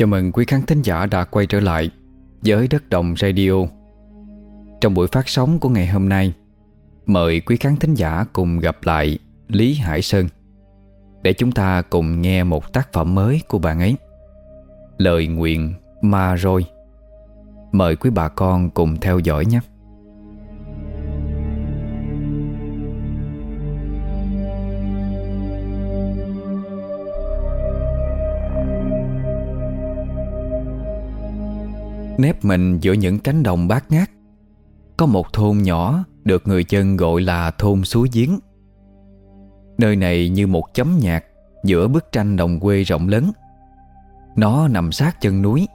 Chào mừng quý khán thính giả đã quay trở lại với Đất Đồng Radio. Trong buổi phát sóng của ngày hôm nay, Mời quý khán thính giả cùng gặp lại Lý Hải Sơn Để chúng ta cùng nghe một tác phẩm mới của bạn ấy, Lời nguyện ma rồi Mời quý bà con cùng theo dõi nhé. Nép mình giữa những cánh đồng bát ngát. Có một thôn nhỏ Được người dân gọi là thôn Suối Giếng. Nơi này như một chấm nhạc Giữa bức tranh đồng quê rộng lớn. Nó nằm sát chân núi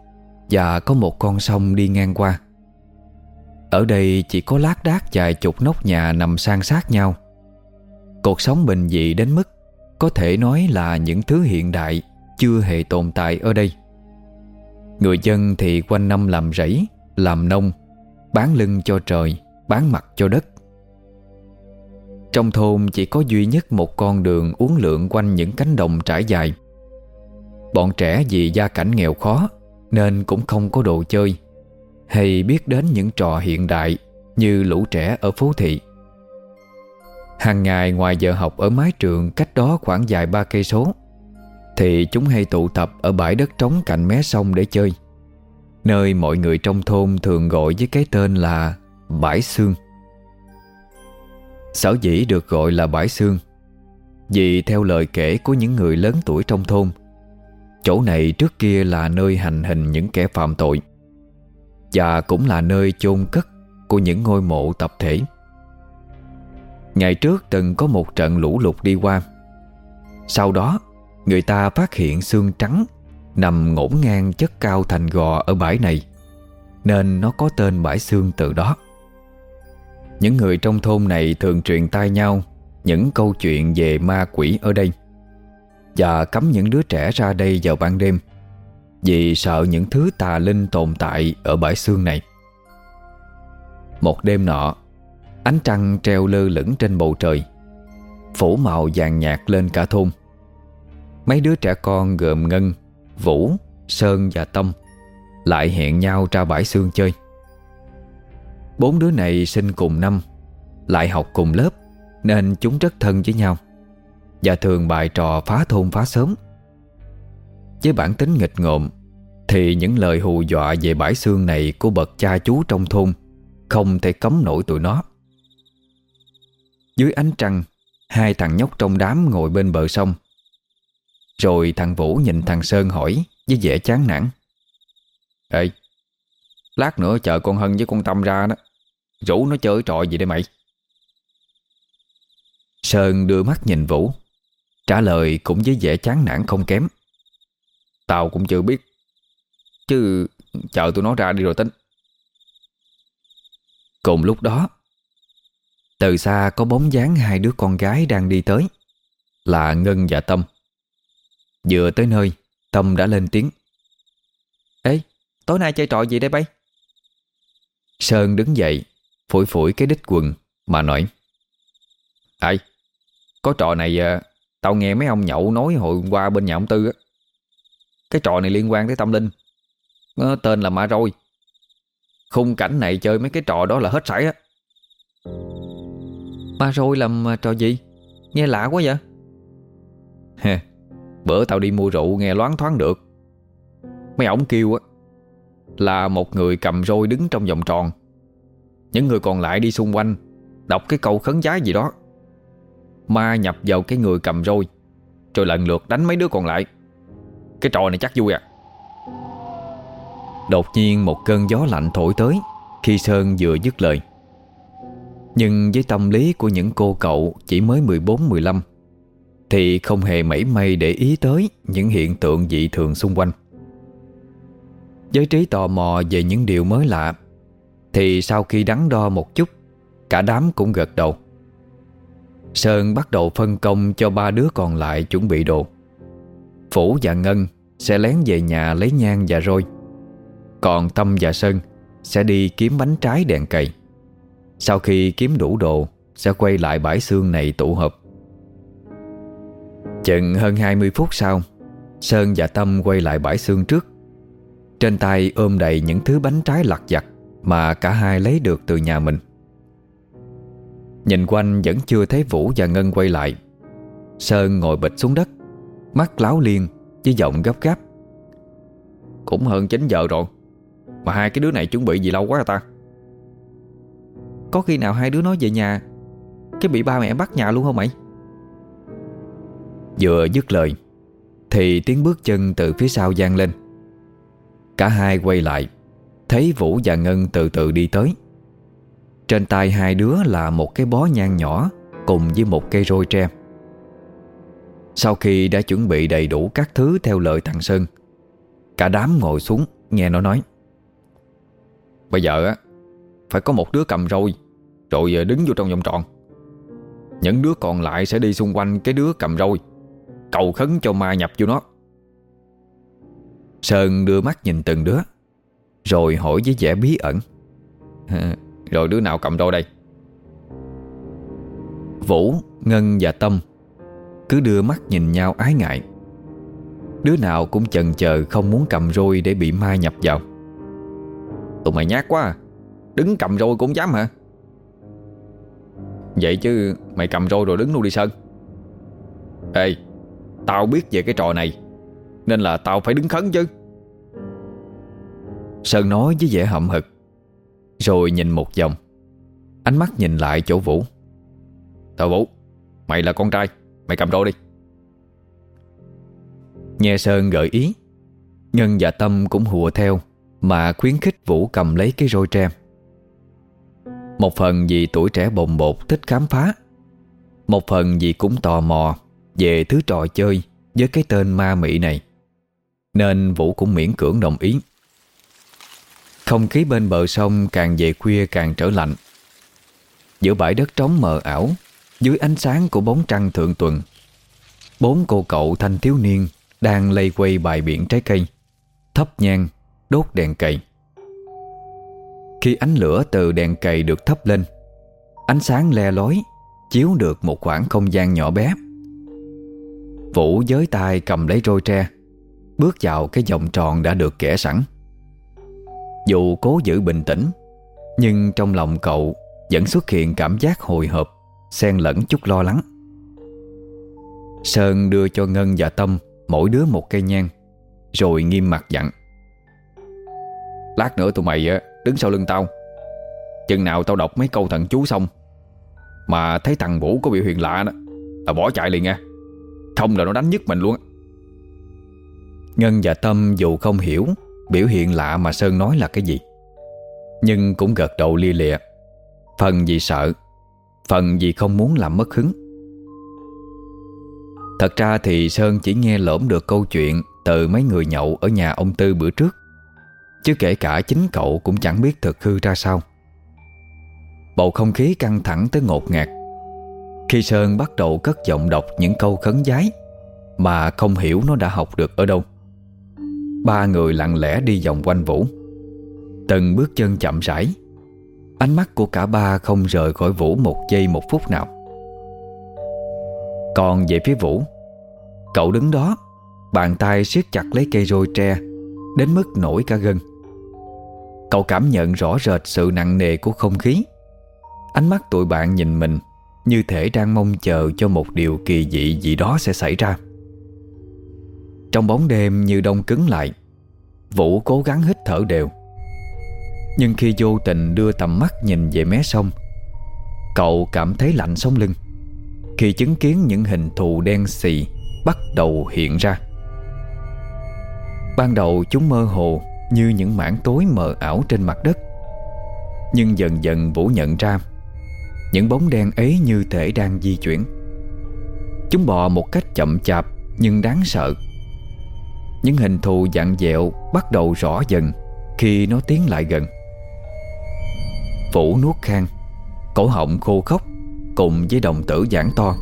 Và có một con sông đi ngang qua. Ở đây chỉ có lác đác vài chục nóc nhà nằm san sát nhau. Cuộc sống bình dị đến mức Có thể nói là những thứ hiện đại Chưa hề tồn tại ở đây. Người dân thì quanh năm làm rẫy, Làm nông, Bán lưng cho trời, Bán mặt cho đất. Trong thôn chỉ có duy nhất một con đường uốn lượn quanh những cánh đồng trải dài. Bọn trẻ vì gia cảnh nghèo khó Nên cũng không có đồ chơi, Hay biết đến những trò hiện đại Như lũ trẻ ở phố thị. Hàng ngày ngoài giờ học ở mái trường cách đó khoảng dài ba cây số thì chúng hay tụ tập ở bãi đất trống cạnh mé sông để chơi. Nơi mọi người trong thôn thường gọi với cái tên là Bãi Xương Sở dĩ được gọi là Bãi Xương Vì theo lời kể của những người lớn tuổi trong thôn, Chỗ này trước kia là nơi hành hình những kẻ phạm tội, Và cũng là nơi chôn cất của những ngôi mộ tập thể. Ngày trước từng có một trận lũ lụt đi qua. Sau đó Người ta phát hiện xương trắng Nằm ngổn ngang chất cao thành gò ở bãi này, Nên nó có tên bãi xương từ đó. Những người trong thôn này thường truyền tai nhau Những câu chuyện về ma quỷ ở đây Và cấm những đứa trẻ ra đây vào ban đêm Vì sợ những thứ tà linh tồn tại ở bãi xương này. Một đêm nọ, Ánh trăng treo lơ lửng trên bầu trời, Phủ màu vàng nhạt lên cả thôn. Mấy đứa trẻ con gồm Ngân, Vũ, Sơn và Tâm Lại hẹn nhau ra bãi xương chơi. Bốn đứa này sinh cùng năm Lại học cùng lớp Nên chúng rất thân với nhau Và thường bài trò phá thôn phá sớm Với bản tính nghịch ngợm Thì những lời hù dọa về bãi xương này Của bậc cha chú trong thôn Không thể cấm nổi tụi nó. Dưới ánh trăng Hai thằng nhóc trong đám ngồi bên bờ sông rồi thằng Vũ nhìn thằng Sơn hỏi, Với vẻ chán nản. Ê, Lát nữa chờ con Hân với con Tâm ra đó. Rủ nó chơi trò gì đây mày? Sơn đưa mắt nhìn Vũ, Trả lời cũng với vẻ chán nản không kém. Tao cũng chưa biết, Chứ chờ tụi nó ra đi rồi tính. Cùng lúc đó, Từ xa có bóng dáng hai đứa con gái đang đi tới, Là Ngân và Tâm. Vừa tới nơi Tâm đã lên tiếng. Ê tối nay chơi trò gì đây bay? Sơn đứng dậy Phủi phủi cái đít quần Mà nói. Ai, Có trò này à, Tao nghe mấy ông nhậu nói hồi qua bên nhà ông Tư á. Cái trò này liên quan tới tâm linh. Nó tên là ma roi. Khung cảnh này chơi mấy cái trò đó là hết sảy á. Ma roi làm ờ, trò gì? Nghe lạ quá vậy. Bữa tao đi mua rượu nghe loáng thoáng được. Mấy ổng kêu á, Là một người cầm roi đứng trong vòng tròn. Những người còn lại đi xung quanh, Đọc cái câu khấn trái gì đó. Ma nhập vào cái người cầm roi, Rồi lần lượt đánh mấy đứa còn lại. Cái trò này chắc vui à. Đột nhiên một cơn gió lạnh thổi tới, Khi Sơn vừa dứt lời. Nhưng với tâm lý của những cô cậu Chỉ mới 14-15 thì không hề mảy may để ý tới Những hiện tượng dị thường xung quanh. Giới trí tò mò về những điều mới lạ, Thì sau khi đắn đo một chút, Cả đám cũng gật đầu. Sơn bắt đầu phân công cho ba đứa còn lại chuẩn bị đồ. Phủ và Ngân sẽ lén về nhà lấy nhang và roi. Còn Tâm và Sơn sẽ đi kiếm bánh trái đèn cầy Sau khi kiếm đủ đồ, Sẽ quay lại bãi xương này tụ hợp. Chừng hơn 20 phút sau, Sơn và Tâm quay lại bãi xương trước. Trên tay ôm đầy những thứ bánh trái lặt vặt Mà cả hai lấy được từ nhà mình. Nhìn quanh vẫn chưa thấy Vũ và Ngân quay lại, Sơn ngồi bịch xuống đất, Mắt láo liên Với giọng gấp gáp. Cũng hơn 9 giờ rồi, Mà hai cái đứa này chuẩn bị gì lâu quá à ta? Có khi nào hai đứa nói về nhà, Cái bị ba mẹ bắt nhà luôn không mày? Vừa dứt lời, Thì tiếng bước chân từ phía sau gian lên. Cả hai quay lại, Thấy Vũ và Ngân từ từ đi tới. Trên tay hai đứa là một cái bó nhang nhỏ Cùng với một cây roi tre. Sau khi đã chuẩn bị đầy đủ các thứ theo lời thằng Sơn, Cả đám ngồi xuống nghe nó nói. Bây giờ á, Phải có một đứa cầm roi, Rồi đứng vô trong vòng tròn. Những đứa còn lại sẽ đi xung quanh cái đứa cầm roi. Cầu khấn cho ma nhập vô nó. Sơn đưa mắt nhìn từng đứa Rồi hỏi với vẻ bí ẩn. Rồi đứa nào cầm roi đây? Vũ, Ngân và Tâm Cứ đưa mắt nhìn nhau ái ngại. Đứa nào cũng chần chờ không muốn cầm roi để bị ma nhập vào. Tụi mày nhát quá à. Đứng cầm roi cũng dám hả? Vậy chứ mày cầm roi rồi đứng luôn đi Sơn. Ê Tao biết về cái trò này, Nên là tao phải đứng khấn chứ. Sơn nói với vẻ hậm hực, Rồi nhìn một vòng. Ánh mắt nhìn lại chỗ Vũ. Tao Vũ, Mày là con trai, Mày cầm đồ đi. Nghe Sơn gợi ý, Ngân và Tâm cũng hùa theo Mà khuyến khích Vũ cầm lấy cái roi tre. Một phần vì tuổi trẻ bồng bột thích khám phá, Một phần vì cũng tò mò về thứ trò chơi Với cái tên ma mị này. Nên Vũ cũng miễn cưỡng đồng ý. Không khí bên bờ sông càng về khuya càng trở lạnh. Giữa bãi đất trống mờ ảo, Dưới ánh sáng của bóng trăng thượng tuần, Bốn cô cậu thanh thiếu niên Đang lây quay bài biển trái cây, Thấp nhang, Đốt đèn cầy Khi ánh lửa từ đèn cầy được thắp lên, Ánh sáng le lói Chiếu được một khoảng không gian nhỏ bé. Vũ giới tay cầm lấy roi tre, Bước vào cái vòng tròn đã được kẻ sẵn. Dù cố giữ bình tĩnh, Nhưng trong lòng cậu Vẫn xuất hiện cảm giác hồi hộp, Xen lẫn chút lo lắng. Sơn đưa cho Ngân và Tâm Mỗi đứa một cây nhang, Rồi nghiêm mặt dặn. Lát nữa tụi mày đứng sau lưng tao. Chừng nào tao đọc mấy câu thần chú xong, Mà thấy thằng Vũ có biểu hiện lạ đó Là bỏ chạy liền nha. Không là nó đánh nhức mình luôn Ngân và Tâm dù không hiểu, Biểu hiện lạ mà Sơn nói là cái gì. Nhưng cũng gật đầu lia lịa. Phần vì sợ, Phần vì không muốn làm mất hứng. Thật ra thì Sơn chỉ nghe lỡm được câu chuyện Từ mấy người nhậu ở nhà ông Tư bữa trước. Chứ kể cả chính cậu cũng chẳng biết thực hư ra sao. Bầu không khí căng thẳng tới ngột ngạt. Khi Sơn bắt đầu cất giọng đọc những câu khấn giái Mà không hiểu nó đã học được ở đâu, Ba người lặng lẽ đi vòng quanh Vũ. Từng bước chân chậm rãi, Ánh mắt của cả ba không rời khỏi Vũ một giây một phút nào. Còn về phía Vũ, Cậu đứng đó, Bàn tay siết chặt lấy cây roi tre, Đến mức nổi cả gân. Cậu cảm nhận rõ rệt sự nặng nề của không khí. Ánh mắt tụi bạn nhìn mình như thể đang mong chờ cho một điều kỳ dị gì đó sẽ xảy ra. Trong bóng đêm như đông cứng lại, Vũ cố gắng hít thở đều. Nhưng khi vô tình đưa tầm mắt nhìn về mé sông, Cậu cảm thấy lạnh sống lưng Khi chứng kiến những hình thù đen xì Bắt đầu hiện ra. Ban đầu chúng mơ hồ Như những mảng tối mờ ảo trên mặt đất, Nhưng dần dần Vũ nhận ra những bóng đen ấy như thể đang di chuyển. Chúng bò một cách chậm chạp Nhưng đáng sợ. Những hình thù dạng dẹo Bắt đầu rõ dần Khi nó tiến lại gần. Vũ nuốt khang, Cổ họng khô khốc Cùng với đồng tử giãn to.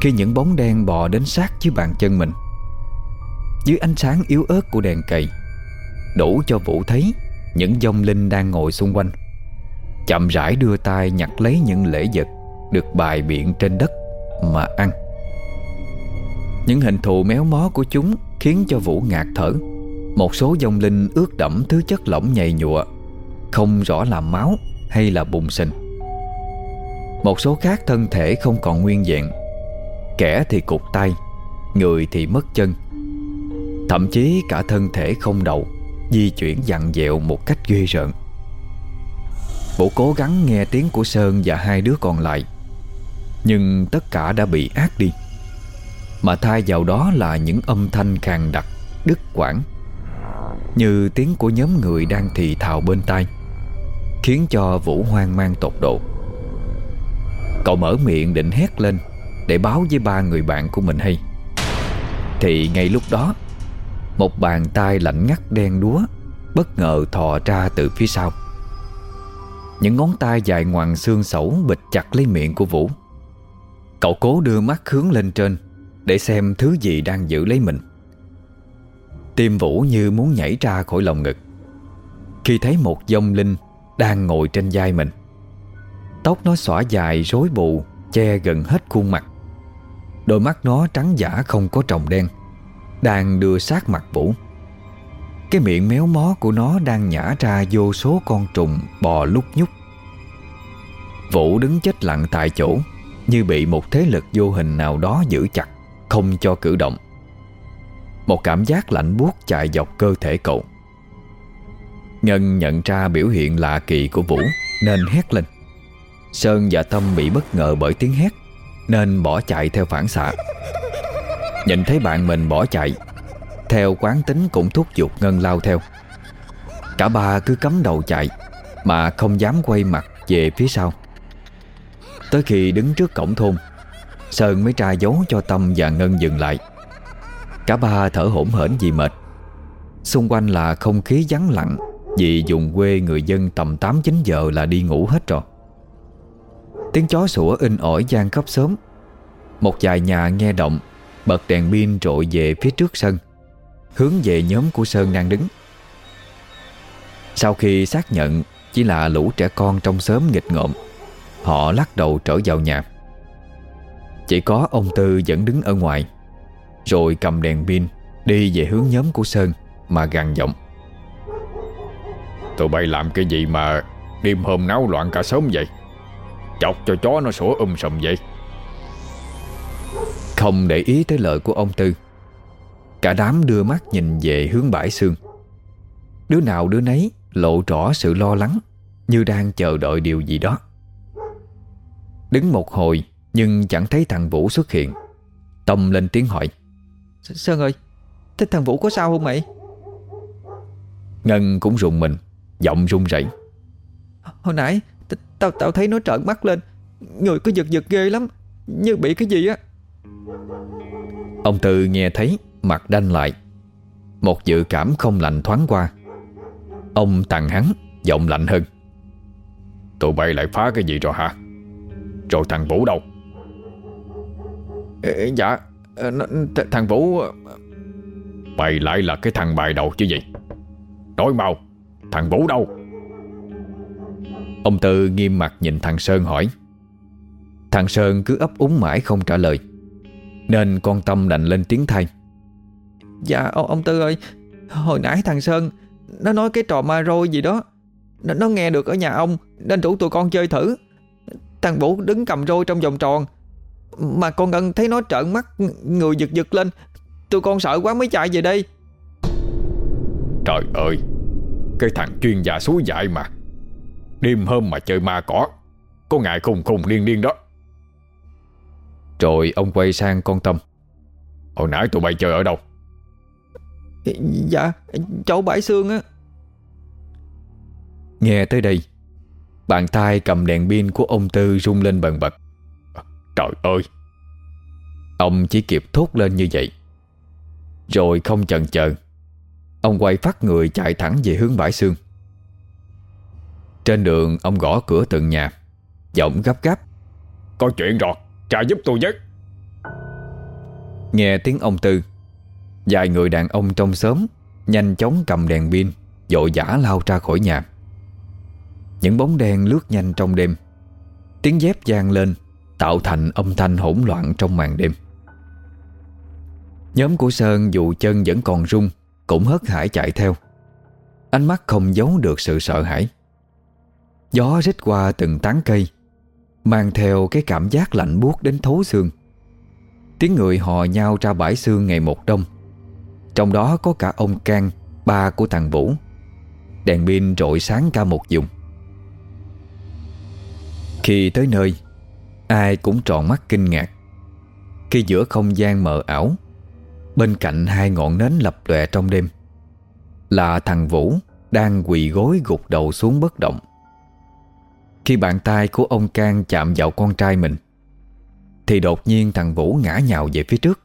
Khi những bóng đen bò đến sát dưới bàn chân mình, Dưới ánh sáng yếu ớt của đèn cầy, Đủ cho Vũ thấy Những dông linh đang ngồi xung quanh. Chậm rãi đưa tay nhặt lấy những lễ vật Được bài biện trên đất Mà ăn. Những hình thù méo mó của chúng Khiến cho Vũ ngạt thở. Một số dông linh ướt đẫm thứ chất lỏng nhầy nhụa, Không rõ là máu hay là bùng sinh Một số khác thân thể không còn nguyên vẹn, Kẻ thì cụt tay, Người thì mất chân. Thậm chí cả thân thể không đầu, Di chuyển dặn dẹo một cách ghê rợn. Vũ cố gắng nghe tiếng của Sơn và hai đứa còn lại. Nhưng tất cả đã bị ác đi. Mà thay vào đó là những âm thanh khàn đặc, đứt quãng Như tiếng của nhóm người đang thì thào bên tai Khiến cho Vũ hoang mang tột độ. Cậu mở miệng định hét lên Để báo với ba người bạn của mình hay. Thì ngay lúc đó Một bàn tay lạnh ngắt đen đúa Bất ngờ thò ra từ phía sau những ngón tay dài ngoằng xương sẩu bịch chặt lấy miệng của Vũ. Cậu cố đưa mắt hướng lên trên Để xem thứ gì đang giữ lấy mình. Tim Vũ như muốn nhảy ra khỏi lòng ngực Khi thấy một dông linh Đang ngồi trên vai mình. Tóc nó xõa dài rối bù, Che gần hết khuôn mặt. Đôi mắt nó trắng giả không có tròng đen, Đang đưa sát mặt Vũ cái miệng méo mó của nó đang nhả ra vô số con trùng bò lúc nhúc. Vũ đứng chết lặng tại chỗ, Như bị một thế lực vô hình nào đó giữ chặt, Không cho cử động. Một cảm giác lạnh buốt chạy dọc cơ thể cậu. Ngân nhận ra biểu hiện lạ kỳ của Vũ, Nên hét lên. Sơn và Tâm bị bất ngờ bởi tiếng hét, Nên bỏ chạy theo phản xạ. Nhìn thấy bạn mình bỏ chạy theo quán tính cũng thúc giục Ngân lao theo. Cả ba cứ cắm đầu chạy, Mà không dám quay mặt về phía sau. Tới khi đứng trước cổng thôn, Sơn mới tra dấu cho Tâm và Ngân dừng lại. Cả ba thở hổn hển vì mệt. Xung quanh là không khí vắng lặng, Vì dùng quê người dân tầm 8-9 giờ là đi ngủ hết rồi. Tiếng chó sủa in ỏi gian khắp sớm Một vài nhà nghe động, Bật đèn pin trội về phía trước sân. Hướng về nhóm của Sơn đang đứng. Sau khi xác nhận Chỉ là lũ trẻ con trong xóm nghịch ngợm Họ lắc đầu trở vào nhà. Chỉ có ông Tư vẫn đứng ở ngoài Rồi cầm đèn pin Đi về hướng nhóm của Sơn Mà gằn giọng. Tụi bay làm cái gì mà Đêm hôm náo loạn cả xóm vậy? Chọc cho chó nó sủa um sùm vậy. Không để ý tới lời của ông Tư Cả đám đưa mắt nhìn về hướng bãi xương. Đứa nào đứa nấy lộ rõ sự lo lắng Như đang chờ đợi điều gì đó. Đứng một hồi Nhưng chẳng thấy thằng Vũ xuất hiện. Tâm lên tiếng hỏi Sơn ơi Thế thằng Vũ có sao không mày? Ngân cũng rùng mình Giọng run rẩy. Hồi nãy Tao tao thấy nó trợn mắt lên Người có giật giật ghê lắm Như bị cái gì á. Ông Tư nghe thấy Mặt đanh lại. Một dự cảm không lạnh thoáng qua. Ông tặng hắn Giọng lạnh hơn. Tụi bay lại phá cái gì rồi hả? Rồi thằng Vũ đâu? Ê, Dạ Thằng Vũ Bày lại là cái thằng bài đầu chứ gì? Nói mau Thằng Vũ đâu? Ông Tư nghiêm mặt nhìn thằng Sơn hỏi. Thằng Sơn cứ ấp úng mãi không trả lời Nên con Tâm đành lên tiếng thay Dạ ông, ông Tư ơi Hồi nãy thằng Sơn Nó nói cái trò ma roi gì đó Nó, nó nghe được ở nhà ông Nên rủ tụi con chơi thử. Thằng Vũ đứng cầm roi trong vòng tròn Mà con Ngân thấy nó trợn mắt Người giật giật lên Tụi con sợ quá mới chạy về đây. Trời ơi Cái thằng chuyên gia suối dại mà. Đêm hôm mà chơi ma cỏ Có ngại khùng khùng điên điên đó. Rồi ông quay sang con Tâm. Hồi nãy tụi bay chơi ở đâu Dạ Chỗ bãi xương á. Nghe tới đây Bàn tay cầm đèn pin của ông Tư rung lên bần bật. Trời ơi! Ông chỉ kịp thốt lên như vậy Rồi không chần chờ Ông quay phát người chạy thẳng về hướng bãi xương. Trên đường ông gõ cửa từng nhà Giọng gấp gáp. Có chuyện rồi Trả giúp tôi với. Nghe tiếng ông Tư Vài người đàn ông trong xóm Nhanh chóng cầm đèn pin Dội giả lao ra khỏi nhà. Những bóng đen lướt nhanh trong đêm. Tiếng dép vang lên, Tạo thành âm thanh hỗn loạn trong màn đêm. Nhóm của Sơn dù chân vẫn còn rung, Cũng hớt hải chạy theo. Ánh mắt không giấu được sự sợ hãi. Gió rít qua từng tán cây, Mang theo cái cảm giác lạnh buốt đến thấu xương. Tiếng người hò nhau ra bãi xương ngày một đông. Trong đó có cả ông Cang Ba của thằng Vũ. Đèn pin rọi sáng cả một vùng. Khi tới nơi, Ai cũng tròn mắt kinh ngạc. Khi giữa không gian mờ ảo, Bên cạnh hai ngọn nến lập lòe trong đêm, Là thằng Vũ Đang quỳ gối gục đầu xuống bất động. Khi bàn tay của ông Cang chạm vào con trai mình, Thì đột nhiên thằng Vũ ngã nhào về phía trước.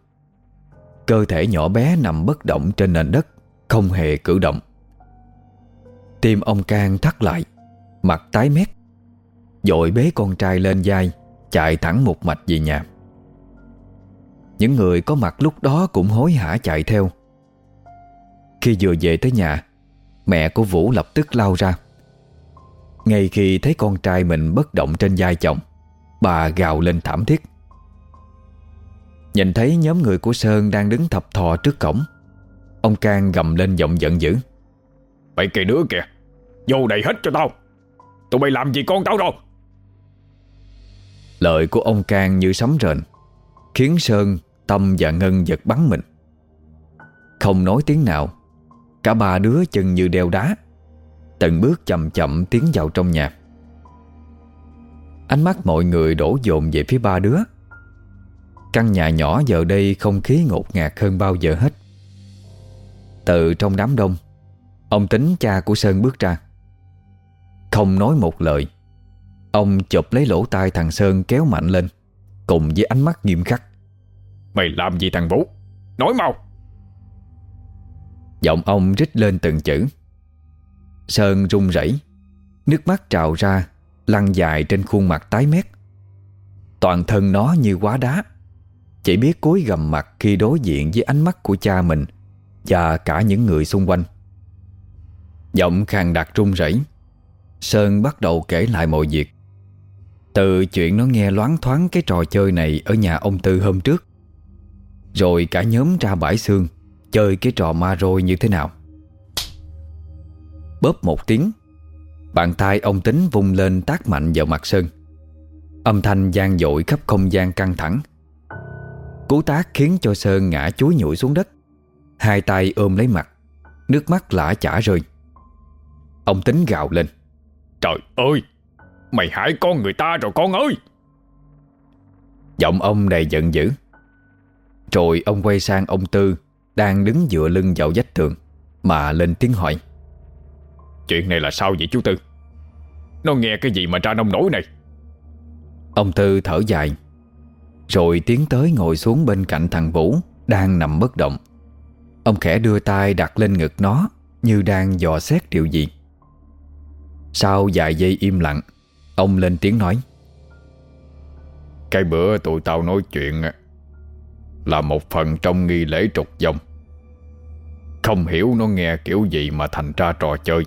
Cơ thể nhỏ bé nằm bất động trên nền đất, Không hề cử động. Tim ông Cang thắt lại, Mặt tái mét. Dội bế con trai lên vai, Chạy thẳng một mạch về nhà. Những người có mặt lúc đó Cũng hối hả chạy theo. Khi vừa về tới nhà, Mẹ của Vũ lập tức lao ra. Ngay khi thấy con trai mình bất động trên vai chồng, Bà gào lên thảm thiết. Nhìn thấy nhóm người của Sơn đang đứng thập thò trước cổng Ông Cang gầm lên giọng giận dữ. Mấy cây đứa kìa Vô đầy hết cho tao. Tụi bay làm gì con tao rồi? Lời của ông Cang như sấm rền Khiến Sơn, Tâm và Ngân giật bắn mình. Không nói tiếng nào Cả ba đứa chân như đeo đá Từng bước chậm chậm tiến vào trong nhà. Ánh mắt mọi người đổ dồn về phía ba đứa Căn nhà nhỏ giờ đây không khí ngột ngạt hơn bao giờ hết. Từ trong đám đông Ông tính cha của Sơn bước ra. Không nói một lời Ông chụp lấy lỗ tai thằng Sơn kéo mạnh lên Cùng với ánh mắt nghiêm khắc. Mày làm gì thằng Vũ? Nói mau! Giọng ông rít lên từng chữ. Sơn run rẩy Nước mắt trào ra Lăn dài trên khuôn mặt tái mét. Toàn thân nó như quá đá chỉ biết cúi gầm mặt Khi đối diện với ánh mắt của cha mình Và cả những người xung quanh. Giọng khàn đặc run rẩy. Sơn bắt đầu kể lại mọi việc. Từ chuyện nó nghe loáng thoáng Cái trò chơi này ở nhà ông Tư hôm trước. Rồi cả nhóm ra bãi xương, Chơi cái trò ma rôi như thế nào. Bóp một tiếng, Bàn tay ông tính vung lên tác mạnh vào mặt Sơn. Âm thanh gian dội khắp không gian căng thẳng. Cú tác khiến cho Sơn ngã chuối nhủi xuống đất. Hai tay ôm lấy mặt Nước mắt lã chả rơi. Ông tính gào lên. Trời ơi Mày hại con người ta rồi con ơi! Giọng ông đầy giận dữ. Rồi ông quay sang ông Tư Đang đứng dựa lưng vào vách tường Mà lên tiếng hỏi. Chuyện này là sao vậy chú Tư? Nó nghe cái gì mà ra nông nổi này? Ông Tư thở dài rồi tiến tới ngồi xuống bên cạnh thằng Vũ, Đang nằm bất động. Ông khẽ đưa tay đặt lên ngực nó, Như đang dò xét điều gì. Sau vài giây im lặng, Ông lên tiếng nói. Cái bữa tụi tao nói chuyện Là một phần trong nghi lễ trục dòng Không hiểu nó nghe kiểu gì mà thành ra trò chơi.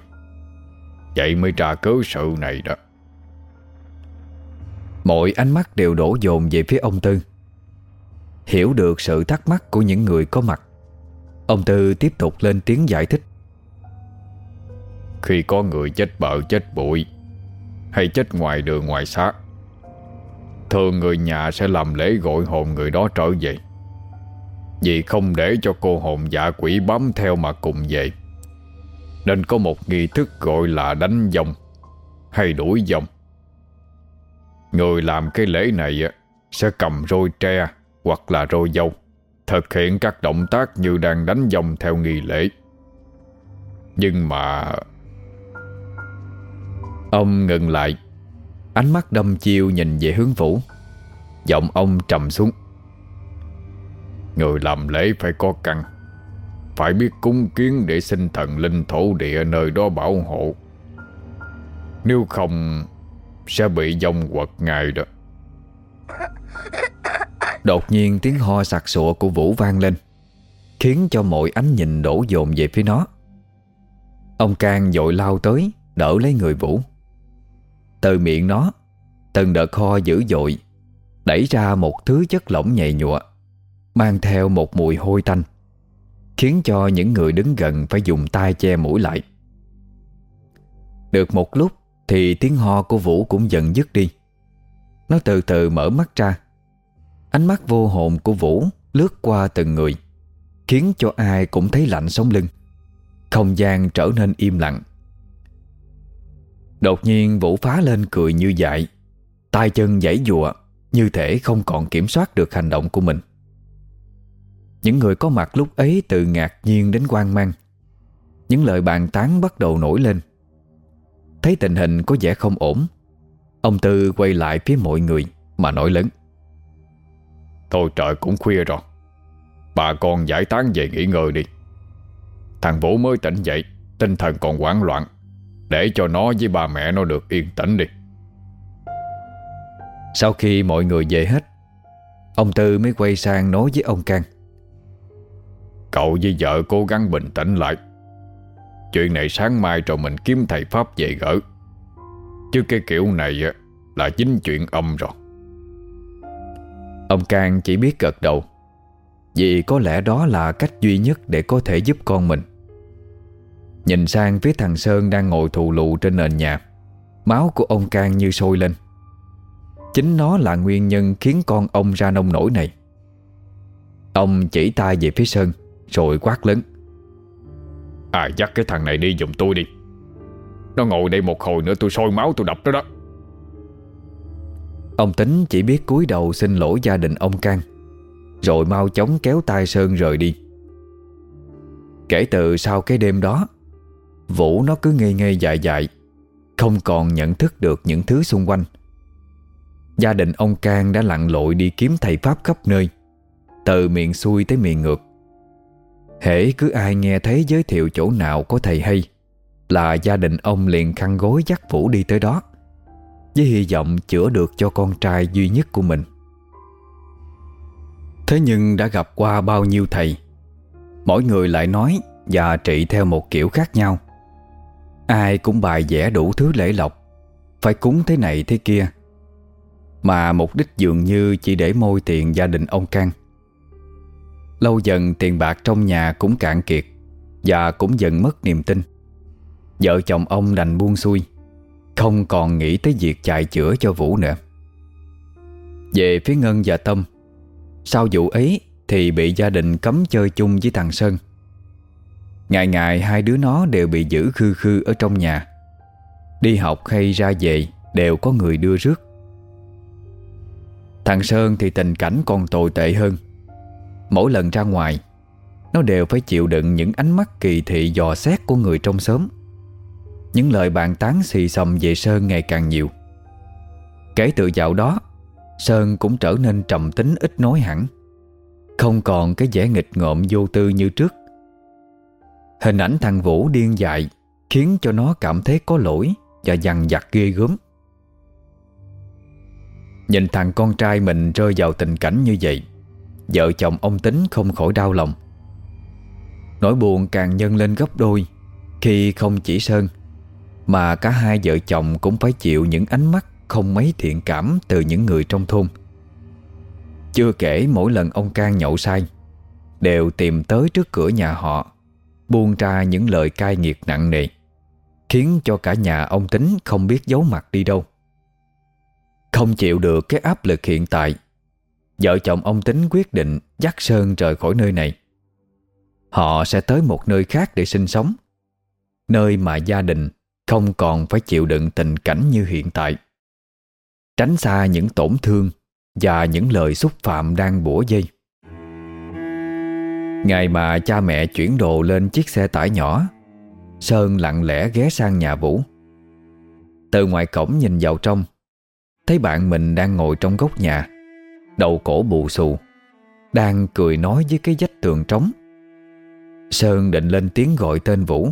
Vậy mới ra cớ sự này đó. Mọi ánh mắt đều đổ dồn về phía ông Tư. Hiểu được sự thắc mắc của những người có mặt, Ông Tư tiếp tục lên tiếng giải thích. Khi có người chết bợ chết bụi, Hay chết ngoài đường ngoài xác Thường người nhà sẽ làm lễ gọi hồn người đó trở về. Vì không để cho cô hồn dạ quỷ bám theo mà cùng về, Nên có một nghi thức gọi là đánh dòng, Hay đuổi dòng. Người làm cái lễ này Sẽ cầm roi tre Hoặc là roi dâu, Thực hiện các động tác như đang đánh dòng theo nghi lễ. Nhưng mà Ông ngừng lại, Ánh mắt đâm chiêu nhìn về hướng Vũ. Giọng ông trầm xuống. Người làm lễ phải có căn, Phải biết cúng kiến để xin thần linh thổ địa nơi đó bảo hộ. Nếu không sẽ bị dông quật ngài đó. Đột nhiên tiếng ho sặc sụa của Vũ vang lên, Khiến cho mọi ánh nhìn đổ dồn về phía nó. Ông Cang dội lao tới, Đỡ lấy người Vũ. Từ miệng nó, Từng đợt ho dữ dội, Đẩy ra một thứ chất lỏng nhầy nhụa, Mang theo một mùi hôi tanh, Khiến cho những người đứng gần Phải dùng tay che mũi lại. Được một lúc thì tiếng ho của Vũ cũng dần dứt đi. Nó từ từ mở mắt ra. Ánh mắt vô hồn của Vũ Lướt qua từng người, Khiến cho ai cũng thấy lạnh sống lưng. Không gian trở nên im lặng. Đột nhiên Vũ phá lên cười như dại tay chân giãy dùa, Như thể không còn kiểm soát được hành động của mình. Những người có mặt lúc ấy từ ngạc nhiên đến quan mang. Những lời bàn tán bắt đầu nổi lên. Thấy tình hình có vẻ không ổn Ông Tư quay lại phía mọi người Mà nói lớn. Thôi trời cũng khuya rồi Bà con giải tán về nghỉ ngơi đi. Thằng Vũ mới tỉnh dậy Tinh thần còn hoảng loạn Để cho nó với bà mẹ nó được yên tĩnh đi. Sau khi mọi người về hết Ông Tư mới quay sang nói với ông Cang. Cậu với vợ cố gắng bình tĩnh lại Chuyện này sáng mai rồi mình kiếm thầy Pháp về gỡ. Chứ cái kiểu này là chính chuyện âm rồi. Ông Cang chỉ biết gật đầu. Vì có lẽ đó là cách duy nhất để có thể giúp con mình. Nhìn sang phía thằng Sơn đang ngồi thù lụ trên nền nhà, Máu của ông Cang như sôi lên. Chính nó là nguyên nhân khiến con ông ra nông nổi này. Ông chỉ tay về phía Sơn, Rồi quát lớn. À dắt cái thằng này đi giùm tôi đi. Nó ngồi đây một hồi nữa tôi sôi máu tôi đập nó đó. Ông Tính chỉ biết cúi đầu xin lỗi gia đình ông Cang, Rồi mau chóng kéo tay Sơn rời đi. Kể từ sau cái đêm đó, Vũ nó cứ ngây ngây dại dại, Không còn nhận thức được những thứ xung quanh. Gia đình ông Cang đã lặn lội đi kiếm thầy Pháp khắp nơi, Từ miền xuôi tới miền ngược. Hễ cứ ai nghe thấy giới thiệu chỗ nào có thầy hay, Là gia đình ông liền khăn gối dắt Vũ đi tới đó, với hy vọng chữa được cho con trai duy nhất của mình. Thế nhưng đã gặp qua bao nhiêu thầy? Mỗi người lại nói và trị theo một kiểu khác nhau. Ai cũng bài vẽ đủ thứ lễ lộc, Phải cúng thế này thế kia. Mà mục đích dường như chỉ để môi tiền gia đình ông Cang. Lâu dần tiền bạc trong nhà cũng cạn kiệt Và cũng dần mất niềm tin. Vợ chồng ông đành buông xuôi, không còn nghĩ tới việc chạy chữa cho Vũ nữa. Về phía Ngân và Tâm, Sau vụ ấy Thì bị gia đình cấm chơi chung với thằng Sơn. Ngày ngày hai đứa nó đều bị giữ khư khư ở trong nhà. Đi học hay ra về Đều có người đưa rước. Thằng Sơn thì tình cảnh còn tồi tệ hơn. Mỗi lần ra ngoài, Nó đều phải chịu đựng những ánh mắt kỳ thị, dò xét của người trong xóm. Những lời bàn tán xì xầm về Sơn ngày càng nhiều. Kể từ dạo đó, Sơn cũng trở nên trầm tính ít nói hẳn. Không còn cái vẻ nghịch ngợm vô tư như trước. Hình ảnh thằng Vũ điên dại Khiến cho nó cảm thấy có lỗi Và dằn vặt ghê gớm. Nhìn thằng con trai mình rơi vào tình cảnh như vậy Vợ chồng ông Tính không khỏi đau lòng. Nỗi buồn càng nhân lên gấp đôi, Khi không chỉ Sơn, mà cả hai vợ chồng cũng phải chịu những ánh mắt Không mấy thiện cảm từ những người trong thôn. Chưa kể mỗi lần ông Cang nhậu say, Đều tìm tới trước cửa nhà họ, Buông ra những lời cai nghiệt nặng nề, Khiến cho cả nhà ông Tính không biết giấu mặt đi đâu. Không chịu được cái áp lực hiện tại Vợ chồng ông Tính quyết định dắt Sơn rời khỏi nơi này. Họ sẽ tới một nơi khác để sinh sống, Nơi mà gia đình không còn phải chịu đựng tình cảnh như hiện tại. Tránh xa những tổn thương Và những lời xúc phạm đang bủa dây. Ngày mà cha mẹ chuyển đồ lên chiếc xe tải nhỏ, Sơn lặng lẽ ghé sang nhà Vũ. Từ ngoài cổng nhìn vào trong, Thấy bạn mình đang ngồi trong góc nhà. Đầu cổ bù xù, Đang cười nói với cái vách tường trống. Sơn định lên tiếng gọi tên Vũ,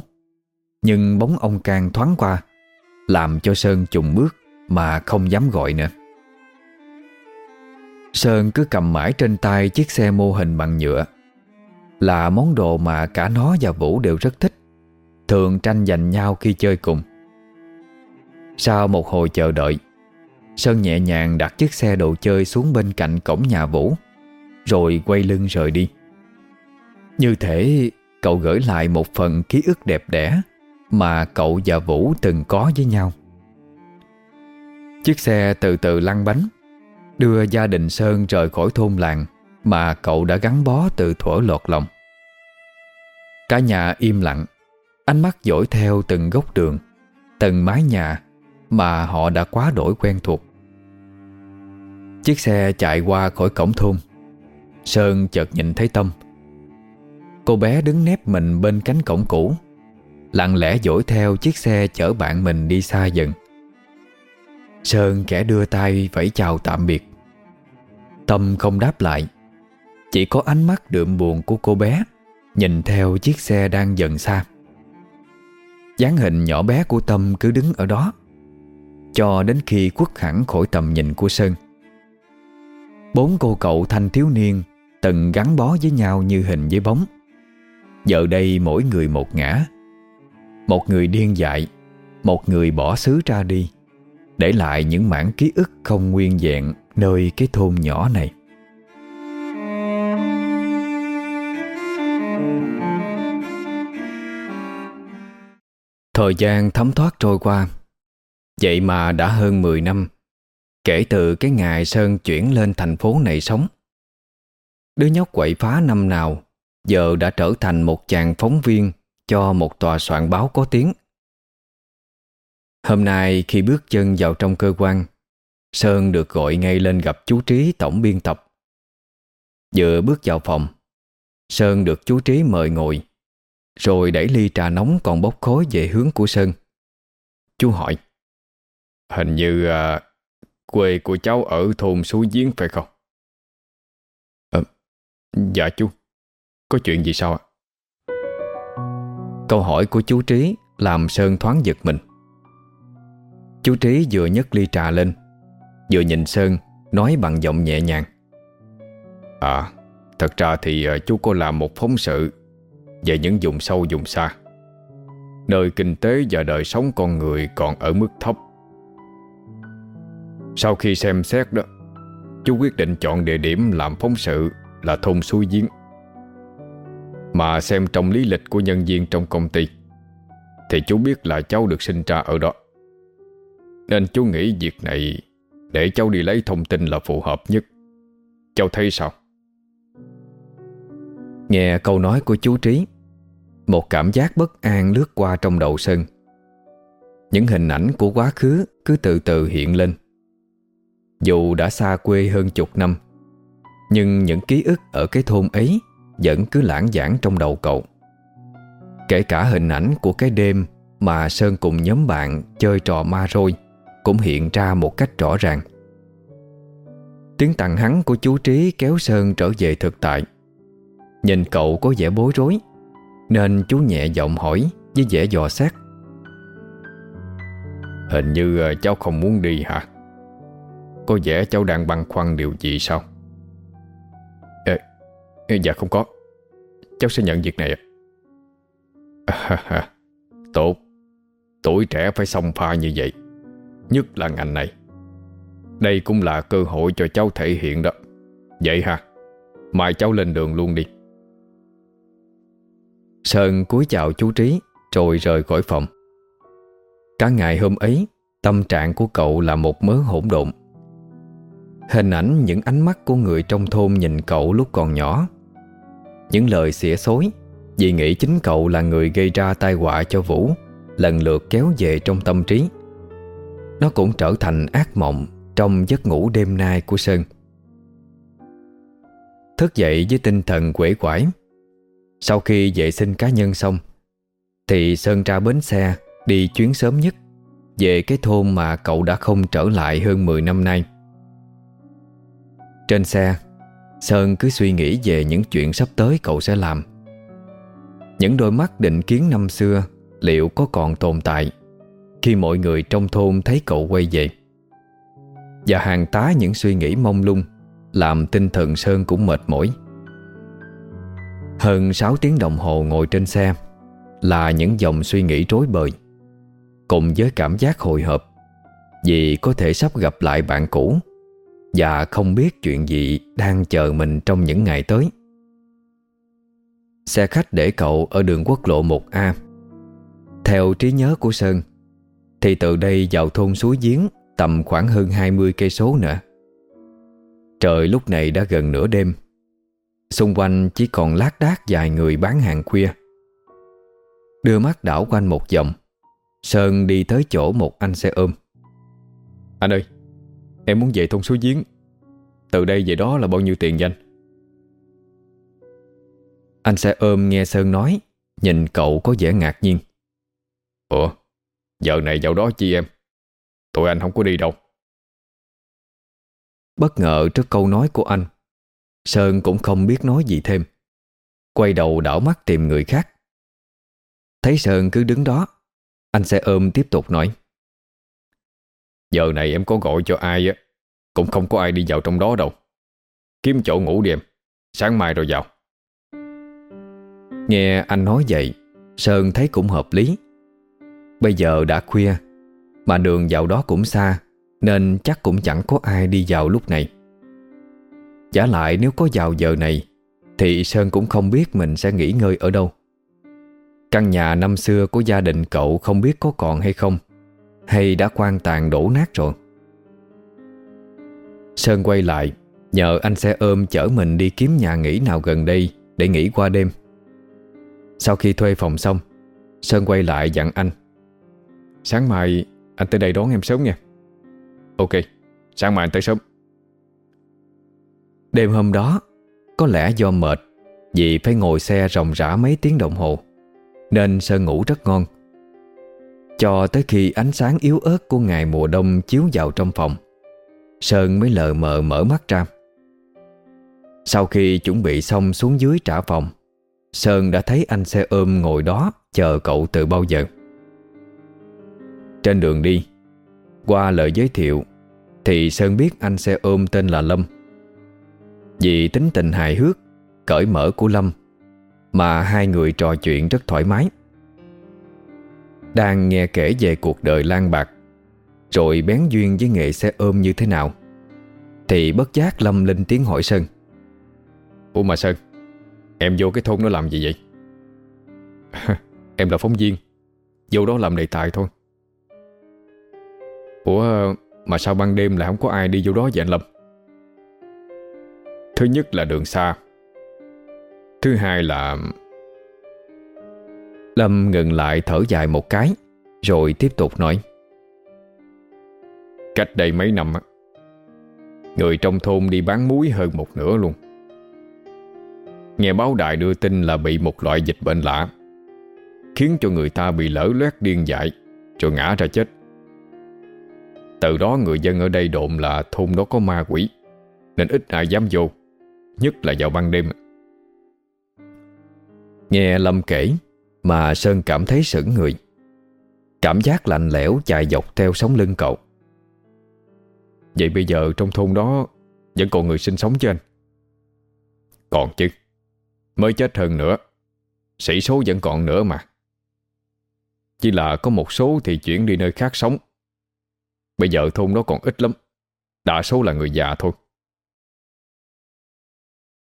nhưng bóng ông Cang thoáng qua, Làm cho Sơn trùng bước Mà không dám gọi nữa. Sơn cứ cầm mãi trên tay Chiếc xe mô hình bằng nhựa, Là món đồ mà cả nó và Vũ đều rất thích, Thường tranh giành nhau khi chơi cùng. Sau một hồi chờ đợi Sơn nhẹ nhàng đặt chiếc xe đồ chơi xuống bên cạnh cổng nhà Vũ, Rồi quay lưng rời đi. Như thể Cậu gửi lại một phần ký ức đẹp đẽ Mà cậu và Vũ từng có với nhau. Chiếc xe từ từ lăn bánh, Đưa gia đình Sơn rời khỏi thôn làng Mà cậu đã gắn bó từ thuở lọt lòng. Cả nhà im lặng, Ánh mắt dõi theo từng góc đường, Từng mái nhà Mà họ đã quá đổi quen thuộc. Chiếc xe chạy qua khỏi cổng thôn. Sơn chợt nhìn thấy Tâm. Cô bé đứng nép mình bên cánh cổng cũ, Lặng lẽ dỗi theo chiếc xe chở bạn mình đi xa dần. Sơn kẻ đưa tay vẫy chào tạm biệt. Tâm không đáp lại, Chỉ có ánh mắt đượm buồn của cô bé Nhìn theo chiếc xe đang dần xa. Dáng hình nhỏ bé của Tâm cứ đứng ở đó, Cho đến khi quất hẳn khỏi tầm nhìn của Sơn. Bốn cô cậu thanh thiếu niên Từng gắn bó với nhau như hình với bóng. Giờ đây mỗi người một ngã. Một người điên dại, Một người bỏ xứ ra đi, Để lại những mảng ký ức không nguyên vẹn Nơi cái thôn nhỏ này. Thời gian thấm thoát trôi qua, Vậy mà đã hơn 10 năm Kể từ cái ngày Sơn chuyển lên thành phố này sống. Đứa nhóc quậy phá năm nào Giờ đã trở thành một chàng phóng viên Cho một tòa soạn báo có tiếng. Hôm nay khi bước chân vào trong cơ quan Sơn được gọi ngay lên gặp chú Trí tổng biên tập. Vừa bước vào phòng Sơn được chú Trí mời ngồi Rồi đẩy ly trà nóng còn bốc khói về hướng của Sơn. Chú hỏi Hình như à, quê của cháu ở thôn Suối Giếng phải không? À, dạ chú Có chuyện gì sao ạ? Câu hỏi của chú Trí làm Sơn thoáng giật mình Chú Trí vừa nhấc ly trà lên Vừa nhìn Sơn Nói bằng giọng nhẹ nhàng À Thật ra thì ờ, chú có làm một phóng sự Về những vùng sâu vùng xa Nơi kinh tế và đời sống con người còn ở mức thấp sau khi xem xét đó, Chú quyết định chọn địa điểm làm phóng sự Là thôn Suối Giếng. Mà xem trong lý lịch của nhân viên trong công ty, Thì chú biết là cháu được sinh ra ở đó. Nên chú nghĩ việc này Để cháu đi lấy thông tin là phù hợp nhất. Cháu thấy sao? Nghe câu nói của chú Trí, Một cảm giác bất an lướt qua trong đầu Sơn. Những hình ảnh của quá khứ cứ từ từ hiện lên. Dù đã xa quê hơn chục năm. Nhưng những ký ức ở cái thôn ấy Vẫn cứ lãng giảng trong đầu cậu. Kể cả hình ảnh của cái đêm Mà Sơn cùng nhóm bạn chơi trò ma rôi Cũng hiện ra một cách rõ ràng. Tiếng tặng hắn của chú Trí kéo Sơn trở về thực tại. Nhìn cậu có vẻ bối rối, Nên chú nhẹ giọng hỏi Với vẻ dò xét. Hình như ờ, cháu không muốn đi hả? Có vẻ cháu đang băn khoăn điều gì sao? Ê, Dạ không có. Cháu sẽ nhận việc này à, Tốt. Tuổi trẻ phải xông pha như vậy Nhất là ngành này. Đây cũng là cơ hội cho cháu thể hiện đó. Vậy ha. Mai cháu lên đường luôn đi. Sơn cúi chào chú Trí Rồi rời khỏi phòng. Cả ngày hôm ấy Tâm trạng của cậu là một mớ hỗn độn. Hình ảnh những ánh mắt của người trong thôn nhìn cậu lúc còn nhỏ. Những lời xỉa xối, Vì nghĩ chính cậu là người gây ra tai họa cho Vũ, Lần lượt kéo về trong tâm trí. Nó cũng trở thành ác mộng Trong giấc ngủ đêm nay của Sơn. Thức dậy với tinh thần quể quải sau khi vệ sinh cá nhân xong, Thì Sơn ra bến xe Đi chuyến sớm nhất Về cái thôn mà cậu đã không trở lại hơn 10 năm nay. Trên xe, Sơn cứ suy nghĩ về những chuyện sắp tới cậu sẽ làm. Những đôi mắt định kiến năm xưa Liệu có còn tồn tại Khi mọi người trong thôn thấy cậu quay về. Và hàng tá những suy nghĩ mông lung Làm tinh thần Sơn cũng mệt mỏi. Hơn 6 tiếng đồng hồ ngồi trên xe Là những dòng suy nghĩ rối bời, Cùng với cảm giác hồi hộp Vì có thể sắp gặp lại bạn cũ. Và không biết chuyện gì đang chờ mình trong những ngày tới. Xe khách để cậu ở đường quốc lộ 1A Theo trí nhớ của Sơn, Thì từ đây vào thôn suối giếng Tầm khoảng hơn 20 cây số nữa. Trời lúc này đã gần nửa đêm. Xung quanh chỉ còn lác đác vài người bán hàng khuya. Đưa mắt đảo quanh một vòng, Sơn đi tới chỗ một anh xe ôm. Anh ơi Em muốn về thôn suối giếng. Từ đây về đó là bao nhiêu tiền danh Anh? Xe ôm nghe Sơn nói, Nhìn cậu có vẻ ngạc nhiên. Ủa, Giờ này dạo đó chi em? Tụi anh không có đi đâu. Bất ngờ trước câu nói của anh, Sơn cũng không biết nói gì thêm. Quay đầu đảo mắt tìm người khác. Thấy Sơn cứ đứng đó, Anh sẽ ôm tiếp tục nói. Giờ này em có gọi cho ai á, Cũng không có ai đi vào trong đó đâu. Kiếm chỗ ngủ đi em, Sáng mai rồi vào. Nghe anh nói vậy, Sơn thấy cũng hợp lý. Bây giờ đã khuya, Mà đường vào đó cũng xa, Nên chắc cũng chẳng có ai đi vào lúc này. Giả lại nếu có vào giờ này, Thì Sơn cũng không biết mình sẽ nghỉ ngơi ở đâu. Căn nhà năm xưa của gia đình cậu không biết có còn hay không. Hay đã quan tàn đổ nát rồi? Sơn quay lại, Nhờ anh xe ôm chở mình đi kiếm nhà nghỉ nào gần đây Để nghỉ qua đêm. Sau khi thuê phòng xong, Sơn quay lại dặn anh. Sáng mai anh tới đây đón em sớm nha. Ok, Sáng mai anh tới sớm. Đêm hôm đó, Có lẽ do mệt Vì phải ngồi xe ròng rã mấy tiếng đồng hồ, Nên Sơn ngủ rất ngon. Cho tới khi ánh sáng yếu ớt Của ngày mùa đông chiếu vào trong phòng, Sơn mới lờ mờ mở mắt ra. Sau khi chuẩn bị xong xuống dưới trả phòng, Sơn đã thấy anh xe ôm ngồi đó Chờ cậu từ bao giờ. Trên đường đi, Qua lời giới thiệu, Thì Sơn biết anh xe ôm tên là Lâm. Vì tính tình hài hước, Cởi mở của Lâm, Mà hai người trò chuyện rất thoải mái. Đang nghe kể về cuộc đời lan bạc, Rồi bén duyên với nghề xe ôm như thế nào, Thì bất giác Lâm lên tiếng hỏi Sơn. Ủa mà Sơn, Em vô cái thôn đó làm gì vậy? Em là phóng viên, Vô đó làm đề tài thôi. Ủa, mà sao ban đêm lại không có ai đi vô đó vậy anh Lâm? Thứ nhất là đường xa, Thứ hai là Lâm ngừng lại thở dài một cái, Rồi tiếp tục nói. Cách đây mấy năm Người trong thôn đi bán muối hơn một nửa luôn. Nghe báo đài đưa tin là bị một loại dịch bệnh lạ, Khiến cho người ta bị lỡ loét điên dại Rồi ngã ra chết. Từ đó người dân ở đây đồn là thôn đó có ma quỷ, Nên ít ai dám vô, Nhất là vào ban đêm. Nghe Lâm kể mà Sơn cảm thấy sững người. Cảm giác lạnh lẽo chạy dọc theo sống lưng cậu. Vậy bây giờ trong thôn đó Vẫn còn người sinh sống chứ anh? Còn chứ. Mới chết hơn nữa. Sĩ số vẫn còn nữa mà. Chỉ là có một số thì chuyển đi nơi khác sống. Bây giờ thôn đó còn ít lắm. Đa số là người già thôi.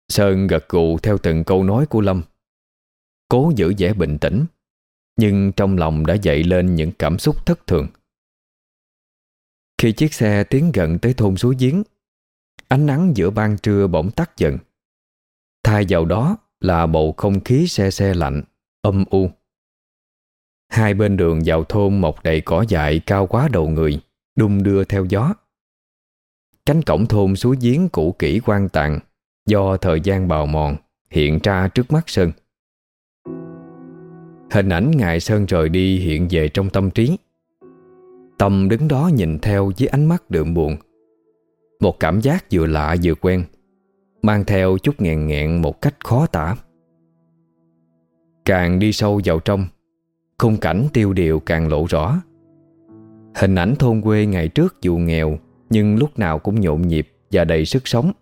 Sơn gật gù theo từng câu nói của Lâm. Cố giữ vẻ bình tĩnh Nhưng trong lòng đã dậy lên những cảm xúc thất thường. Khi chiếc xe tiến gần tới thôn suối giếng Ánh nắng giữa ban trưa bỗng tắt dần. Thay vào đó là bầu không khí xe xe lạnh, âm u. Hai bên đường vào thôn mọc đầy cỏ dại cao quá đầu người Đung đưa theo gió. Cánh cổng thôn suối giếng cũ kỹ quan tàn do thời gian bào mòn hiện ra trước mắt Sơn. Hình ảnh ngài Sơn rời đi hiện về trong tâm trí. Tâm đứng đó nhìn theo với ánh mắt đượm buồn. Một cảm giác vừa lạ vừa quen, mang theo chút nghẹn nghẹn một cách khó tả. Càng đi sâu vào trong, khung cảnh tiêu điều càng lộ rõ. Hình ảnh thôn quê ngày trước dù nghèo nhưng lúc nào cũng nhộn nhịp và đầy sức sống.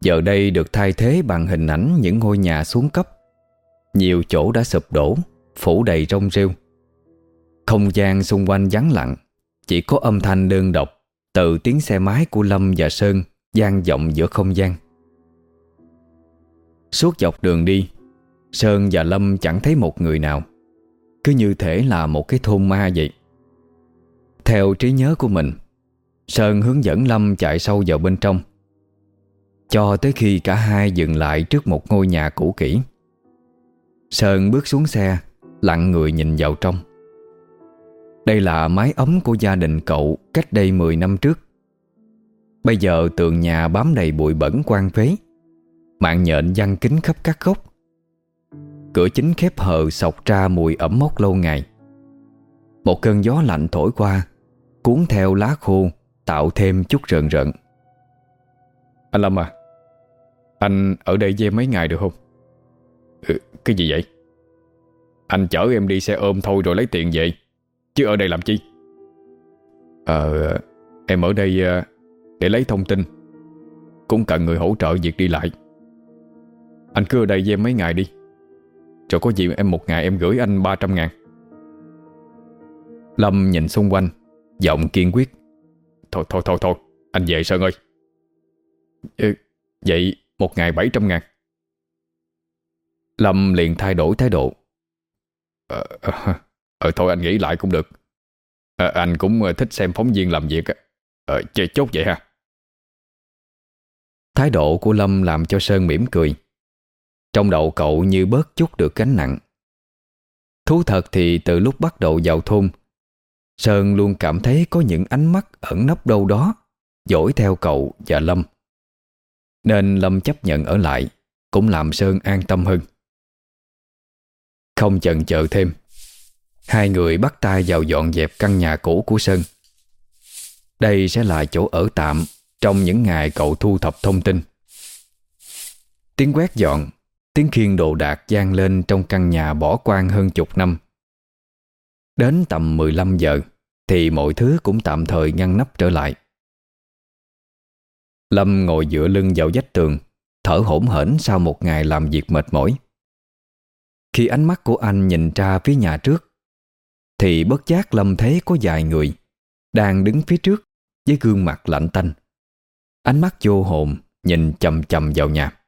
Giờ đây được thay thế bằng hình ảnh những ngôi nhà xuống cấp Nhiều chỗ đã sụp đổ Phủ đầy rong rêu. Không gian xung quanh vắng lặng, Chỉ có âm thanh đơn độc Từ tiếng xe máy của Lâm và Sơn gian vọng giữa không gian. Suốt dọc đường đi, Sơn và Lâm chẳng thấy một người nào, Cứ như thể là một cái thôn ma vậy. Theo trí nhớ của mình, Sơn hướng dẫn Lâm chạy sâu vào bên trong, Cho tới khi cả hai dừng lại trước một ngôi nhà cũ kỹ. Sơn bước xuống xe Lặng người nhìn vào trong. Đây là mái ấm của gia đình cậu Cách đây 10 năm trước. Bây giờ tường nhà bám đầy bụi bẩn quan phế Mạng nhện văng kính khắp các góc. Cửa chính khép hờ sọc ra mùi ẩm mốc lâu ngày. Một cơn gió lạnh thổi qua Cuốn theo lá khô Tạo thêm chút rợn rợn. Anh Lâm à Anh ở đây với mấy ngày được không? Ừ, Cái gì vậy? Anh chở em đi xe ôm thôi rồi lấy tiền về. Chứ ở đây làm chi? Ờ Em ở đây ờ, để lấy thông tin. Cũng cần người hỗ trợ việc đi lại. Anh cứ ở đây với em mấy ngày đi. Rồi có gì em một ngày em gửi anh 300 ngàn. Lâm nhìn xung quanh Giọng kiên quyết. Thôi thôi thôi thôi Anh về Sơn ơi. Ừ, Vậy một ngày 700 ngàn. Lâm liền thay đổi thái độ. Ờ, ờ, ờ thôi anh nghĩ lại cũng được. Ờ, Anh cũng ờ, thích xem phóng viên làm việc Ờ chơi chốt vậy ha. Thái độ của Lâm làm cho Sơn mỉm cười. Trong đầu cậu như bớt chút được gánh nặng. Thú thật thì từ lúc bắt đầu vào thôn Sơn luôn cảm thấy có những ánh mắt ẩn nấp đâu đó dõi theo cậu và Lâm. Nên Lâm chấp nhận ở lại Cũng làm Sơn an tâm hơn. Không chần chờ thêm. Hai người bắt tay vào dọn dẹp căn nhà cũ của Sơn. Đây sẽ là chỗ ở tạm Trong những ngày cậu thu thập thông tin. Tiếng quét dọn, Tiếng khiên đồ đạc gian lên trong căn nhà bỏ quan hơn chục năm. Đến tầm 15 giờ Thì mọi thứ cũng tạm thời ngăn nắp trở lại. Lâm ngồi dựa lưng vào vách tường, Thở hổn hển sau một ngày làm việc mệt mỏi. Khi ánh mắt của anh nhìn ra phía nhà trước Thì bất giác Lâm thấy có vài người Đang đứng phía trước Với gương mặt lạnh tanh. Ánh mắt vô hồn Nhìn chầm chầm vào nhà.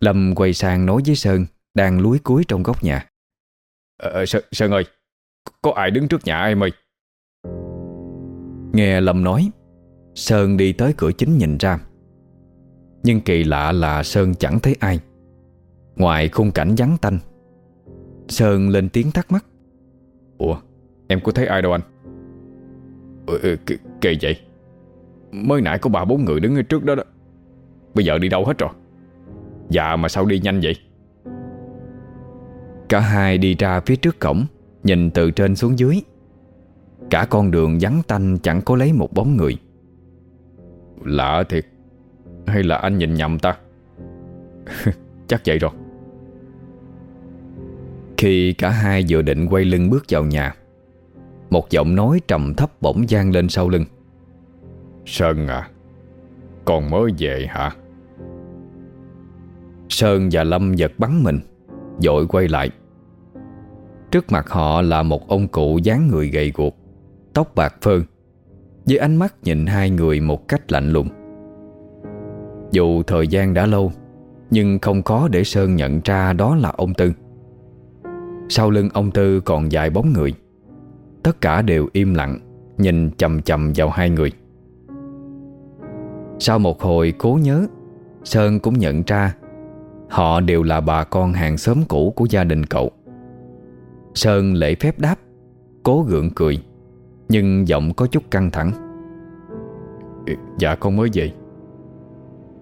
Lâm quay sang nói với Sơn Đang lúi cuối trong góc nhà. Ờ, Sơn, Sơn ơi Có ai đứng trước nhà em ơi? Nghe Lâm nói Sơn đi tới cửa chính nhìn ra. Nhưng kỳ lạ là Sơn chẳng thấy ai Ngoài khung cảnh vắng tanh Sơn lên tiếng thắc mắc. Ủa em có thấy ai đâu anh? Ừ, Kỳ vậy? Mới nãy có ba bốn người đứng ở trước đó đó. Bây giờ đi đâu hết rồi? Dạ mà sao đi nhanh vậy? Cả hai đi ra phía trước cổng Nhìn từ trên xuống dưới. Cả con đường vắng tanh chẳng có lấy một bóng người. Lạ thiệt. Hay là anh nhìn nhầm ta? Chắc vậy rồi. Khi cả hai vừa định quay lưng bước vào nhà Một giọng nói trầm thấp bỗng gian lên sau lưng. Sơn à Còn mới về hả? Sơn và Lâm giật bắn mình Dội quay lại. Trước mặt họ là một ông cụ dáng người gầy guộc Tóc bạc phơ Với ánh mắt nhìn hai người một cách lạnh lùng. Dù thời gian đã lâu Nhưng không có để Sơn nhận ra đó là ông Tư sau lưng ông Tư còn vài bóng người. Tất cả đều im lặng, Nhìn chầm chầm vào hai người. Sau một hồi cố nhớ, Sơn cũng nhận ra Họ đều là bà con hàng xóm cũ của gia đình cậu. Sơn lễ phép đáp, Cố gượng cười, Nhưng giọng có chút căng thẳng. Dạ con mới về.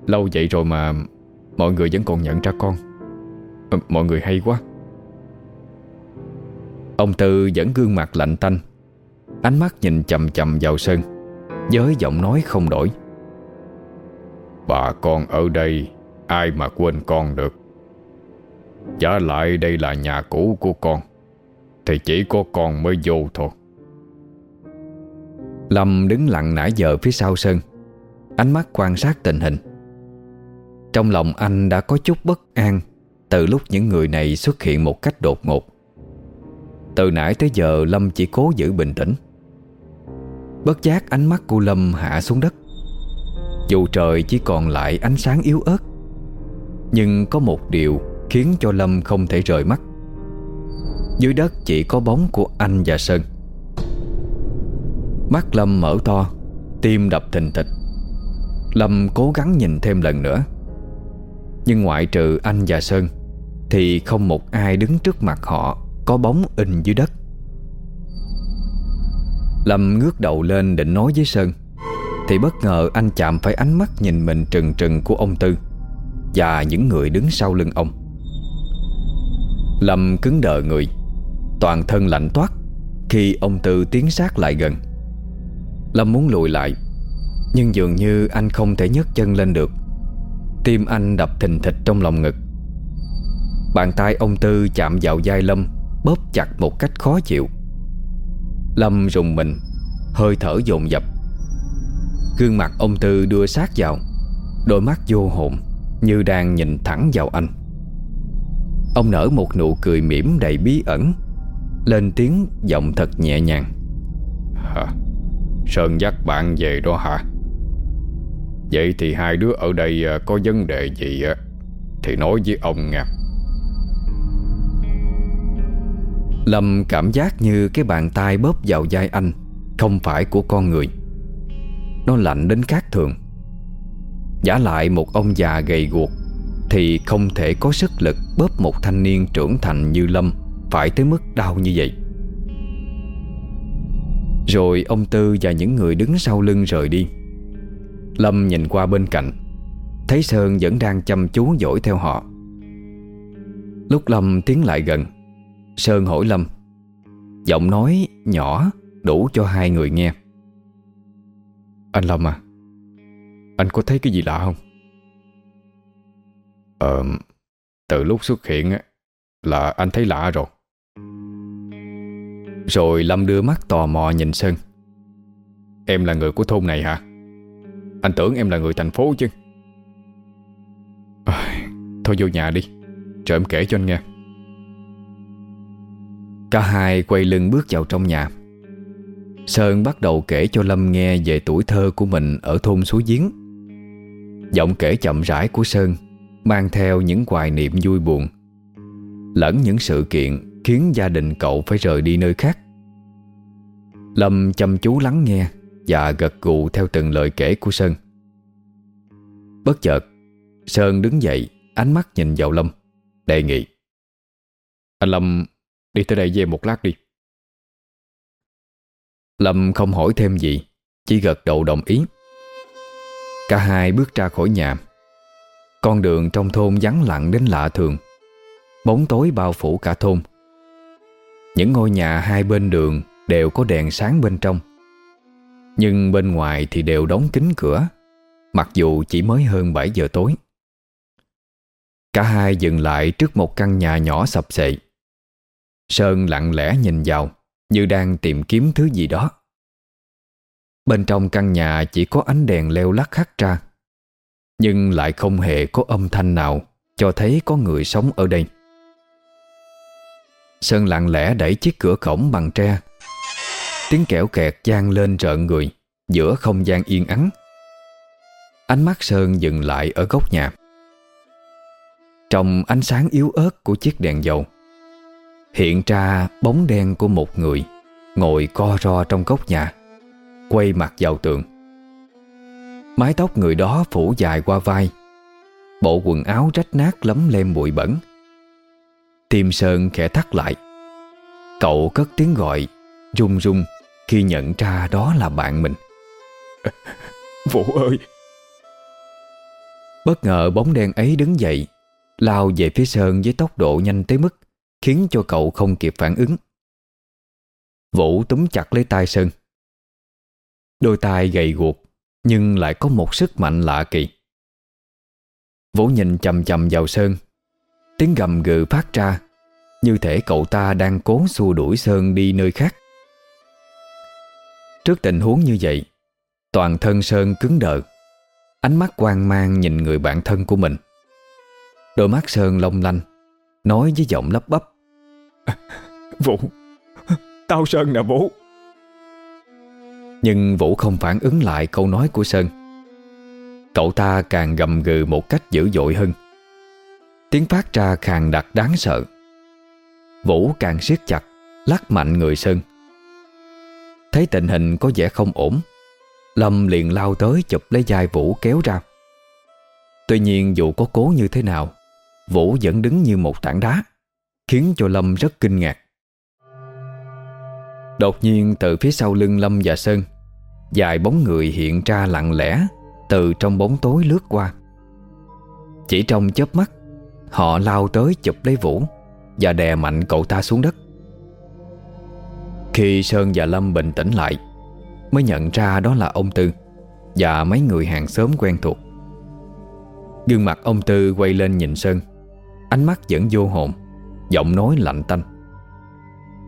Lâu vậy rồi mà Mọi người vẫn còn nhận ra con. Ờ, mọi người hay quá. Ông Tư vẫn gương mặt lạnh tanh Ánh mắt nhìn chầm chầm vào Sơn Với giọng nói không đổi. Bà con ở đây Ai mà quên con được? Giả lại đây là nhà cũ của con Thì chỉ có con mới vô thôi. Lâm đứng lặng nãy giờ phía sau Sơn Ánh mắt quan sát tình hình. Trong lòng anh đã có chút bất an Từ lúc những người này xuất hiện một cách đột ngột từ nãy tới giờ, Lâm chỉ cố giữ bình tĩnh. Bất giác ánh mắt của Lâm hạ xuống đất. Dù trời chỉ còn lại ánh sáng yếu ớt, Nhưng có một điều Khiến cho Lâm không thể rời mắt. Dưới đất chỉ có bóng của anh và Sơn. Mắt Lâm mở to, Tim đập thình thịch. Lâm cố gắng nhìn thêm lần nữa. Nhưng ngoại trừ anh và Sơn, Thì không một ai đứng trước mặt họ. Có bóng in dưới đất. Lâm ngước đầu lên định nói với Sơn. Thì bất ngờ anh chạm phải ánh mắt nhìn mình trừng trừng của ông Tư Và những người đứng sau lưng ông. Lâm cứng đờ người, Toàn thân lạnh toát Khi ông Tư tiến sát lại gần. Lâm muốn lùi lại, Nhưng dường như anh không thể nhấc chân lên được. Tim anh đập thình thịch trong lòng ngực. Bàn tay ông Tư chạm vào vai Lâm Bóp chặt một cách khó chịu. Lâm rùng mình, Hơi thở dồn dập. Gương mặt ông Tư đưa sát vào, Đôi mắt vô hồn Như đang nhìn thẳng vào anh. Ông nở một nụ cười mỉm đầy bí ẩn, Lên tiếng giọng thật nhẹ nhàng. Hả? Sơn dắt bạn về đó hả? Vậy thì hai đứa ở đây à, có vấn đề gì à? Thì nói với ông nha. Lâm cảm giác như cái bàn tay bóp vào vai anh, Không phải của con người. Nó lạnh đến khác thường. Giả lại một ông già gầy guộc Thì không thể có sức lực bóp một thanh niên trưởng thành như Lâm Phải tới mức đau như vậy. Rồi ông Tư và những người đứng sau lưng rời đi. Lâm nhìn qua bên cạnh, Thấy Sơn vẫn đang chăm chú dõi theo họ. Lúc Lâm tiến lại gần Sơn hỏi Lâm. Giọng nói nhỏ Đủ cho hai người nghe. Anh Lâm à Anh có thấy cái gì lạ không? Ờ Từ lúc xuất hiện Là anh thấy lạ rồi. Rồi Lâm đưa mắt tò mò nhìn Sơn. Em là người của thôn này hả? Anh tưởng em là người thành phố chứ. À, Thôi vô nhà đi Rồi em kể cho anh nghe Cả hai quay lưng bước vào trong nhà. Sơn bắt đầu kể cho Lâm nghe về tuổi thơ của mình ở thôn Suối Giếng. Giọng kể chậm rãi của Sơn, Mang theo những hoài niệm vui buồn, Lẫn những sự kiện khiến gia đình cậu phải rời đi nơi khác. Lâm chăm chú lắng nghe Và gật gù theo từng lời kể của Sơn. Bất chợt, Sơn đứng dậy, Ánh mắt nhìn vào Lâm, Đề nghị. Anh Lâm Đi tới đây về một lát đi. Lâm không hỏi thêm gì, Chỉ gật đầu đồng ý. Cả hai bước ra khỏi nhà. Con đường trong thôn vắng lặng đến lạ thường. Bóng tối bao phủ cả thôn. Những ngôi nhà hai bên đường Đều có đèn sáng bên trong. Nhưng bên ngoài thì đều đóng kín cửa, Mặc dù chỉ mới hơn 7 giờ tối. Cả hai dừng lại trước một căn nhà nhỏ sập sệ. Sơn lặng lẽ nhìn vào, Như đang tìm kiếm thứ gì đó. Bên trong căn nhà chỉ có ánh đèn leo lắc hắt ra Nhưng lại không hề có âm thanh nào Cho thấy có người sống ở đây. Sơn lặng lẽ đẩy chiếc cửa cổng bằng tre. Tiếng kẻo kẹt gian lên rợn người Giữa không gian yên ắng. Ánh mắt Sơn dừng lại ở góc nhà. Trong ánh sáng yếu ớt của chiếc đèn dầu Hiện ra bóng đen của một người Ngồi co ro trong góc nhà Quay mặt vào tường. Mái tóc người đó phủ dài qua vai Bộ quần áo rách nát lấm lem bụi bẩn. Tim Sơn khẽ thắt lại. Cậu cất tiếng gọi Run run Khi nhận ra đó là bạn mình. Vũ ơi! Bất ngờ bóng đen ấy đứng dậy Lao về phía Sơn với tốc độ nhanh tới mức Khiến cho cậu không kịp phản ứng. Vũ túm chặt lấy tay Sơn. Đôi tay gầy guộc, Nhưng lại có một sức mạnh lạ kỳ. Vũ nhìn chầm chầm vào Sơn. Tiếng gầm gừ phát ra, Như thể cậu ta đang cố xua đuổi Sơn đi nơi khác. Trước tình huống như vậy, Toàn thân Sơn cứng đờ. Ánh mắt quan mang nhìn người bạn thân của mình. Đôi mắt Sơn long lanh Nói với giọng lấp bắp. Vũ Tao Sơn nè Vũ. Nhưng Vũ không phản ứng lại câu nói của Sơn. Cậu ta càng gầm gừ một cách dữ dội hơn. Tiếng phát ra khàn đặc đáng sợ. Vũ càng siết chặt Lắc mạnh người Sơn. Thấy tình hình có vẻ không ổn Lâm liền lao tới chụp lấy vai Vũ kéo ra. Tuy nhiên dù có cố như thế nào Vũ vẫn đứng như một tảng đá, Khiến cho Lâm rất kinh ngạc. Đột nhiên, từ phía sau lưng Lâm và Sơn Dài bóng người hiện ra lặng lẽ Từ trong bóng tối lướt qua. Chỉ trong chớp mắt, Họ lao tới chụp lấy Vũ Và đè mạnh cậu ta xuống đất. Khi Sơn và Lâm bình tĩnh lại, Mới nhận ra đó là ông Tư Và mấy người hàng xóm quen thuộc. Gương mặt ông Tư quay lên nhìn Sơn. Ánh mắt vẫn vô hồn, Giọng nói lạnh tanh.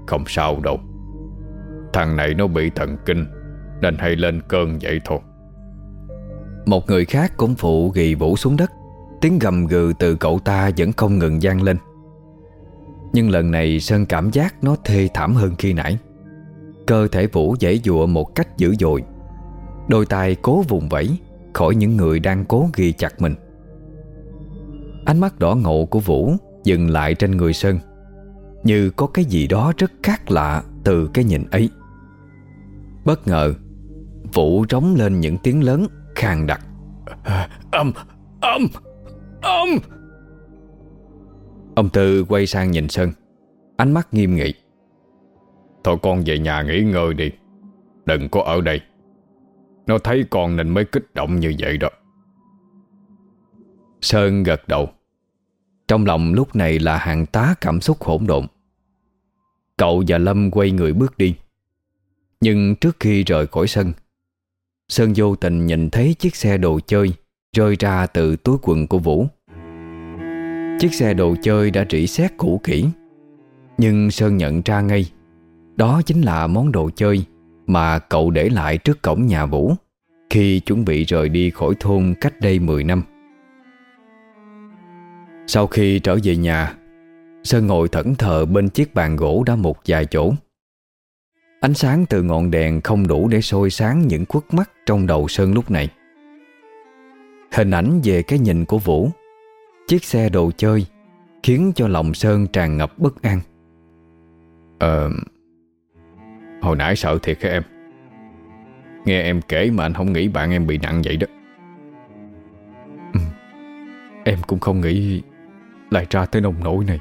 Không sao đâu. Thằng này nó bị thần kinh, Nên hay lên cơn vậy thôi. Một người khác cũng phụ ghi vũ xuống đất. Tiếng gầm gừ từ cậu ta vẫn không ngừng vang lên. Nhưng lần này Sơn cảm giác nó thê thảm hơn khi nãy. Cơ thể Vũ dãy dụa một cách dữ dội. Đôi tay cố vùng vẫy Khỏi những người đang cố ghi chặt mình. Ánh mắt đỏ ngộ của Vũ Dừng lại trên người Sơn. Như có cái gì đó rất khác lạ Từ cái nhìn ấy. Bất ngờ Vũ trống lên những tiếng lớn khàn đặc. Âm Âm Âm. Ông Tư quay sang nhìn Sơn. Ánh mắt nghiêm nghị. Thôi con về nhà nghỉ ngơi đi. Đừng có ở đây. Nó thấy con nên mới kích động như vậy đó Sơn gật đầu. Trong lòng lúc này là hàng tá cảm xúc hỗn độn. Cậu và Lâm quay người bước đi. Nhưng trước khi rời khỏi sân, Sơn vô tình nhìn thấy chiếc xe đồ chơi Rơi ra từ túi quần của Vũ. Chiếc xe đồ chơi đã rỉ sét cũ kỹ, Nhưng Sơn nhận ra ngay, Đó chính là món đồ chơi Mà cậu để lại trước cổng nhà Vũ Khi chuẩn bị rời đi khỏi thôn cách đây 10 năm. Sau khi trở về nhà, Sơn ngồi thẫn thờ bên chiếc bàn gỗ đã một vài chỗ. Ánh sáng từ ngọn đèn không đủ để soi sáng những khuất mắt trong đầu Sơn lúc này. Hình ảnh về cái nhìn của Vũ, Chiếc xe đồ chơi, Khiến cho lòng Sơn tràn ngập bất an. Ờ Hồi nãy sợ thiệt hả em? Nghe em kể mà anh không nghĩ bạn em bị nặng vậy đó. Ừ. Em cũng không nghĩ lại ra tới nông nổi này.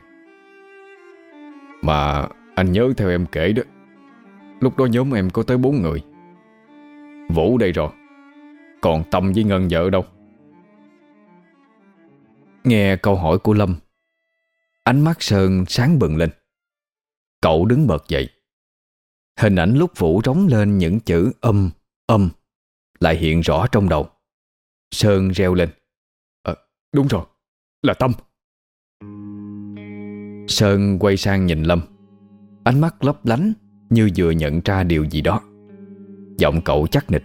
Mà anh nhớ theo em kể đó Lúc đó nhóm em có tới bốn người. Vũ đây rồi Còn Tâm với Ngân vợ đâu? Nghe câu hỏi của Lâm Ánh mắt Sơn sáng bừng lên. Cậu đứng bật dậy. Hình ảnh lúc Vũ trống lên những chữ âm, âm Lại hiện rõ trong đầu. Sơn reo lên. À, Đúng rồi, là Tâm. Sơn quay sang nhìn Lâm. Ánh mắt lấp lánh Như vừa nhận ra điều gì đó. Giọng cậu chắc nịch.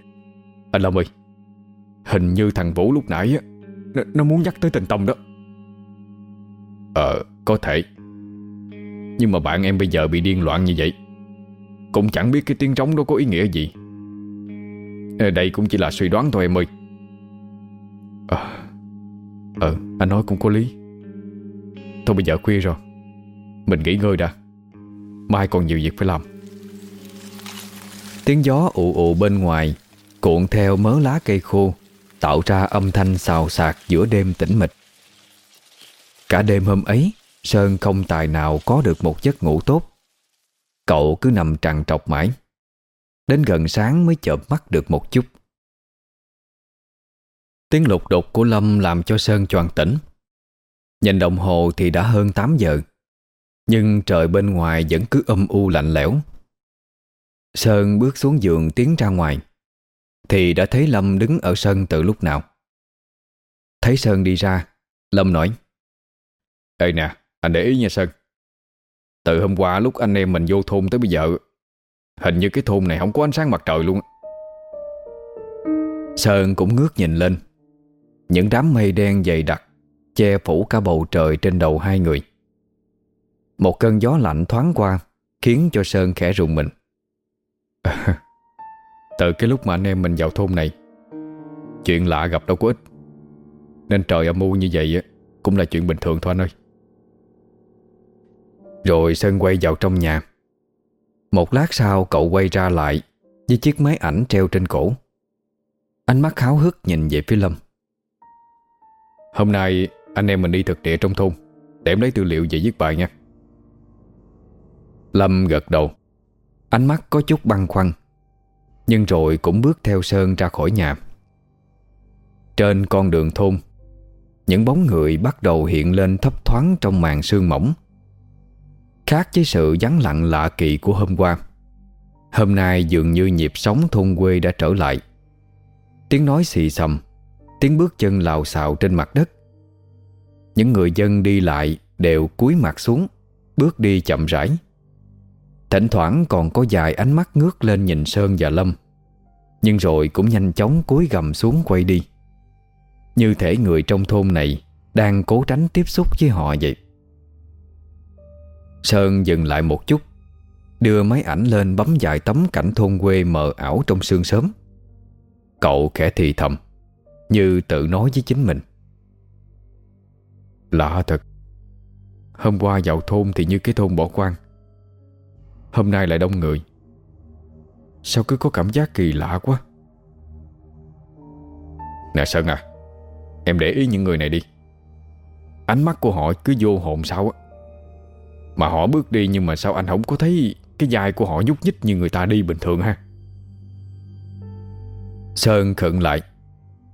Anh Lâm ơi Hình như thằng Vũ lúc nãy Nó, nó muốn nhắc tới tình tông đó. Ờ có thể. Nhưng mà bạn em bây giờ bị điên loạn như vậy Cũng chẳng biết cái tiếng trống đó có ý nghĩa gì. Ờ, đây cũng chỉ là suy đoán thôi em ơi. Ờ Ờ anh nói cũng có lý. Thôi bây giờ khuya rồi. Mình nghỉ ngơi đã. Mai còn nhiều việc phải làm. Tiếng gió ụ ụ bên ngoài, Cuộn theo mớ lá cây khô, Tạo ra âm thanh xào xạc giữa đêm tĩnh mịch. Cả đêm hôm ấy, Sơn không tài nào có được một giấc ngủ tốt. Cậu cứ nằm trằn trọc mãi. Đến gần sáng mới chợp mắt được một chút. Tiếng lục đục của Lâm làm cho Sơn choàng tỉnh. Nhìn đồng hồ thì đã hơn 8 giờ. Nhưng trời bên ngoài vẫn cứ âm u lạnh lẽo. Sơn bước xuống giường tiến ra ngoài Thì đã thấy Lâm đứng ở sân từ lúc nào. Thấy Sơn đi ra Lâm nói Ê nè, anh để ý nha Sơn. Từ hôm qua lúc anh em mình vô thôn tới bây giờ Hình như cái thôn này không có ánh sáng mặt trời luôn. Sơn cũng ngước nhìn lên. Những đám mây đen dày đặc Che phủ cả bầu trời trên đầu hai người. Một cơn gió lạnh thoáng qua Khiến cho Sơn khẽ rùng mình. À, Từ cái lúc mà anh em mình vào thôn này Chuyện lạ gặp đâu có ít. Nên trời âm u như vậy Cũng là chuyện bình thường thôi anh ơi. Rồi Sơn quay vào trong nhà. Một lát sau cậu quay ra lại Với chiếc máy ảnh treo trên cổ. Ánh mắt háo hức nhìn về phía Lâm. Hôm nay anh em mình đi thực địa trong thôn Để em lấy tư liệu về viết bài nha. Lâm gật đầu. Ánh mắt có chút băn khoăn, Nhưng rồi cũng bước theo Sơn ra khỏi nhà. Trên con đường thôn, Những bóng người bắt đầu hiện lên thấp thoáng trong màn sương mỏng. Khác với sự vắng lặng lạ kỳ của hôm qua, Hôm nay dường như nhịp sống thôn quê đã trở lại. Tiếng nói xì xầm, Tiếng bước chân lào xào trên mặt đất. Những người dân đi lại đều cúi mặt xuống, Bước đi chậm rãi. Thỉnh thoảng còn có vài ánh mắt ngước lên nhìn Sơn và Lâm. Nhưng rồi cũng nhanh chóng cúi gầm xuống quay đi. Như thể người trong thôn này Đang cố tránh tiếp xúc với họ vậy. Sơn dừng lại một chút, Đưa máy ảnh lên bấm vài tấm cảnh thôn quê mờ ảo trong sương sớm. Cậu khẽ thì thầm, Như tự nói với chính mình. Lạ thật, Hôm qua vào thôn thì như cái thôn bỏ quang Hôm nay lại đông người. Sao cứ có cảm giác kỳ lạ quá? Nè Sơn à Em để ý những người này đi. Ánh mắt của họ cứ vô hồn sao á. Mà họ bước đi nhưng mà sao anh không có thấy Cái dài của họ nhúc nhích như người ta đi bình thường ha? Sơn khựng lại,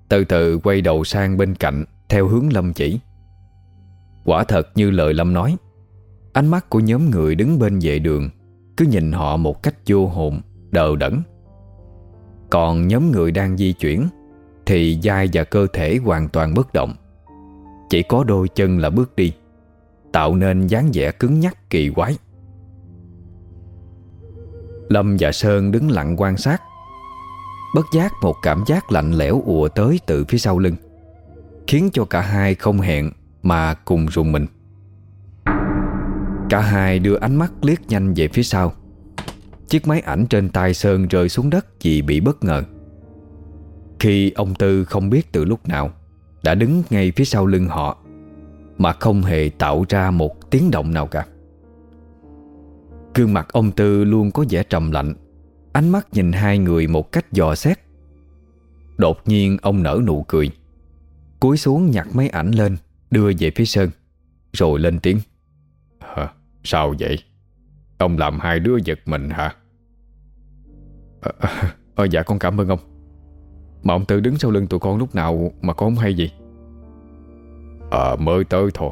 Từ từ quay đầu sang bên cạnh Theo hướng Lâm chỉ. Quả thật như lời Lâm nói, Ánh mắt của nhóm người đứng bên vệ đường cứ nhìn họ một cách vô hồn, Đờ đẫn. Còn nhóm người đang di chuyển, Thì vai và cơ thể hoàn toàn bất động. Chỉ có đôi chân là bước đi, Tạo nên dáng vẻ cứng nhắc kỳ quái. Lâm và Sơn đứng lặng quan sát, Bất giác một cảm giác lạnh lẽo ùa tới từ phía sau lưng, Khiến cho cả hai không hẹn Mà cùng rùng mình. Cả hai đưa ánh mắt liếc nhanh về phía sau. Chiếc máy ảnh trên tay Sơn rơi xuống đất vì bị bất ngờ. Khi ông Tư không biết từ lúc nào Đã đứng ngay phía sau lưng họ, Mà không hề tạo ra một tiếng động nào cả. Gương mặt ông Tư luôn có vẻ trầm lạnh, Ánh mắt nhìn hai người một cách dò xét. Đột nhiên ông nở nụ cười, Cúi xuống nhặt máy ảnh lên, Đưa về phía Sơn, Rồi lên tiếng. Sao vậy? Ông làm hai đứa giật mình hả? À, à, dạ con cảm ơn ông. Mà ông Tư đứng sau lưng tụi con lúc nào Mà con không hay gì. Ờ mới tới thôi.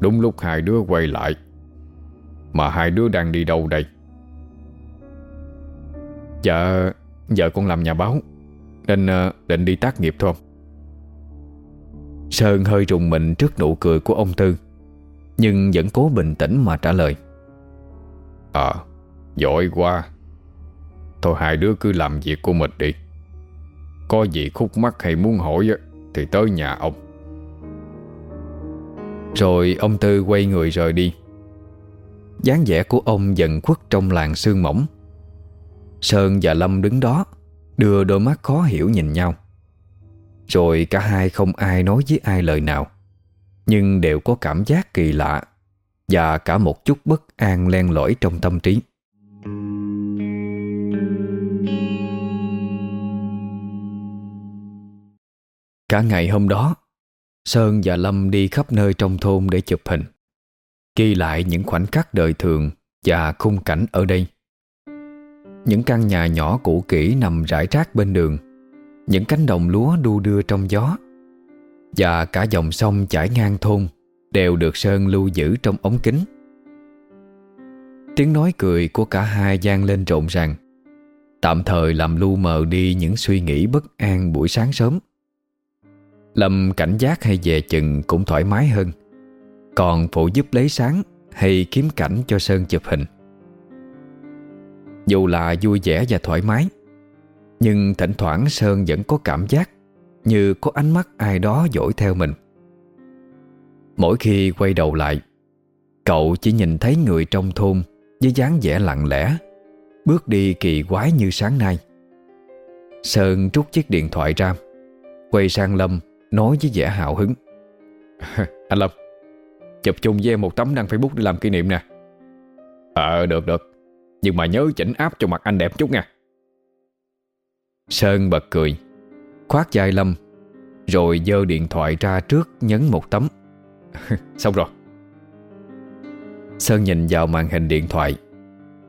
Đúng lúc hai đứa quay lại. Mà hai đứa đang đi đâu đây? Dạ Vợ con làm nhà báo Nên ờ, định đi tác nghiệp thôi Sơn hơi rùng mình trước nụ cười của ông Tư. Nhưng vẫn cố bình tĩnh mà trả lời. Ờ Giỏi quá. Thôi hai đứa cứ làm việc của mình đi. Có gì khúc mắc hay muốn hỏi Thì tới nhà ông. Rồi ông Tư quay người rời đi. Dáng vẻ của ông dần khuất trong làng sương mỏng. Sơn và Lâm đứng đó Đưa đôi mắt khó hiểu nhìn nhau. Rồi cả hai không ai nói với ai lời nào nhưng đều có cảm giác kỳ lạ Và cả một chút bất an len lỏi trong tâm trí. Cả ngày hôm đó, Sơn và Lâm đi khắp nơi trong thôn để chụp hình, Ghi lại những khoảnh khắc đời thường Và khung cảnh ở đây. Những căn nhà nhỏ cũ kỹ nằm rải rác bên đường, Những cánh đồng lúa đu đưa trong gió. Và cả dòng sông chảy ngang thôn Đều được Sơn lưu giữ trong ống kính. Tiếng nói cười của cả hai gian lên rộn ràng. Tạm thời làm lu mờ đi những suy nghĩ bất an buổi sáng sớm. Lâm cảnh giác hay về chừng cũng thoải mái hơn. Còn phụ giúp lấy sáng hay kiếm cảnh cho Sơn chụp hình. Dù là vui vẻ và thoải mái, Nhưng thỉnh thoảng Sơn vẫn có cảm giác. Như có ánh mắt ai đó dõi theo mình. Mỗi khi quay đầu lại, Cậu chỉ nhìn thấy người trong thôn Với dáng vẻ lặng lẽ, Bước đi kỳ quái như sáng nay. Sơn rút chiếc điện thoại ra, Quay sang Lâm Nói với vẻ hào hứng. Anh Lâm, Chụp chung với em một tấm đăng Facebook để làm kỷ niệm nè. Ờ được được. Nhưng mà nhớ chỉnh áp cho mặt anh đẹp chút nha. Sơn bật cười. Khoát dài Lâm Rồi dơ điện thoại ra trước nhấn một tấm. Xong rồi. Sơn nhìn vào màn hình điện thoại,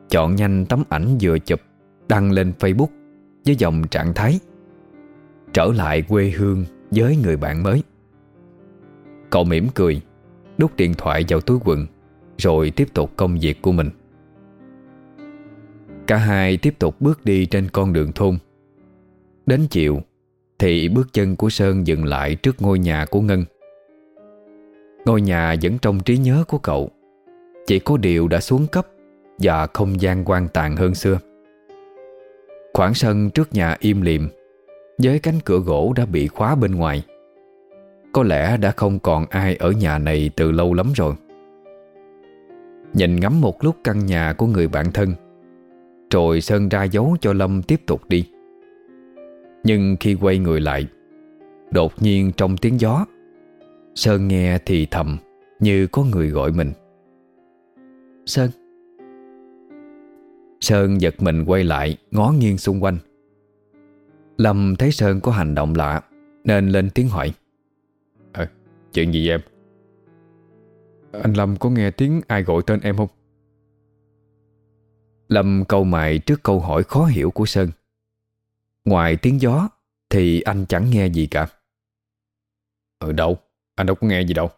Chọn nhanh tấm ảnh vừa chụp, Đăng lên Facebook Với dòng trạng thái, Trở lại quê hương với người bạn mới. Cậu mỉm cười, Đút điện thoại vào túi quần, Rồi tiếp tục công việc của mình. Cả hai tiếp tục bước đi trên con đường thôn. Đến chiều thì bước chân của Sơn dừng lại trước ngôi nhà của Ngân. Ngôi nhà vẫn trong trí nhớ của cậu, Chỉ có điều đã xuống cấp Và không gian quan tàn hơn xưa. Khoảng sân trước nhà im liềm Với cánh cửa gỗ đã bị khóa bên ngoài. Có lẽ đã không còn ai ở nhà này từ lâu lắm rồi. Nhìn ngắm một lúc căn nhà của người bạn thân, Rồi Sơn ra dấu cho Lâm tiếp tục đi. Nhưng khi quay người lại Đột nhiên trong tiếng gió Sơn nghe thì thầm Như có người gọi mình. Sơn. Sơn giật mình quay lại Ngó nghiêng xung quanh. Lâm thấy Sơn có hành động lạ Nên lên tiếng hỏi. À, Chuyện gì em? Anh Lâm có nghe tiếng ai gọi tên em không? Lâm câu mày trước câu hỏi khó hiểu của Sơn Ngoài tiếng gió, Thì anh chẳng nghe gì cả. Ở đâu? Anh đâu có nghe gì đâu.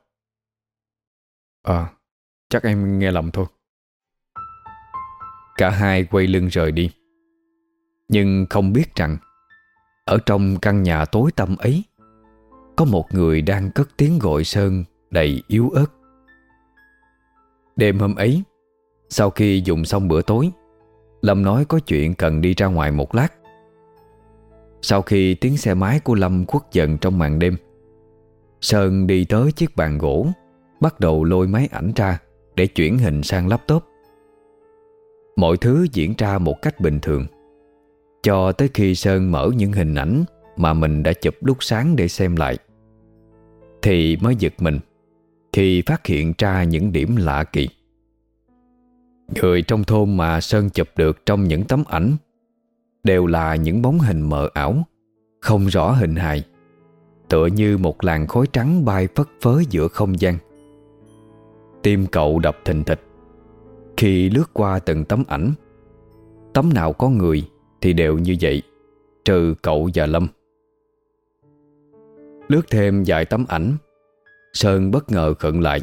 À Chắc em nghe lầm thôi. Cả hai quay lưng rời đi. Nhưng không biết rằng, Ở trong căn nhà tối tăm ấy, Có một người đang cất tiếng gọi Sơn Đầy yếu ớt. Đêm hôm ấy, Sau khi dùng xong bữa tối, Lâm nói có chuyện cần đi ra ngoài một lát. Sau khi tiếng xe máy của Lâm khuất dần trong màn đêm, Sơn đi tới chiếc bàn gỗ, Bắt đầu lôi máy ảnh ra Để chuyển hình sang laptop. Mọi thứ diễn ra một cách bình thường, Cho tới khi Sơn mở những hình ảnh Mà mình đã chụp lúc sáng để xem lại, Thì mới giật mình Khi phát hiện ra những điểm lạ kỳ. Người trong thôn mà Sơn chụp được trong những tấm ảnh Đều là những bóng hình mờ ảo, Không rõ hình hài, Tựa như một làn khói trắng bay phất phới giữa không gian. Tim cậu đập thình thịch. Khi lướt qua từng tấm ảnh, Tấm nào có người Thì đều như vậy, Trừ cậu và Lâm. Lướt thêm vài tấm ảnh, Sơn bất ngờ khựng lại.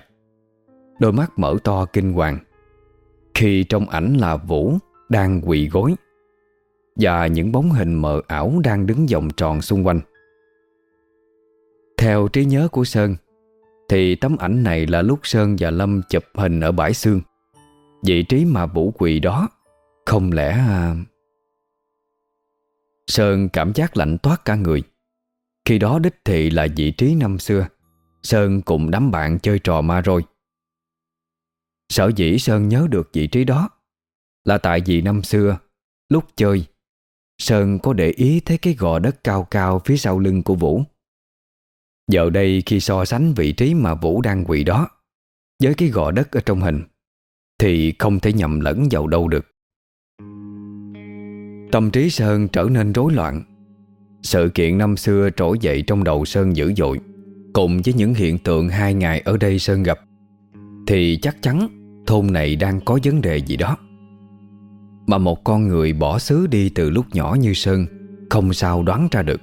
Đôi mắt mở to kinh hoàng. Khi trong ảnh là Vũ Đang quỳ gối và những bóng hình mờ ảo Đang đứng vòng tròn xung quanh. Theo trí nhớ của Sơn, Thì tấm ảnh này là lúc Sơn và Lâm chụp hình ở bãi xương. Vị trí mà Vũ quỳ đó, Không lẽ... À, Sơn cảm giác lạnh toát cả người. Khi đó đích thị là vị trí năm xưa, Sơn cùng đám bạn chơi trò ma rồi Sở dĩ Sơn nhớ được vị trí đó Là tại vì năm xưa, Lúc chơi Sơn có để ý thấy cái gò đất cao cao phía sau lưng của Vũ. Giờ đây khi so sánh vị trí mà Vũ đang quỳ đó Với cái gò đất ở trong hình, Thì không thể nhầm lẫn vào đâu được. Tâm trí Sơn trở nên rối loạn. Sự kiện năm xưa trỗi dậy trong đầu Sơn dữ dội. Cùng với những hiện tượng hai ngày ở đây Sơn gặp, Thì chắc chắn thôn này đang có vấn đề gì đó. Mà một con người bỏ xứ đi từ lúc nhỏ như Sơn Không sao đoán ra được.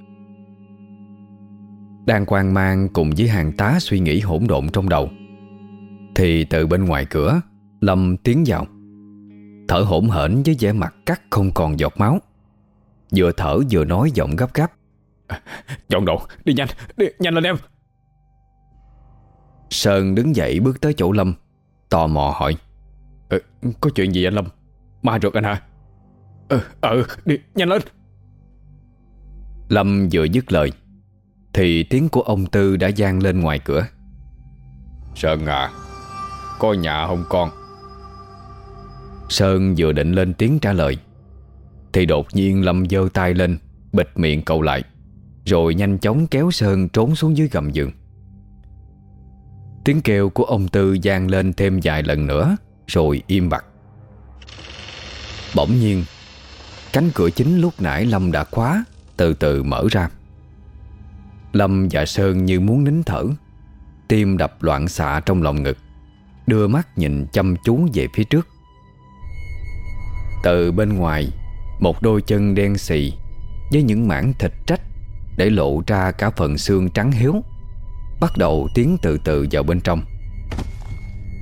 Đang quan mang cùng với hàng tá suy nghĩ hỗn độn trong đầu. Thì từ bên ngoài cửa Lâm tiến vào. Thở hổn hển với vẻ mặt cắt không còn giọt máu. Vừa thở vừa nói giọng gấp gáp. Dọn đồ, đi nhanh, đi nhanh lên em. Sơn đứng dậy bước tới chỗ Lâm Tò mò hỏi. Ừ, Có chuyện gì anh Lâm Ma rượt anh hả? Ừ, ừ, đi, nhanh lên. Lâm vừa dứt lời Thì tiếng của ông Tư đã gian lên ngoài cửa. Sơn à Có nhà không con? Sơn vừa định lên tiếng trả lời Thì đột nhiên Lâm giơ tay lên Bịt miệng cậu lại Rồi nhanh chóng kéo Sơn trốn xuống dưới gầm giường. Tiếng kêu của ông Tư gian lên thêm vài lần nữa Rồi im bặt Bỗng nhiên, Cánh cửa chính lúc nãy Lâm đã khóa, Từ từ mở ra. Lâm và Sơn như muốn nín thở, Tim đập loạn xạ trong lòng ngực, Đưa mắt nhìn chăm chú về phía trước. Từ bên ngoài, Một đôi chân đen xì Với những mảng thịt trách Để lộ ra cả phần xương trắng hiếu, Bắt đầu tiến từ từ vào bên trong.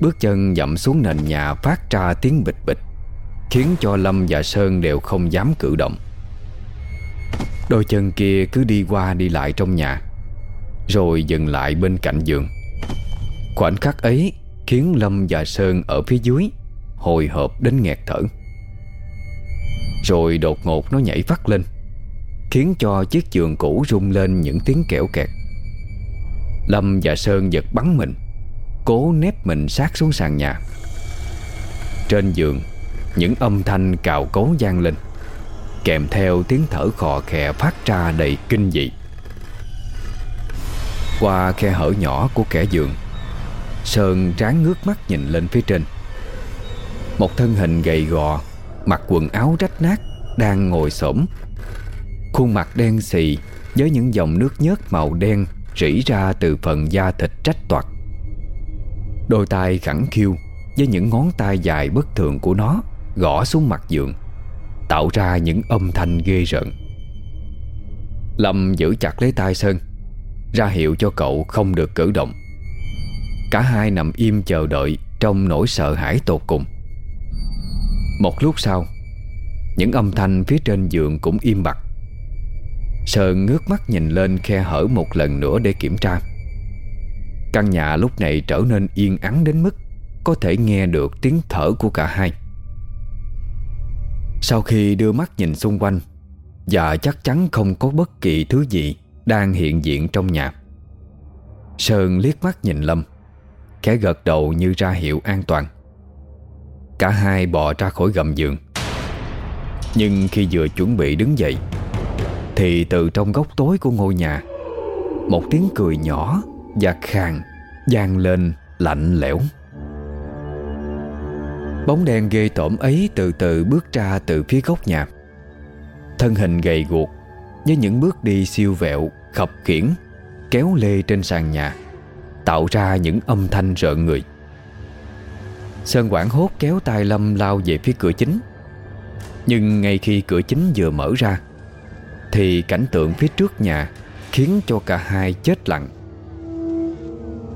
Bước chân dậm xuống nền nhà phát ra tiếng bịch bịch. Khiến cho Lâm và Sơn đều không dám cử động. Đôi chân kia cứ đi qua đi lại trong nhà, Rồi dừng lại bên cạnh giường. Khoảnh khắc ấy Khiến Lâm và Sơn ở phía dưới Hồi hộp đến nghẹt thở. Rồi đột ngột nó nhảy phát lên, Khiến cho chiếc giường cũ rung lên những tiếng kẽo kẹt. Lâm và Sơn giật bắn mình, Cố nép mình sát xuống sàn nhà. Trên giường những âm thanh cào cấu gian lên, Kèm theo tiếng thở khò khè phát ra đầy kinh dị. Qua khe hở nhỏ của kẻ giường, Sơn ráng ngước mắt nhìn lên phía trên. Một thân hình gầy gò, Mặc quần áo rách nát, Đang ngồi xổm. Khuôn mặt đen xì Với những dòng nước nhớt màu đen Rỉ ra từ phần da thịt trách toạc. Đôi tay khẳng khiu Với những ngón tay dài bất thường của nó. Gõ xuống mặt giường, Tạo ra những âm thanh ghê rợn. Lâm giữ chặt lấy tay Sơn, Ra hiệu cho cậu không được cử động. Cả hai nằm im chờ đợi Trong nỗi sợ hãi tột cùng. Một lúc sau, Những âm thanh phía trên giường cũng im bặt. Sơn ngước mắt nhìn lên khe hở một lần nữa để kiểm tra. Căn nhà lúc này trở nên yên ắng đến mức Có thể nghe được tiếng thở của cả hai. Sau khi đưa mắt nhìn xung quanh, Và chắc chắn không có bất kỳ thứ gì Đang hiện diện trong nhà. Sơn liếc mắt nhìn Lâm, Khẽ gật đầu như ra hiệu an toàn. Cả hai bò ra khỏi gầm giường. Nhưng khi vừa chuẩn bị đứng dậy, Thì từ trong góc tối của ngôi nhà, Một tiếng cười nhỏ và khàn vang lên lạnh lẽo. Bóng đen ghê tởm ấy từ từ bước ra từ phía góc nhà. Thân hình gầy guộc Với những bước đi siêu vẹo, Khập khiển, Kéo lê trên sàn nhà, Tạo ra những âm thanh rợn người. Sơn quảng hốt kéo tay Lâm lao về phía cửa chính. Nhưng ngay khi cửa chính vừa mở ra, Thì cảnh tượng phía trước nhà Khiến cho cả hai chết lặng.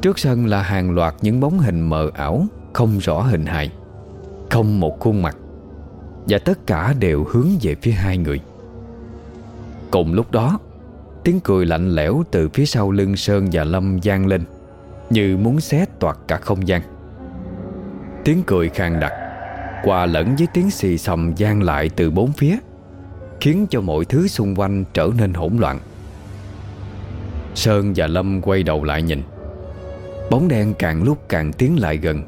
Trước sân là hàng loạt những bóng hình mờ ảo, Không rõ hình hài. Không một khuôn mặt, Và tất cả đều hướng về phía hai người. Cùng lúc đó, Tiếng cười lạnh lẽo từ phía sau lưng Sơn và Lâm gian lên, Như muốn xé toạc cả không gian. Tiếng cười khang đặc, Hòa lẫn với tiếng xì xầm gian lại từ bốn phía, Khiến cho mọi thứ xung quanh trở nên hỗn loạn. Sơn và Lâm quay đầu lại nhìn. Bóng đen càng lúc càng tiến lại gần,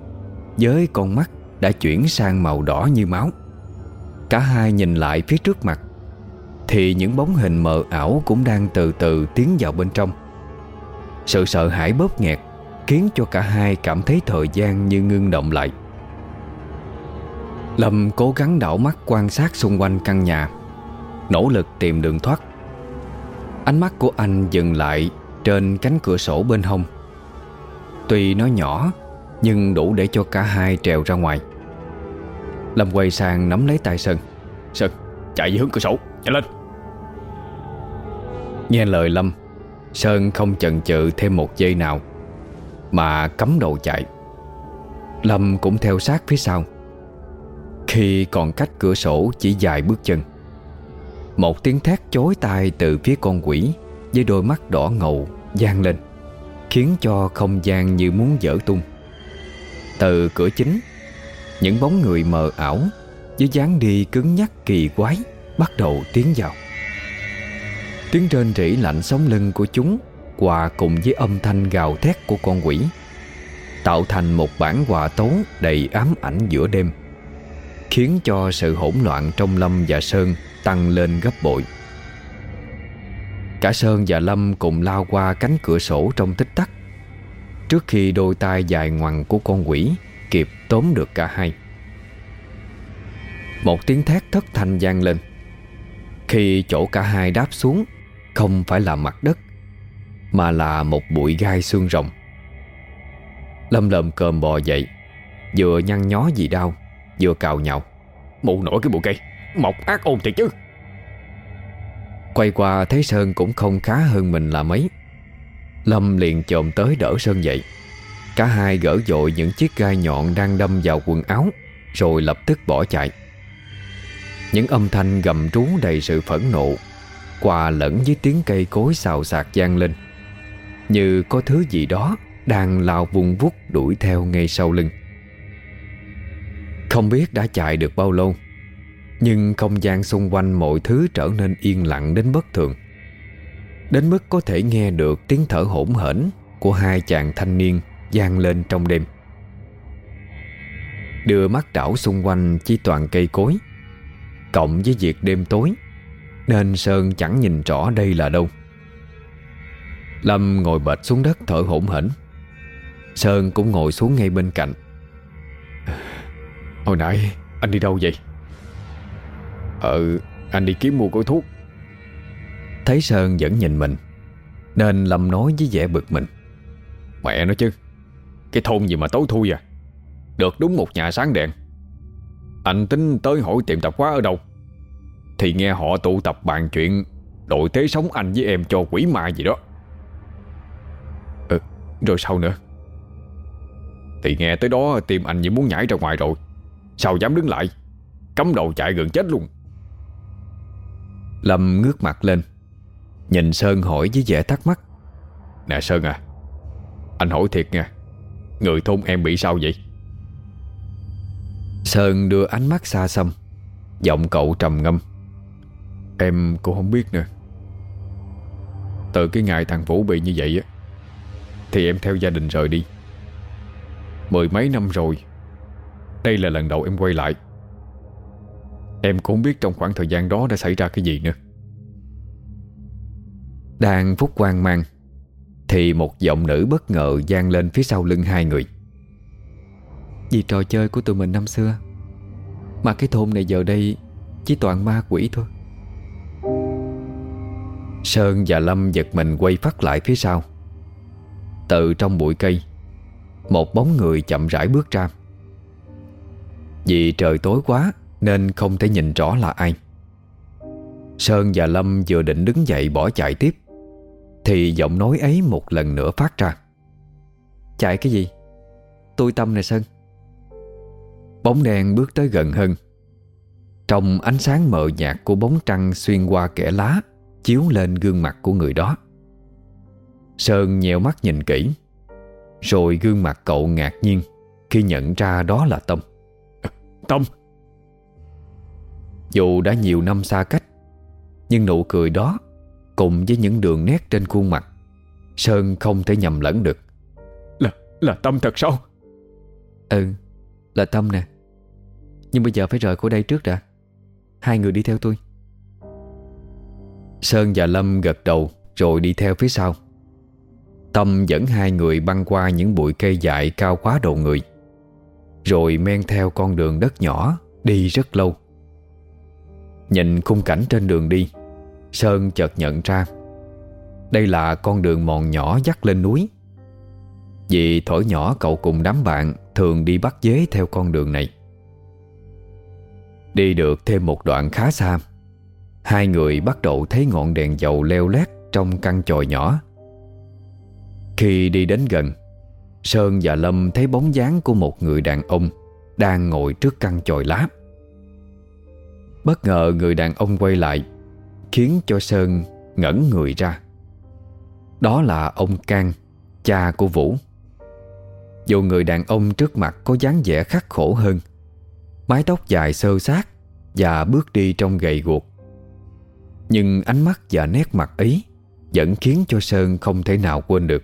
Với con mắt đã chuyển sang màu đỏ như máu. Cả hai nhìn lại phía trước mặt, Thì những bóng hình mờ ảo cũng đang từ từ tiến vào bên trong. Sự sợ hãi bóp nghẹt Khiến cho cả hai cảm thấy thời gian như ngưng động lại. Lâm cố gắng đảo mắt quan sát xung quanh căn nhà, Nỗ lực tìm đường thoát. Ánh mắt của anh dừng lại Trên cánh cửa sổ bên hông. Tuy nó nhỏ, Nhưng đủ để cho cả hai trèo ra ngoài. Lâm quay sang nắm lấy tay Sơn. Sơn, chạy về hướng cửa sổ, Nhanh lên. Nghe lời Lâm, Sơn không chần chừ thêm một giây nào Mà cắm đầu chạy. Lâm cũng theo sát phía sau. Khi còn cách cửa sổ chỉ vài bước chân, Một tiếng thét chối tai từ phía con quỷ Với đôi mắt đỏ ngầu gian lên, Khiến cho không gian như muốn dở tung. Từ cửa chính những bóng người mờ ảo Với dáng đi cứng nhắc kỳ quái Bắt đầu tiến vào. Tiếng trên rỉ lạnh sống lưng của chúng Hòa cùng với âm thanh gào thét của con quỷ, Tạo thành một bản hòa tấu đầy ám ảnh giữa đêm, Khiến cho sự hỗn loạn trong Lâm và Sơn tăng lên gấp bội. Cả Sơn và Lâm cùng lao qua cánh cửa sổ trong tích tắc. Trước khi đôi tay dài ngoằng của con quỷ tóm được cả hai. Một tiếng thét thất thanh vang lên. Khi chỗ cả hai đáp xuống, Không phải là mặt đất, Mà là một bụi gai xương rồng. Lâm lợm cơm bò dậy, Vừa nhăn nhó gì đau, Vừa cào nhạo Mụ nổi cái bụi cây, Mọc ác ôn thiệt chứ. Quay qua thấy Sơn cũng không khá hơn mình là mấy. Lâm liền chồm tới đỡ Sơn dậy. Cả hai gỡ dội những chiếc gai nhọn đang đâm vào quần áo, Rồi lập tức bỏ chạy. Những âm thanh gầm rú đầy sự phẫn nộ hòa lẫn với tiếng cây cối xào xạc gian lên, Như có thứ gì đó Đang lao vùng vút đuổi theo ngay sau lưng. Không biết đã chạy được bao lâu, Nhưng không gian xung quanh mọi thứ trở nên yên lặng đến bất thường, Đến mức có thể nghe được tiếng thở hổn hển Của hai chàng thanh niên gian lên trong đêm. Đưa mắt đảo xung quanh chỉ toàn cây cối Cộng với việc đêm tối Nên Sơn chẳng nhìn rõ đây là đâu. Lâm ngồi bệt xuống đất thở hổn hển. Sơn cũng ngồi xuống ngay bên cạnh. Hồi nãy anh đi đâu vậy? Ờ Anh đi kiếm mua gói thuốc. Thấy Sơn vẫn nhìn mình Nên Lâm nói với vẻ bực mình. Mẹ nói chứ cái thôn gì mà tối thui à? Được đúng một nhà sáng đèn. Anh tính tới hỏi tiệm tạp hóa ở đâu? Thì nghe họ tụ tập bàn chuyện Đội tế sống anh với em cho quỷ ma gì đó. Ừ Rồi sao nữa? Thì nghe tới đó tim anh như muốn nhảy ra ngoài rồi. Sao dám đứng lại? Cắm đầu chạy gần chết luôn. Lâm ngước mặt lên, Nhìn Sơn hỏi với vẻ thắc mắc. Nè Sơn à Anh hỏi thiệt nha. Người thôn em bị sao vậy? Sơn đưa ánh mắt xa xăm Giọng cậu trầm ngâm. Em cũng không biết nữa. Từ cái ngày thằng Vũ bị như vậy á Thì em theo gia đình rời đi. Mười mấy năm rồi Đây là lần đầu em quay lại. Em cũng không biết trong khoảng thời gian đó đã xảy ra cái gì nữa. Đang phút quan mang Thì một giọng nữ bất ngờ gian lên phía sau lưng hai người. Vì trò chơi của tụi mình năm xưa Mà cái thôn này giờ đây Chỉ toàn ma quỷ thôi. Sơn và Lâm giật mình quay phát lại phía sau. Từ trong bụi cây Một bóng người chậm rãi bước ra. Vì trời tối quá Nên không thể nhìn rõ là ai. Sơn và Lâm vừa định đứng dậy bỏ chạy tiếp Thì giọng nói ấy một lần nữa phát ra. Chạy cái gì? Tôi Tâm nè Sơn. Bóng đen bước tới gần hơn. Trong ánh sáng mờ nhạt của bóng trăng xuyên qua kẽ lá Chiếu lên gương mặt của người đó. Sơn nhèo mắt nhìn kỹ. Rồi gương mặt cậu ngạc nhiên Khi nhận ra đó là Tâm. Tâm. Dù đã nhiều năm xa cách Nhưng nụ cười đó Cùng với những đường nét trên khuôn mặt. Sơn không thể nhầm lẫn được. Là là Tâm thật sao? Ừ Là Tâm nè. Nhưng bây giờ phải rời khỏi đây trước đã. Hai người đi theo tôi. Sơn và Lâm gật đầu Rồi đi theo phía sau. Tâm dẫn hai người băng qua những bụi cây dại cao quá đầu người Rồi men theo con đường đất nhỏ Đi rất lâu. Nhìn khung cảnh trên đường đi Sơn chợt nhận ra. Đây là con đường mòn nhỏ dắt lên núi. Vì thổi nhỏ, cậu cùng đám bạn Thường đi bắt dế theo con đường này. Đi được thêm một đoạn khá xa, Hai người bắt đầu thấy ngọn đèn dầu leo lét Trong căn chòi nhỏ. Khi đi đến gần, Sơn và Lâm thấy bóng dáng của một người đàn ông Đang ngồi trước căn chòi lá. Bất ngờ người đàn ông quay lại Khiến cho Sơn ngẩn người ra. Đó là ông Cang, Cha của Vũ. Dù người đàn ông trước mặt có dáng vẻ khắc khổ hơn, Mái tóc dài sơ sát Và bước đi trong gầy guộc. Nhưng ánh mắt và nét mặt ấy Vẫn khiến cho Sơn không thể nào quên được.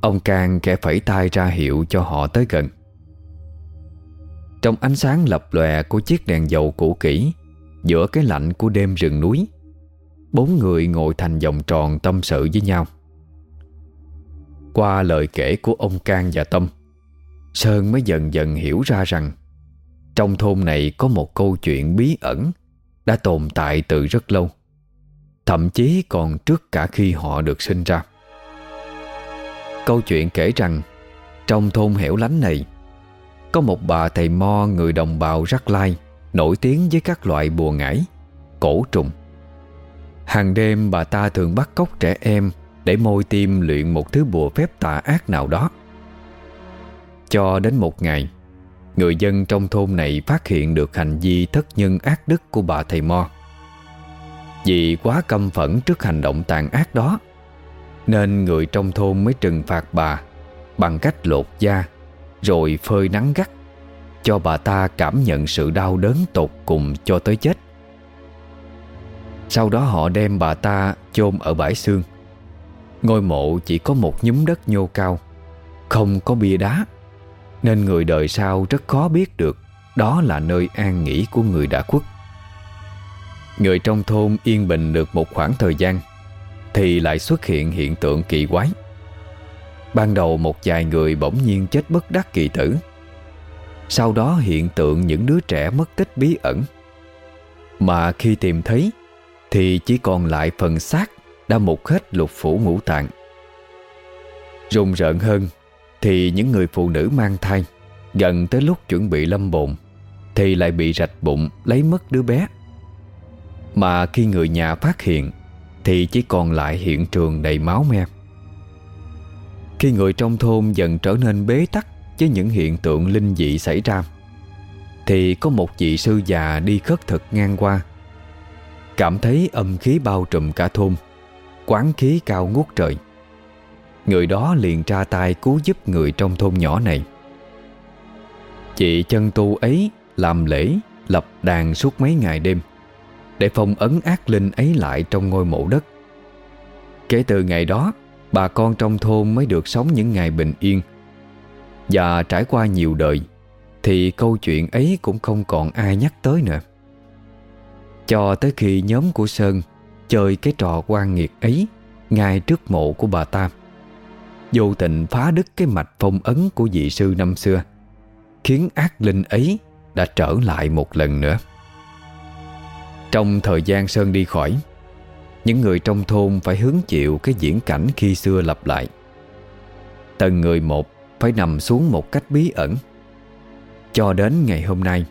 Ông Cang kẻ phẩy tay ra hiệu cho họ tới gần. Trong ánh sáng lập lòe của chiếc đèn dầu cũ kỹ Giữa cái lạnh của đêm rừng núi. Bốn người ngồi thành vòng tròn tâm sự với nhau. Qua lời kể của ông Cang và Tâm, Sơn mới dần dần hiểu ra rằng Trong thôn này có một câu chuyện bí ẩn Đã tồn tại từ rất lâu, Thậm chí còn trước cả khi họ được sinh ra. Câu chuyện kể rằng Trong thôn hẻo lánh này, Có một bà thầy mo người đồng bào rắc lai Nổi tiếng với các loại bùa ngải, Cổ trùng. Hàng đêm, bà ta thường bắt cóc trẻ em Để môi tim luyện một thứ bùa phép tà ác nào đó. Cho đến một ngày, Người dân trong thôn này phát hiện được hành vi thất nhân ác đức của bà thầy Mo. Vì quá căm phẫn trước hành động tàn ác đó, Nên người trong thôn mới trừng phạt bà Bằng cách lột da, Rồi phơi nắng gắt. Cho bà ta cảm nhận sự đau đớn tột cùng cho tới chết. Sau đó họ đem bà ta chôn ở bãi xương. Ngôi mộ chỉ có một nhúm đất nhô cao, Không có bia đá, Nên người đời sau rất khó biết được Đó là nơi an nghỉ của người đã khuất. Người trong thôn yên bình được một khoảng thời gian, Thì lại xuất hiện hiện tượng kỳ quái. Ban đầu một vài người bỗng nhiên chết bất đắc kỳ tử. Sau đó hiện tượng những đứa trẻ mất tích bí ẩn Mà khi tìm thấy, thì chỉ còn lại phần xác đã mục hết lục phủ ngũ tạng. Rùng rợn hơn, thì những người phụ nữ mang thai, gần tới lúc chuẩn bị lâm bồn, thì lại bị rạch bụng lấy mất đứa bé. Mà khi người nhà phát hiện, thì chỉ còn lại hiện trường đầy máu me. Khi người trong thôn dần trở nên bế tắc với những hiện tượng linh dị xảy ra, thì có một vị sư già đi khất thực ngang qua, Cảm thấy âm khí bao trùm cả thôn, Quán khí cao ngút trời. Người đó liền ra tay cứu giúp người trong thôn nhỏ này. Chị chân tu ấy làm lễ, lập đàn suốt mấy ngày đêm, Để phong ấn ác linh ấy lại trong ngôi mộ đất. Kể từ ngày đó, Bà con trong thôn mới được sống những ngày bình yên và trải qua nhiều đời, Thì câu chuyện ấy cũng không còn ai nhắc tới nữa. Cho tới khi nhóm của Sơn Chơi cái trò quan nghiệt ấy Ngay trước mộ của bà Tam Vô tình phá đứt cái mạch phong ấn Của vị sư năm xưa, Khiến ác linh ấy Đã trở lại một lần nữa. Trong thời gian Sơn đi khỏi, Những người trong thôn Phải hứng chịu cái diễn cảnh khi xưa lặp lại. Từng người một phải nằm xuống một cách bí ẩn. Cho đến ngày hôm nay,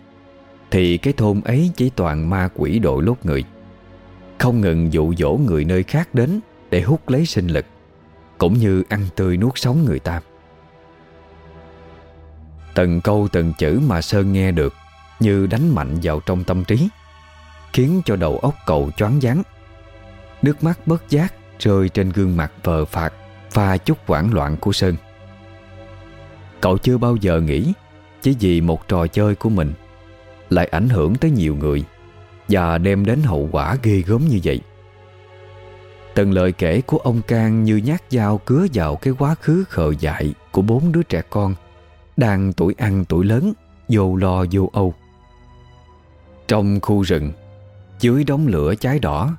thì cái thôn ấy chỉ toàn ma quỷ đội lốt người. Không ngừng dụ dỗ người nơi khác đến Để hút lấy sinh lực, Cũng như ăn tươi nuốt sống người ta. Từng câu từng chữ mà Sơn nghe được Như đánh mạnh vào trong tâm trí, Khiến cho đầu óc cậu choáng váng. Nước mắt bất giác rơi trên gương mặt vờ phạt Pha chút hoảng loạn của Sơn. Cậu chưa bao giờ nghĩ Chỉ vì một trò chơi của mình lại ảnh hưởng tới nhiều người và đem đến hậu quả ghê gớm như vậy. Từng lời kể của ông Cang như nhát dao cứa vào cái quá khứ khờ dại của bốn đứa trẻ con đang tuổi ăn tuổi lớn, vô lo vô âu. Trong khu rừng, dưới đống lửa cháy đỏ,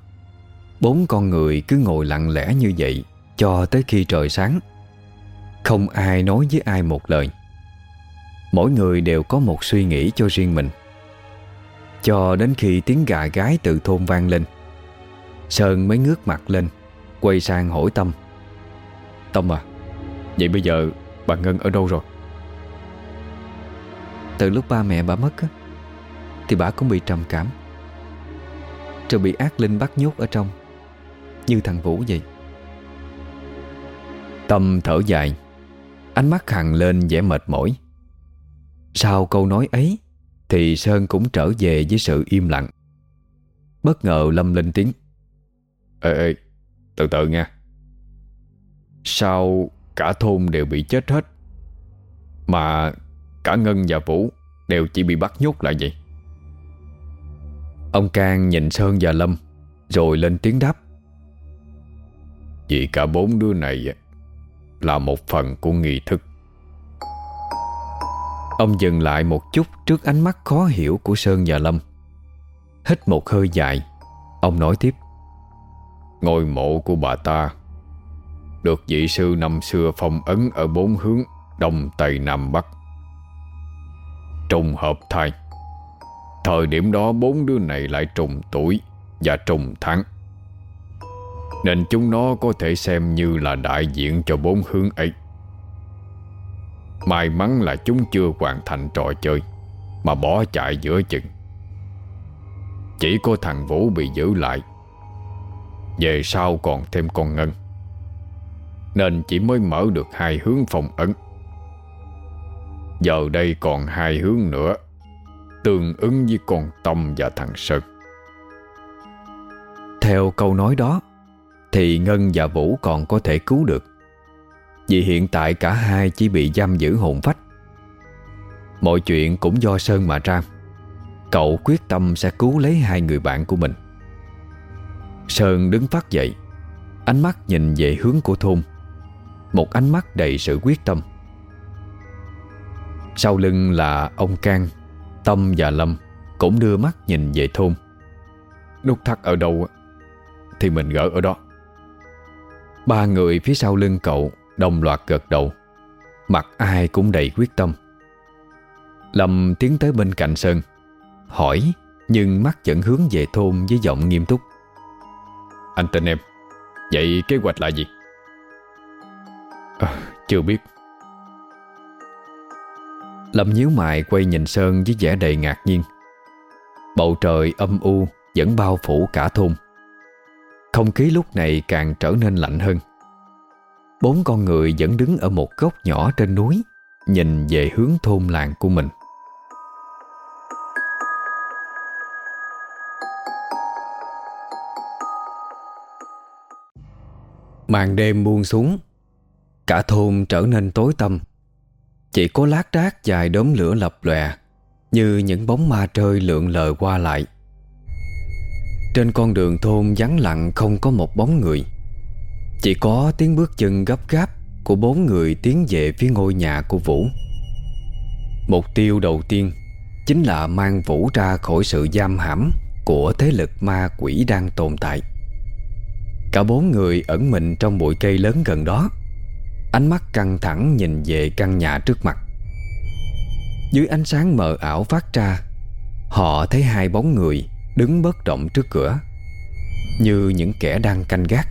bốn con người cứ ngồi lặng lẽ như vậy cho tới khi trời sáng. Không ai nói với ai một lời. Mỗi người đều có một suy nghĩ cho riêng mình. Cho đến khi tiếng gà gái từ thôn vang lên, Sơn mới ngước mặt lên, Quay sang hỏi Tâm. Tâm à Vậy bây giờ bà Ngân ở đâu rồi? Từ lúc ba mẹ bà mất Thì bà cũng bị trầm cảm. Rồi bị ác linh bắt nhốt ở trong, Như thằng Vũ vậy. Tâm thở dài. Ánh mắt hằng lên vẻ mệt mỏi. Sau câu nói ấy thì Sơn cũng trở về với sự im lặng. Bất ngờ Lâm lên tiếng. Ê ê Từ từ nha. Sao cả thôn đều bị chết hết Mà cả Ngân và Vũ Đều chỉ bị bắt nhốt lại vậy? Ông Cang nhìn Sơn và Lâm Rồi lên tiếng đáp. Vì cả bốn đứa này là một phần của nghi thức. Ông dừng lại một chút trước ánh mắt khó hiểu của Sơn và Lâm. Hít một hơi dài, Ông nói tiếp. Ngôi mộ của bà ta Được vị sư năm xưa phong ấn Ở bốn hướng, Đông Tây Nam Bắc. Trùng hợp thai Thời điểm đó bốn đứa này lại trùng tuổi Và trùng tháng. Nên chúng nó có thể xem như là đại diện cho bốn hướng ấy. May mắn là chúng chưa hoàn thành trò chơi, Mà bỏ chạy giữa chừng. Chỉ có thằng Vũ bị giữ lại. Về sau còn thêm con Ngân. Nên chỉ mới mở được hai hướng phòng ấn. Giờ đây còn hai hướng nữa, Tương ứng với con Tâm và thằng Sơn. Theo câu nói đó thì Ngân và Vũ còn có thể cứu được. Vì hiện tại cả hai chỉ bị giam giữ hồn phách. Mọi chuyện cũng do Sơn mà ra. Cậu quyết tâm sẽ cứu lấy hai người bạn của mình. Sơn đứng phát dậy. Ánh mắt nhìn về hướng của thôn. Một ánh mắt đầy sự quyết tâm. Sau lưng là ông Cang Tâm và Lâm Cũng đưa mắt nhìn về thôn. Nút thắt ở đâu Thì mình gỡ ở đó. Ba người phía sau lưng cậu Đồng loạt gật đầu. Mặt ai cũng đầy quyết tâm. Lâm tiến tới bên cạnh Sơn Hỏi Nhưng mắt vẫn hướng về thôn với giọng nghiêm túc. Anh tên em Vậy kế hoạch là gì? À, Chưa biết. Lâm nhíu mày quay nhìn Sơn với vẻ đầy ngạc nhiên. Bầu trời âm u Vẫn bao phủ cả thôn. Không khí lúc này càng trở nên lạnh hơn. Bốn con người vẫn đứng ở một góc nhỏ trên núi, Nhìn về hướng thôn làng của mình. Màn đêm buông xuống, Cả thôn trở nên tối tăm. Chỉ có lát đác dài đốm lửa lập lòe, Như những bóng ma trơi lượn lờ qua lại. Trên con đường thôn vắng lặng không có một bóng người. Chỉ có tiếng bước chân gấp gáp Của bốn người tiến về phía ngôi nhà của Vũ. Mục tiêu đầu tiên Chính là mang Vũ ra khỏi sự giam hãm Của thế lực ma quỷ đang tồn tại. Cả bốn người ẩn mình trong bụi cây lớn gần đó, Ánh mắt căng thẳng nhìn về căn nhà trước mặt. Dưới ánh sáng mờ ảo phát ra, Họ thấy hai bóng người Đứng bất động trước cửa, Như những kẻ đang canh gác.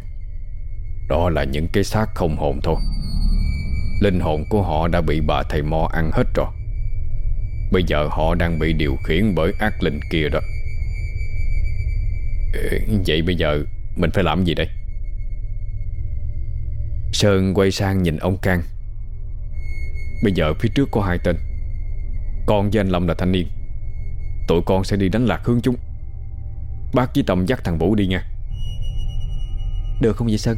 Đó là những cái xác không hồn thôi. Linh hồn của họ đã bị bà thầy Mo ăn hết rồi. Bây giờ họ đang bị điều khiển bởi ác linh kia đó. Vậy bây giờ mình phải làm gì đây? Sơn quay sang nhìn ông Cang. Bây giờ phía trước có hai tên. Con với anh Lâm là thanh niên. Tụi con sẽ đi đánh lạc hướng chúng. Bác với Tâm dắt thằng Vũ đi nha. Được không vậy Sơn?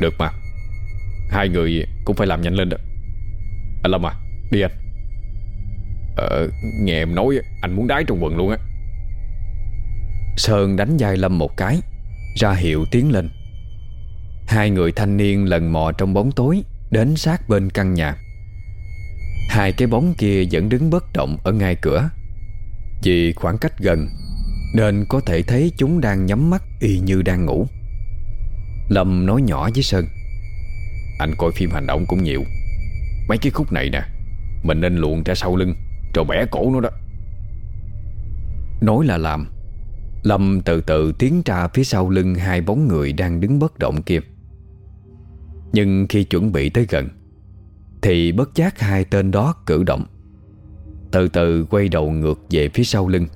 Được mà. Hai người cũng phải làm nhanh lên đó. Anh Lâm à Đi anh. Ờ nghe em nói Anh muốn đái trong quần luôn á. Sơn đánh vai Lâm một cái, Ra hiệu tiến lên. Hai người thanh niên lần mò trong bóng tối, Đến sát bên căn nhà. Hai cái bóng kia vẫn đứng bất động Ở ngay cửa. Vì khoảng cách gần nên có thể thấy chúng đang nhắm mắt Y như đang ngủ. Lâm nói nhỏ với Sơn. Anh coi phim hành động cũng nhiều. Mấy cái khúc này nè, Mình nên luồn ra sau lưng, Rồi bẻ cổ nó đó. Nói là làm, Lâm từ từ tiến ra phía sau lưng Hai bóng người đang đứng bất động kia. Nhưng khi chuẩn bị tới gần, Thì bất giác hai tên đó cử động. Từ từ quay đầu ngược về phía sau lưng.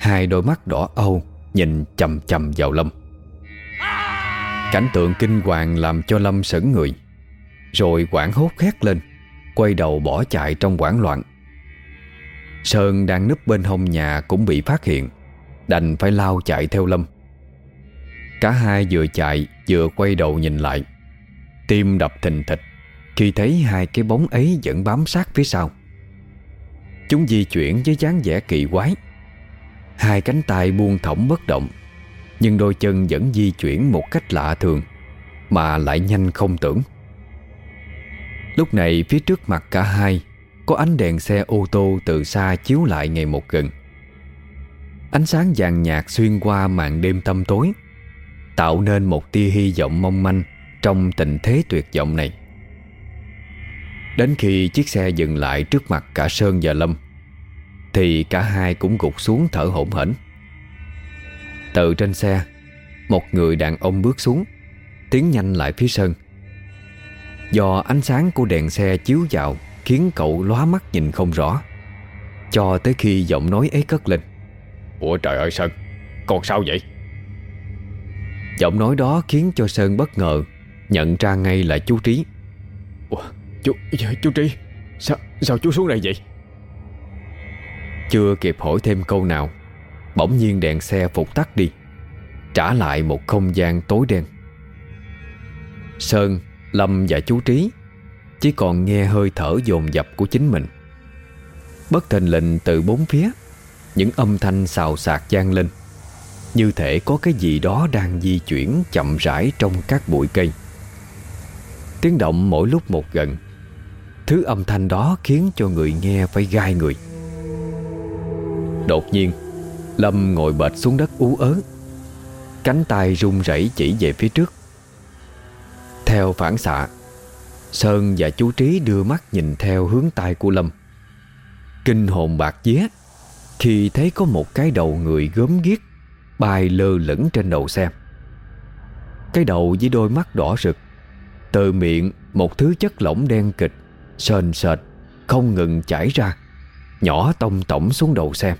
Hai đôi mắt đỏ âu Nhìn chầm chầm vào Lâm. Cảnh tượng kinh hoàng làm cho Lâm sững người, Rồi quảng hốt khét lên, Quay đầu bỏ chạy trong quảng loạn. Sơn đang núp bên hông nhà cũng bị phát hiện, Đành phải lao chạy theo Lâm. Cả hai vừa chạy Vừa quay đầu nhìn lại, Tim đập thình thịch Khi thấy hai cái bóng ấy vẫn bám sát phía sau. Chúng di chuyển với dáng vẻ kỳ quái. Hai cánh tay buông thõng bất động, Nhưng đôi chân vẫn di chuyển một cách lạ thường, Mà lại nhanh không tưởng. Lúc này phía trước mặt cả hai, Có ánh đèn xe ô tô từ xa chiếu lại ngày một gần. Ánh sáng vàng nhạt xuyên qua màn đêm tăm tối, Tạo nên một tia hy vọng mong manh Trong tình thế tuyệt vọng này. Đến khi chiếc xe dừng lại trước mặt cả Sơn và Lâm thì cả hai cũng gục xuống thở hổn hển. Từ trên xe Một người đàn ông bước xuống Tiến nhanh lại phía Sơn. Do ánh sáng của đèn xe chiếu vào Khiến cậu lóa mắt nhìn không rõ Cho tới khi giọng nói ấy cất lên. Ủa trời ơi Sơn Con sao vậy? Giọng nói đó khiến cho Sơn bất ngờ Nhận ra ngay là chú Trí. Ủa chú, chú Trí Sao, sao chú xuống đây vậy chưa kịp hỏi thêm câu nào Bỗng nhiên đèn xe phục tắt đi Trả lại một không gian tối đen. Sơn, Lâm và chú Trí Chỉ còn nghe hơi thở dồn dập của chính mình. Bất thình lình từ bốn phía Những âm thanh xào xạc gian lên Như thể có cái gì đó đang di chuyển chậm rãi trong các bụi cây. Tiếng động mỗi lúc một gần Thứ âm thanh đó khiến cho người nghe phải gai người. Đột nhiên. Lâm ngồi bệt xuống đất ú ớ. Cánh tay run rẩy chỉ về phía trước. Theo phản xạ, Sơn và chú Trí đưa mắt nhìn theo hướng tay của Lâm. Kinh hồn bạc vía, Khi thấy có một cái đầu người gớm ghiếc, Bay lơ lửng trên đầu xe. Cái đầu với đôi mắt đỏ rực, Từ miệng một thứ chất lỏng đen kịch, Sền sệt, Không ngừng chảy ra, Nhỏ tông tổng xuống đầu xe.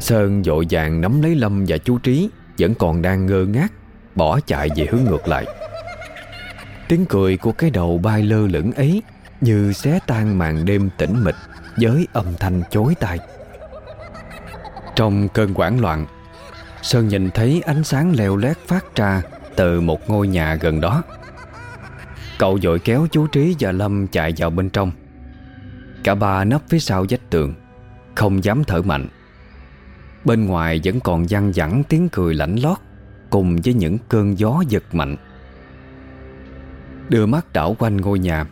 Sơn dội vàng nắm lấy Lâm và chú Trí, Vẫn còn đang ngơ ngác, Bỏ chạy về hướng ngược lại. Tiếng cười của cái đầu bay lơ lửng ấy Như xé tan màn đêm tĩnh mịch Với âm thanh chối tai. Trong cơn quảng loạn, Sơn nhìn thấy ánh sáng leo lét phát ra Từ một ngôi nhà gần đó. Cậu dội kéo chú Trí và Lâm chạy vào bên trong. Cả ba nấp phía sau vách tường, Không dám thở mạnh. Bên ngoài vẫn còn văng vẳng tiếng cười lạnh lót Cùng với những cơn gió giật mạnh. Đưa mắt đảo quanh ngôi nhà,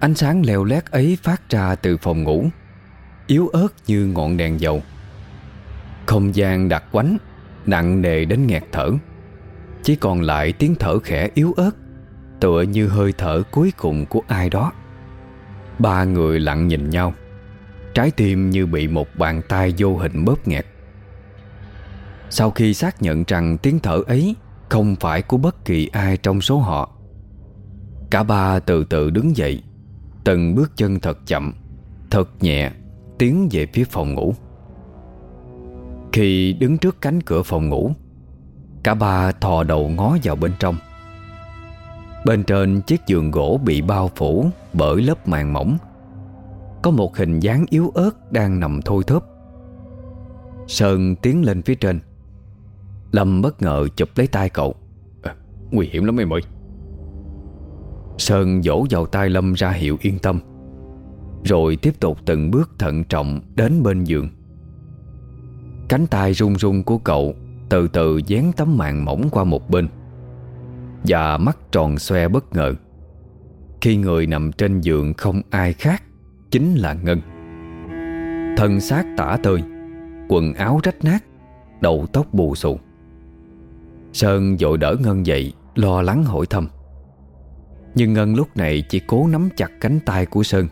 Ánh sáng leo lét ấy phát ra từ phòng ngủ, Yếu ớt như ngọn đèn dầu. Không gian đặc quánh, Nặng nề đến nghẹt thở. Chỉ còn lại tiếng thở khẽ yếu ớt, Tựa như hơi thở cuối cùng của ai đó. Ba người lặng nhìn nhau, Trái tim như bị một bàn tay vô hình bóp nghẹt. Sau khi xác nhận rằng tiếng thở ấy Không phải của bất kỳ ai trong số họ, Cả ba từ từ đứng dậy, Từng bước chân thật chậm, Thật nhẹ Tiến về phía phòng ngủ. Khi đứng trước cánh cửa phòng ngủ, Cả ba thò đầu ngó vào bên trong. Bên trên chiếc giường gỗ bị bao phủ Bởi lớp màn mỏng, Có một hình dáng yếu ớt Đang nằm thôi thớp. Sơn tiến lên phía trên. Lâm bất ngờ chụp lấy tay cậu. À, Nguy hiểm lắm em ơi. Sơn vỗ vào tay Lâm ra hiệu yên tâm Rồi tiếp tục từng bước thận trọng Đến bên giường. Cánh tay run run của cậu Từ từ dán tấm màn mỏng qua một bên Và mắt tròn xoe bất ngờ. Khi người nằm trên giường không ai khác Chính là Ngân. Thân xác tả tơi Quần áo rách nát Đầu tóc bù xù. Sơn vội đỡ Ngân dậy Lo lắng hỏi thăm. Nhưng Ngân lúc này chỉ cố nắm chặt cánh tay của Sơn.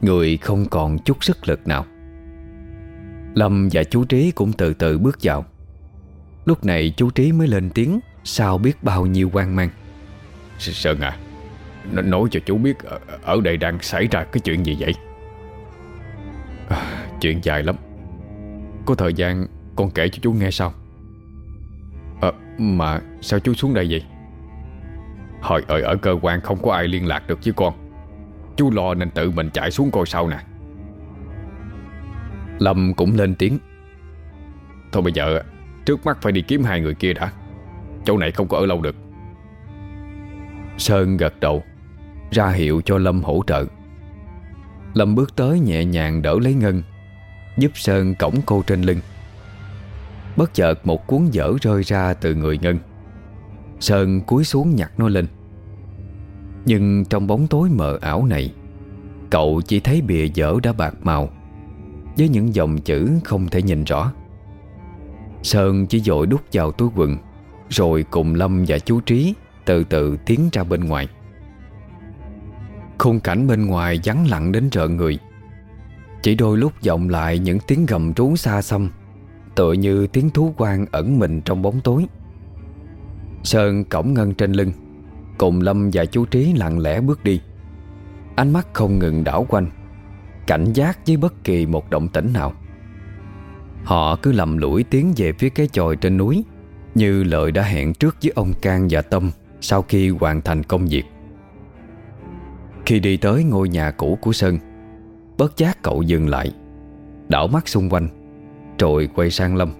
Người không còn chút sức lực nào. Lâm và chú Trí cũng từ từ bước vào. Lúc này chú Trí mới lên tiếng Sao biết bao nhiêu quan mang. Sơn à Nói cho chú biết Ở đây đang xảy ra cái chuyện gì vậy? À, Chuyện dài lắm. Có thời gian con kể cho chú nghe sau. Mà sao chú xuống đây vậy? Hồi ở, ở cơ quan không có ai liên lạc được với con. Chú lo nên tự mình chạy xuống coi sau nè. Lâm cũng lên tiếng. Thôi bây giờ Trước mắt phải đi kiếm hai người kia đã. Chỗ này không có ở lâu được. Sơn gật đầu Ra hiệu cho Lâm hỗ trợ. Lâm bước tới nhẹ nhàng đỡ lấy Ngân Giúp Sơn cổng cô trên lưng. Bất chợt một cuốn dở rơi ra từ người Ngân. Sơn cúi xuống nhặt nó lên. Nhưng trong bóng tối mờ ảo này, Cậu chỉ thấy bìa dở đã bạc màu, Với những dòng chữ không thể nhìn rõ. Sơn chỉ dội đút vào túi quần, Rồi cùng Lâm và chú Trí Từ từ tiến ra bên ngoài. Khung cảnh bên ngoài vắng lặng đến rợn người. Chỉ đôi lúc vọng lại những tiếng gầm rú xa xăm Tựa như tiếng thú quan ẩn mình trong bóng tối. Sơn cổng ngân trên lưng, Cùng Lâm và chú Trí lặng lẽ bước đi. Ánh mắt không ngừng đảo quanh, Cảnh giác với bất kỳ một động tĩnh nào. Họ cứ lầm lũi tiến về phía cái chòi trên núi, Như lợi đã hẹn trước với ông Cang và Tâm Sau khi hoàn thành công việc. Khi đi tới ngôi nhà cũ của Sơn, Bất giác cậu dừng lại, Đảo mắt xung quanh. Rồi quay sang Lâm.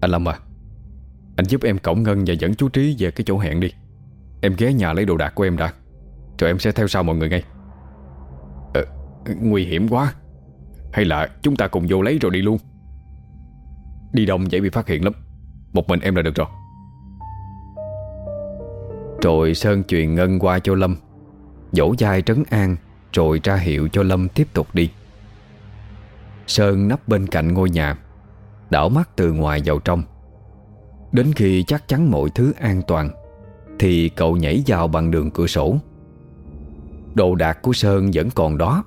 Anh Lâm à Anh giúp em cổng ngân và dẫn chú Trí về cái chỗ hẹn đi. Em ghé nhà lấy đồ đạc của em đã. Rồi em sẽ theo sau mọi người ngay. Ờ, Nguy hiểm quá. Hay là chúng ta cùng vô lấy rồi đi luôn. Đi đông dễ bị phát hiện lắm. Một mình em là được rồi. Rồi Sơn truyền ngân qua cho Lâm. Dỗ dai trấn an Rồi ra hiệu cho Lâm tiếp tục đi. Sơn nấp bên cạnh ngôi nhà Đảo mắt từ ngoài vào trong. Đến khi chắc chắn mọi thứ an toàn Thì cậu nhảy vào bằng đường cửa sổ. Đồ đạc của Sơn vẫn còn đó.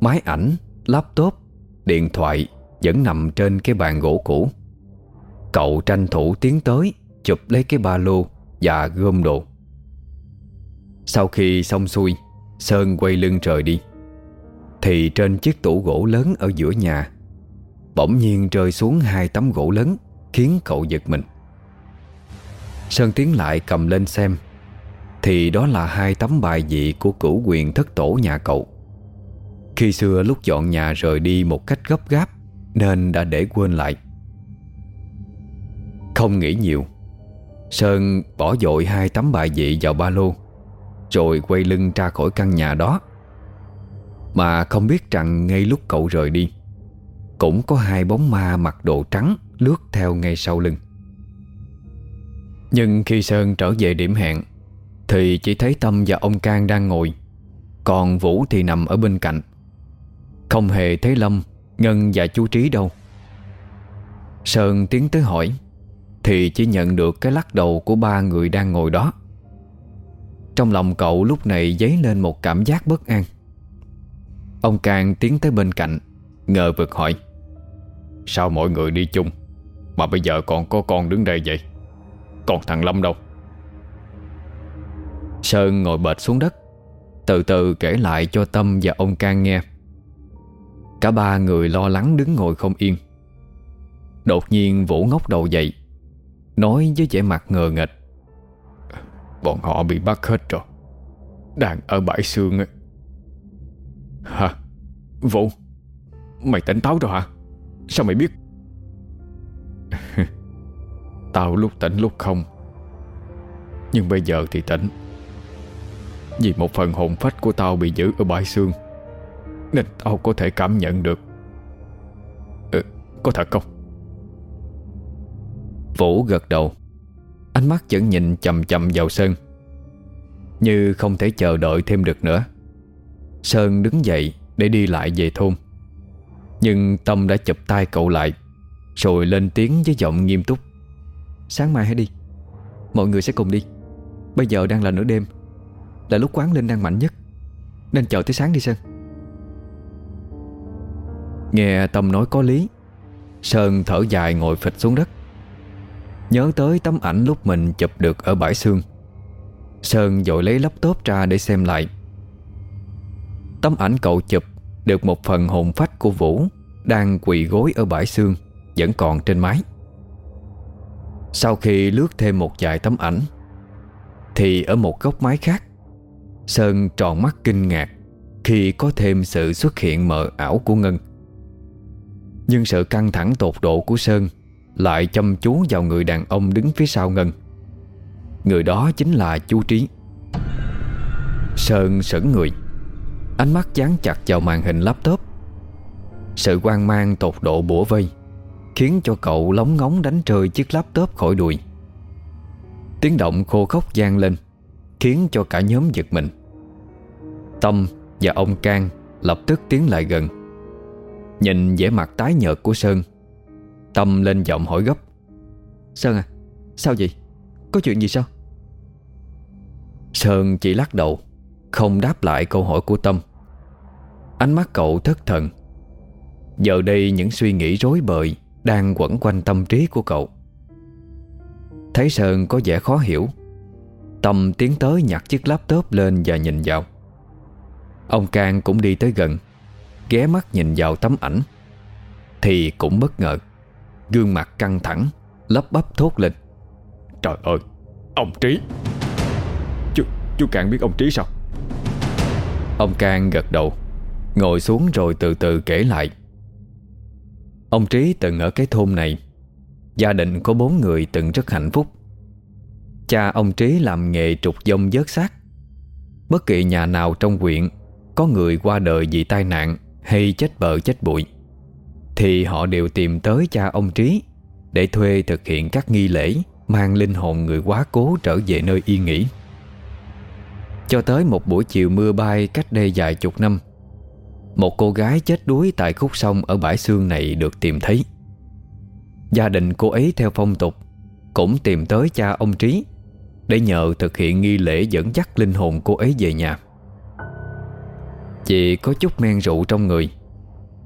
Máy ảnh, laptop, điện thoại vẫn nằm trên cái bàn gỗ cũ. Cậu tranh thủ tiến tới Chụp lấy cái ba lô Và gom đồ. Sau khi xong xuôi Sơn quay lưng trời đi. Thì trên chiếc tủ gỗ lớn ở giữa nhà, Bỗng nhiên rơi xuống hai tấm gỗ lớn, Khiến cậu giật mình. Sơn tiến lại cầm lên xem, Thì đó là hai tấm bài dị Của cửu quyền thất tổ nhà cậu. Khi xưa lúc dọn nhà rời đi Một cách gấp gáp, nên đã để quên lại. Không nghĩ nhiều, Sơn bỏ dội hai tấm bài dị vào ba lô, Rồi quay lưng ra khỏi căn nhà đó. Mà không biết rằng ngay lúc cậu rời đi, Cũng có hai bóng ma mặc đồ trắng Lướt theo ngay sau lưng. Nhưng khi Sơn trở về điểm hẹn, Thì chỉ thấy Tâm và ông Cang đang ngồi, Còn Vũ thì nằm ở bên cạnh. Không hề thấy Lâm, Ngân và chú Trí đâu. Sơn tiến tới hỏi, Thì chỉ nhận được cái lắc đầu của ba người đang ngồi đó. Trong lòng cậu lúc này dấy lên một cảm giác bất an. Ông Cang tiến tới bên cạnh, Ngờ vực hỏi, Sao mọi người đi chung, Mà bây giờ còn có con đứng đây vậy? Còn thằng Lâm đâu? Sơn ngồi bệt xuống đất, Từ từ kể lại cho Tâm và ông Cang nghe. Cả ba người lo lắng đứng ngồi không yên. Đột nhiên Vũ ngóc đầu dậy, Nói với vẻ mặt ngờ nghịch: Bọn họ bị bắt hết rồi. Đang ở bãi xương ấy. Hả? Vũ Mày tỉnh táo rồi hả? Sao mày biết? Tao lúc tỉnh lúc không. Nhưng bây giờ thì tỉnh. Vì một phần hồn phách của tao bị giữ ở bãi xương. Nên tao có thể cảm nhận được. Ừ, Có thật không? Vũ gật đầu. Ánh mắt vẫn nhìn chầm chầm vào Sơn. Như không thể chờ đợi thêm được nữa. Sơn đứng dậy Để đi lại về thôn. Nhưng Tâm đã chụp tay cậu lại, Rồi lên tiếng với giọng nghiêm túc. Sáng mai hãy đi, Mọi người sẽ cùng đi. Bây giờ đang là nửa đêm, Là lúc quán linh đang mạnh nhất, Nên chờ tới sáng đi Sơn. Nghe Tâm nói có lý, Sơn thở dài ngồi phịch xuống đất. Nhớ tới tấm ảnh lúc mình chụp được ở bãi xương, Sơn dội lấy laptop ra để xem lại. Tấm ảnh cậu chụp Được một phần hồn phách của Vũ Đang quỳ gối ở bãi xương, Vẫn còn trên máy Sau khi lướt thêm một vài tấm ảnh, Thì ở một góc máy khác, Sơn tròn mắt kinh ngạc Khi có thêm sự xuất hiện mờ ảo của Ngân. Nhưng sự căng thẳng tột độ của Sơn Lại chăm chú vào người đàn ông đứng phía sau Ngân. Người đó chính là chú Trí. Sơn sững người. Ánh mắt dán chặt vào màn hình laptop. Sự quan mang tột độ bủa vây Khiến cho cậu lóng ngóng đánh rơi chiếc laptop khỏi đùi. Tiếng động khô khốc gian lên, Khiến cho cả nhóm giật mình. Tâm và ông Cang lập tức tiến lại gần. Nhìn vẻ mặt tái nhợt của Sơn, Tâm lên giọng hỏi gấp. Sơn à Sao vậy? Có chuyện gì sao? Sơn chỉ lắc đầu. Không đáp lại câu hỏi của Tâm. Ánh mắt cậu thất thần. Giờ đây những suy nghĩ rối bời Đang quẩn quanh tâm trí của cậu. Thấy Sơn có vẻ khó hiểu. Tâm tiến tới nhặt chiếc laptop lên và nhìn vào. Ông Cang cũng đi tới gần Ghé mắt nhìn vào tấm ảnh. Thì cũng bất ngờ Gương mặt căng thẳng Lấp bắp thốt lên. Trời ơi Ông Trí. Chú, chú Cang biết ông Trí sao? Ông Cang gật đầu, Ngồi xuống rồi từ từ kể lại. Ông Trí từng ở cái thôn này, Gia đình có bốn người từng rất hạnh phúc. Cha ông Trí làm nghề trục dông dớt xác. Bất kỳ nhà nào trong huyện Có người qua đời vì tai nạn Hay chết bờ chết bụi, Thì họ đều tìm tới cha ông Trí Để thuê thực hiện các nghi lễ, Mang linh hồn người quá cố trở về nơi yên nghỉ. Cho tới một buổi chiều mưa bay cách đây vài chục năm, Một cô gái chết đuối tại khúc sông ở bãi xương này được tìm thấy. Gia đình cô ấy theo phong tục Cũng tìm tới cha ông Trí Để nhờ thực hiện nghi lễ dẫn dắt linh hồn cô ấy về nhà. Chị có chút men rượu trong người,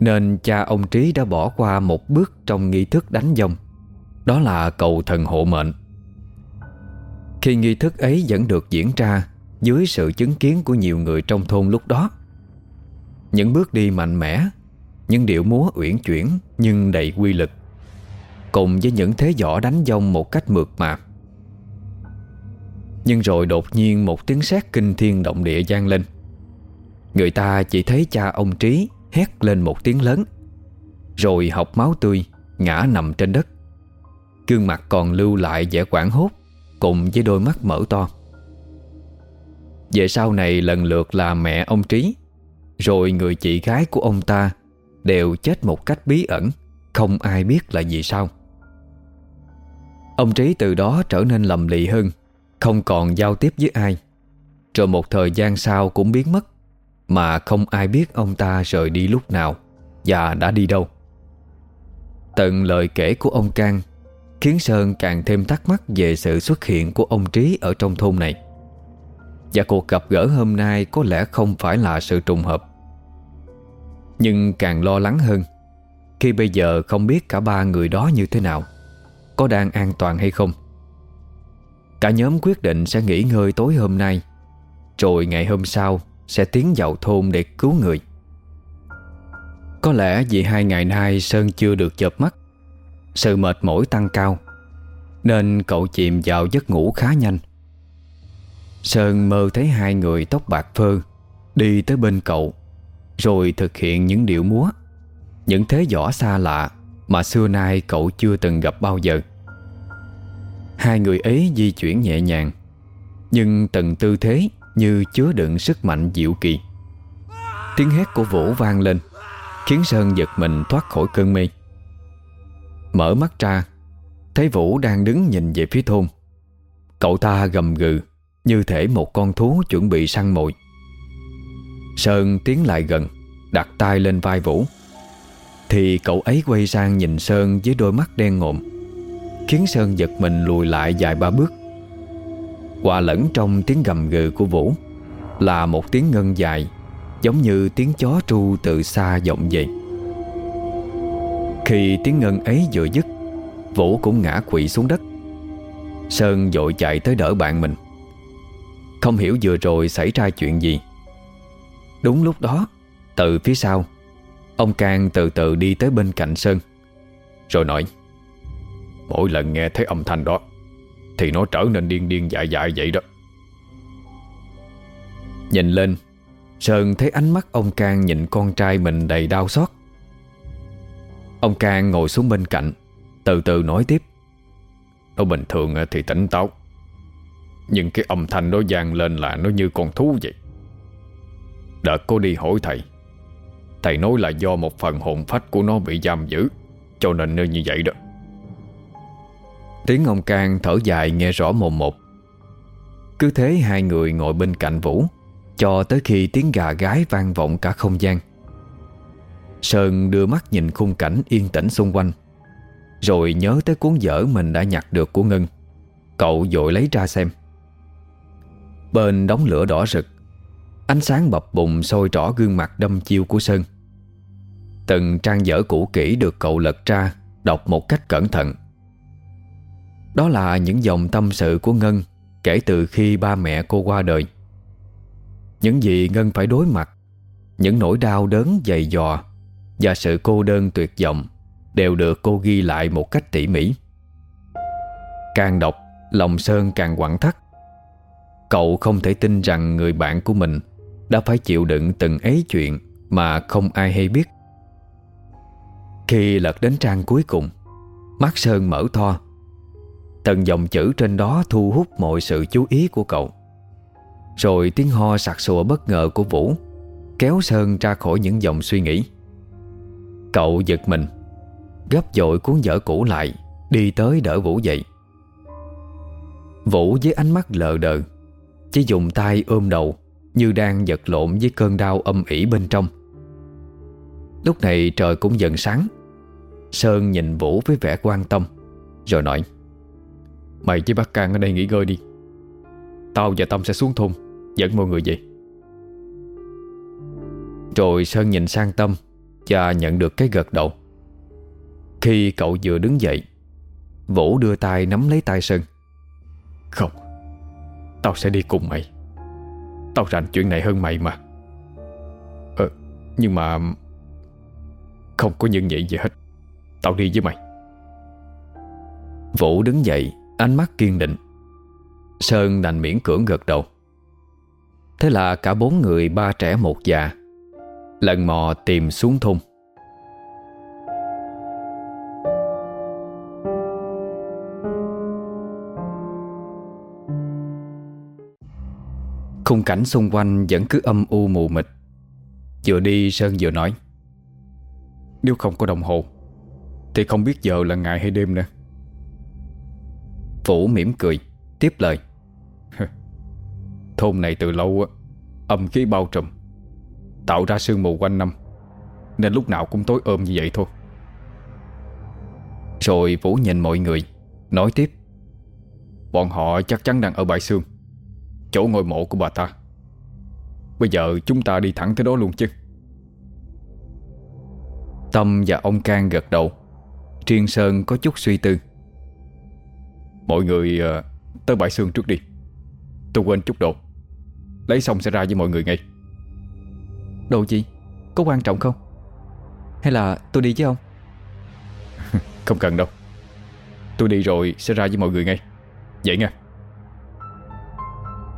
Nên cha ông Trí đã bỏ qua một bước trong nghi thức đánh dông, Đó là cầu thần hộ mệnh. Khi nghi thức ấy vẫn được diễn ra dưới sự chứng kiến của nhiều người trong thôn lúc đó. Những bước đi mạnh mẽ, Những điệu múa uyển chuyển Nhưng đầy quy lực, Cùng với những thế võ đánh dông một cách mượt mà. Nhưng rồi đột nhiên một tiếng sét kinh thiên động địa gian lên. Người ta chỉ thấy cha ông Trí hét lên một tiếng lớn, Rồi học máu tươi, Ngã nằm trên đất. Gương mặt còn lưu lại vẻ quảng hốt, Cùng với đôi mắt mở to. Về sau này lần lượt là mẹ ông Trí. Rồi người chị gái của ông ta Đều chết một cách bí ẩn, Không ai biết là vì sao. Ông Trí từ đó trở nên lầm lì hơn, Không còn giao tiếp với ai. Rồi một thời gian sau cũng biến mất, Mà không ai biết ông ta rời đi lúc nào Và đã đi đâu. Tận lời kể của ông Cang Khiến Sơn càng thêm thắc mắc Về sự xuất hiện của ông Trí Ở trong thôn này. Và cuộc gặp gỡ hôm nay Có lẽ không phải là sự trùng hợp. Nhưng càng lo lắng hơn, Khi bây giờ không biết cả ba người đó như thế nào, có đang an toàn hay không, Cả nhóm quyết định sẽ nghỉ ngơi tối hôm nay, Rồi ngày hôm sau Sẽ tiến vào thôn để cứu người. Có lẽ vì hai ngày nay Sơn chưa được chợp mắt, Sự mệt mỏi tăng cao, Nên cậu chìm vào giấc ngủ khá nhanh. Sơn mơ thấy hai người tóc bạc phơ, Đi tới bên cậu, Rồi thực hiện những điệu múa. Những thế võ xa lạ mà xưa nay cậu chưa từng gặp bao giờ. Hai người ấy di chuyển nhẹ nhàng, Nhưng từng tư thế như chứa đựng sức mạnh diệu kỳ. Tiếng hét của Vũ vang lên, Khiến Sơn giật mình thoát khỏi cơn mê. Mở mắt ra, Thấy Vũ đang đứng nhìn về phía thôn. Cậu ta gầm gừ. Như thể một con thú chuẩn bị săn mồi. Sơn tiến lại gần, Đặt tay lên vai Vũ. Thì cậu ấy quay sang nhìn Sơn với đôi mắt đen ngộm Khiến Sơn giật mình lùi lại vài ba bước. Hòa lẫn trong tiếng gầm gừ của Vũ Là một tiếng ngân dài, Giống như tiếng chó tru từ xa vọng về. Khi tiếng ngân ấy vừa dứt, Vũ cũng ngã quỵ xuống đất. Sơn vội chạy tới đỡ bạn mình. Không hiểu vừa rồi xảy ra chuyện gì. Đúng lúc đó, Từ phía sau, Ông Cang từ từ đi tới bên cạnh Sơn, Rồi nói, Mỗi lần nghe thấy âm thanh đó, Thì nó trở nên điên điên dại dại vậy đó. Nhìn lên, Sơn thấy ánh mắt ông Cang nhìn con trai mình đầy đau xót. Ông Cang ngồi xuống bên cạnh, Từ từ nói tiếp Nó bình thường thì tỉnh táo nhưng cái âm thanh nó vang lên là nó như con thú vậy. Đợt cô đi hỏi thầy. Thầy nói là do một phần hồn phách của nó bị giam giữ, Cho nên nơi như vậy đó. Tiếng ông Cang thở dài nghe rõ mồm một. Cứ thế hai người ngồi bên cạnh Vũ, Cho tới khi tiếng gà gái vang vọng cả không gian. Sơn đưa mắt nhìn khung cảnh yên tĩnh xung quanh, Rồi nhớ tới cuốn vở mình đã nhặt được của Ngân. Cậu dội lấy ra xem. Bên đống lửa đỏ rực. Ánh sáng bập bùng sôi rõ gương mặt đâm chiêu của Sơn. Từng trang vở cũ kỹ được cậu lật ra, Đọc một cách cẩn thận. Đó là những dòng tâm sự của Ngân Kể từ khi ba mẹ cô qua đời. Những gì Ngân phải đối mặt, Những nỗi đau đớn dày dò Và sự cô đơn tuyệt vọng Đều được cô ghi lại một cách tỉ mỉ. Càng đọc, Lòng Sơn càng quặn thắt. Cậu không thể tin rằng người bạn của mình Đã phải chịu đựng từng ấy chuyện Mà không ai hay biết. Khi lật đến trang cuối cùng Mắt Sơn mở to. Từng dòng chữ trên đó thu hút mọi sự chú ý của cậu. Rồi tiếng ho sặc sụa bất ngờ của Vũ Kéo Sơn ra khỏi những dòng suy nghĩ. Cậu giật mình, Gấp dội cuốn vở cũ lại, Đi tới đỡ Vũ dậy. Vũ với ánh mắt lờ đờ chỉ dùng tay ôm đầu, Như đang giật lộn với cơn đau âm ỉ bên trong. Lúc này trời cũng dần sáng. Sơn nhìn Vũ với vẻ quan tâm, Rồi nói, Mày với bác Can ở đây nghỉ ngơi đi. Tao và Tâm sẽ xuống thôn, Dẫn mọi người về. Rồi Sơn nhìn sang Tâm Và nhận được cái gật đầu. Khi cậu vừa đứng dậy, Vũ đưa tay nắm lấy tay Sơn. Không Tao sẽ đi cùng mày. Tao rành chuyện này hơn mày mà. Ờ Nhưng mà Không có nhân vậy gì hết. Tao đi với mày. Vũ đứng dậy, Ánh mắt kiên định. Sơn đành miễn cưỡng gật đầu. Thế là cả bốn người, ba trẻ một già, Lần mò tìm xuống thung Khung cảnh xung quanh vẫn cứ âm u mù mịt. Vừa đi, Sơn vừa nói, Nếu không có đồng hồ, Thì không biết giờ là ngày hay đêm nữa. Vũ mỉm cười, Tiếp lời Thôn này từ lâu Âm khí bao trùm, Tạo ra sương mù quanh năm, Nên lúc nào cũng tối ôm như vậy thôi. Rồi Vũ nhìn mọi người, Nói tiếp, Bọn họ chắc chắn đang ở bãi sương. Chỗ ngôi mộ của bà ta. Bây giờ chúng ta đi thẳng tới đó luôn chứ. Tâm và ông Cang gật đầu. Triên Sơn có chút suy tư. Mọi người uh, tới bãi xương trước đi. Tôi quên chút đồ. Lấy xong sẽ ra với mọi người ngay. Đồ gì? Có quan trọng không? Hay là tôi đi với ông? không cần đâu. Tôi đi rồi sẽ ra với mọi người ngay. Vậy nha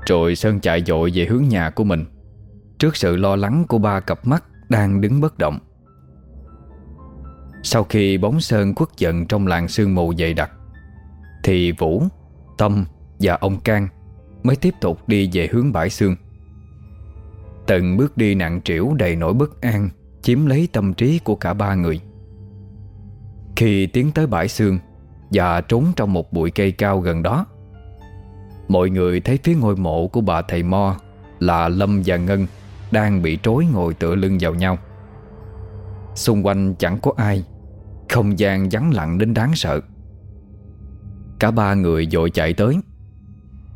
rồi Sơn chạy dội về hướng nhà của mình. Trước sự lo lắng của ba cặp mắt Đang đứng bất động. Sau khi bóng Sơn khuất giận Trong làng sương mù dày đặc Thì Vũ, Tâm và ông Cang Mới tiếp tục đi về hướng bãi xương. Từng bước đi nặng trĩu đầy nỗi bất an Chiếm lấy tâm trí của cả ba người. Khi tiến tới bãi xương Và trốn trong một bụi cây cao gần đó Mọi người thấy phía ngôi mộ của bà thầy Mo Là Lâm và Ngân Đang bị trối ngồi tựa lưng vào nhau. Xung quanh chẳng có ai, Không gian vắng lặng đến đáng sợ. Cả ba người dội chạy tới.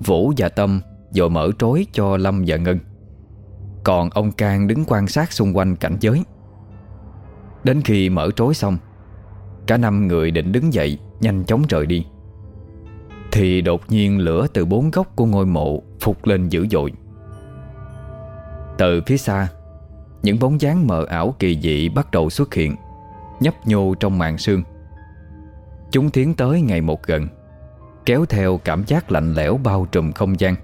Vũ và Tâm dội mở trối cho Lâm và Ngân. Còn ông Cang đứng quan sát xung quanh cảnh giới. Đến khi mở trối xong, Cả năm người định đứng dậy Nhanh chóng rời đi. Thì đột nhiên lửa từ bốn góc của ngôi mộ Phục lên dữ dội. Từ phía xa, Những bóng dáng mờ ảo kỳ dị Bắt đầu xuất hiện, Nhấp nhô trong màn sương. Chúng tiến tới ngày một gần, Kéo theo cảm giác lạnh lẽo bao trùm không gian.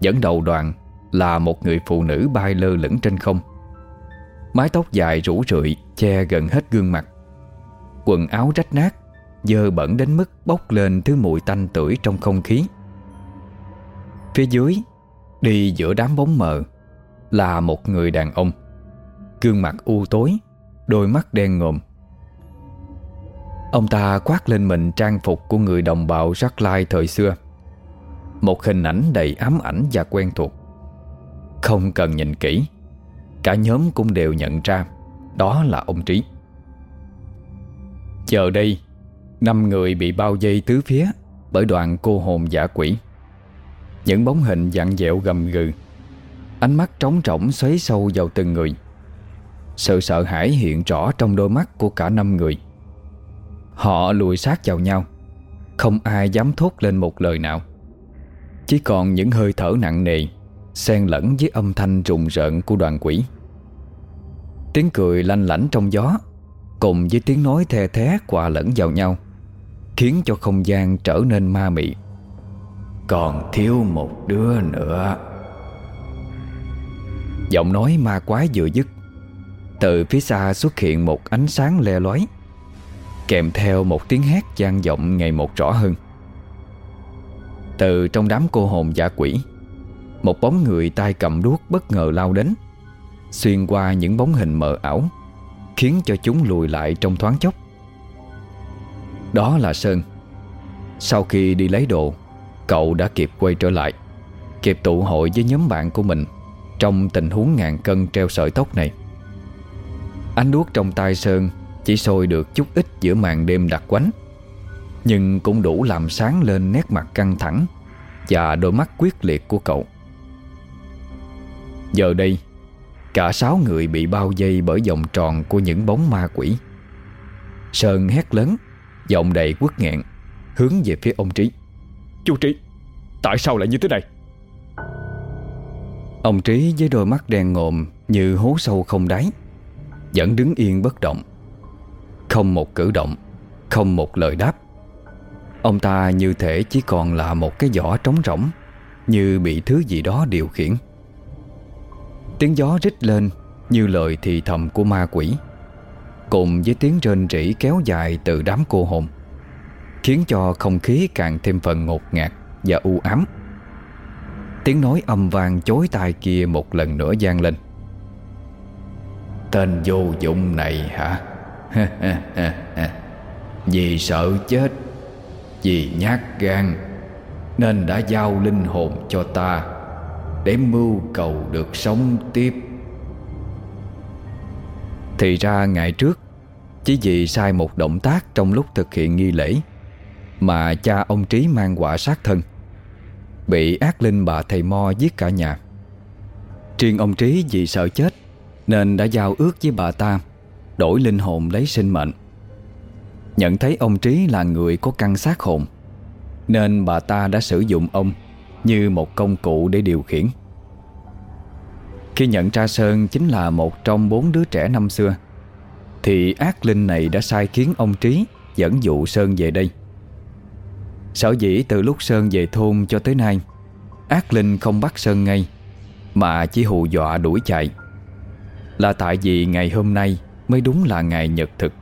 Dẫn đầu đoàn là một người phụ nữ bay lơ lửng trên không. Mái tóc dài rủ rượi che gần hết gương mặt. Quần áo rách nát Dơ bẩn đến mức bốc lên thứ mùi tanh tưởi trong không khí. Phía dưới, Đi giữa đám bóng mờ, Là một người đàn ông. Gương mặt u tối, Đôi mắt đen ngòm. Ông ta khoác lên mình trang phục của người đồng bào Jack Lai thời xưa. Một hình ảnh đầy ám ảnh và quen thuộc. Không cần nhìn kỹ, Cả nhóm cũng đều nhận ra, Đó là ông Trí. Chờ đây Năm người bị bao dây tứ phía Bởi đoàn cô hồn giả quỷ. Những bóng hình dặn dẹo gầm gừ. Ánh mắt trống rỗng xoáy sâu vào từng người. Sự sợ hãi hiện rõ trong đôi mắt của cả năm người. Họ lùi sát vào nhau. Không ai dám thốt lên một lời nào. Chỉ còn những hơi thở nặng nề, Xen lẫn với âm thanh rùng rợn của đoàn quỷ. Tiếng cười lanh lảnh trong gió, Cùng với tiếng nói the thé quà lẫn vào nhau. Khiến cho không gian trở nên ma mị. Còn thiếu một đứa nữa. Giọng nói ma quái vừa dứt, Từ phía xa xuất hiện một ánh sáng le lói, Kèm theo một tiếng hét gian vọng ngày một rõ hơn. Từ trong đám cô hồn giả quỷ, Một bóng người tay cầm đuốc bất ngờ lao đến, Xuyên qua những bóng hình mờ ảo, Khiến cho chúng lùi lại trong thoáng chốc. Đó là Sơn. Sau khi đi lấy đồ, Cậu đã kịp quay trở lại, Kịp tụ hội với nhóm bạn của mình Trong tình huống ngàn cân treo sợi tóc này. Ánh đuốc trong tay Sơn Chỉ sôi được chút ít giữa màn đêm đặc quánh, Nhưng cũng đủ làm sáng lên nét mặt căng thẳng Và đôi mắt quyết liệt của cậu. Giờ đây, Cả sáu người bị bao vây bởi vòng tròn của những bóng ma quỷ. Sơn hét lớn. Giọng đầy quất nghẹn Hướng về phía ông Trí. Chú Trí Tại sao lại như thế này? Ông Trí với đôi mắt đen ngồm Như hố sâu không đáy Vẫn đứng yên bất động. Không một cử động Không một lời đáp. Ông ta như thể chỉ còn là một cái vỏ trống rỗng Như bị thứ gì đó điều khiển. Tiếng gió rít lên Như lời thì thầm của ma quỷ Cùng với tiếng rên rỉ kéo dài từ đám cô hồn, Khiến cho không khí càng thêm phần ngột ngạt Và u ám. Tiếng nói âm vang chối tai kia một lần nữa gian lên. Tên vô dụng này hả? Vì sợ chết, Vì nhát gan, Nên đã giao linh hồn cho ta để mưu cầu được sống tiếp. Thì ra ngày trước, Chỉ vì sai một động tác Trong lúc thực hiện nghi lễ, Mà cha ông Trí mang quả sát thân, Bị ác linh bà thầy Mo giết cả nhà Triên ông Trí vì sợ chết, Nên đã giao ước với bà ta Đổi linh hồn lấy sinh mệnh Nhận thấy ông Trí là người có căn sát hồn, Nên bà ta đã sử dụng ông như một công cụ để điều khiển. Khi nhận ra Sơn chính là một trong bốn đứa trẻ năm xưa, thì ác linh này đã sai khiến ông Trí dẫn dụ Sơn về đây. Sở dĩ từ lúc Sơn về thôn cho tới nay, ác linh không bắt Sơn ngay, mà chỉ hù dọa đuổi chạy. Là tại vì ngày hôm nay mới đúng là ngày nhật thực.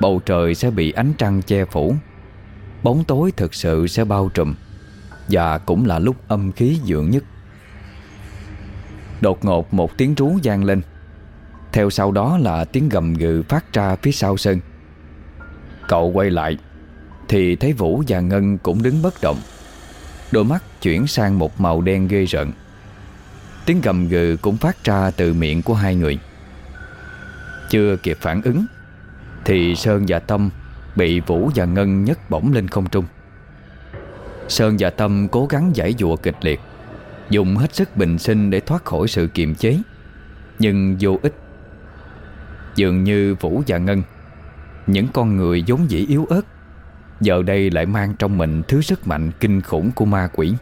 Bầu trời sẽ bị ánh trăng che phủ, bóng tối thực sự sẽ bao trùm. Và cũng là lúc âm khí dượng nhất Đột ngột một tiếng rú vang lên. Theo sau đó là tiếng gầm gừ phát ra phía sau sân. Cậu quay lại, Thì thấy Vũ và Ngân cũng đứng bất động. Đôi mắt chuyển sang một màu đen ghê rợn. Tiếng gầm gừ cũng phát ra từ miệng của hai người. Chưa kịp phản ứng, Thì Sơn và Tâm Bị Vũ và Ngân nhấc bổng lên không trung. Sơn và Tâm cố gắng giải dụa kịch liệt. Dùng hết sức bình sinh để thoát khỏi sự kiềm chế. Nhưng vô ích, Dường như Vũ và Ngân, Những con người vốn dĩ yếu ớt, Giờ đây lại mang trong mình thứ sức mạnh kinh khủng của ma quỷ.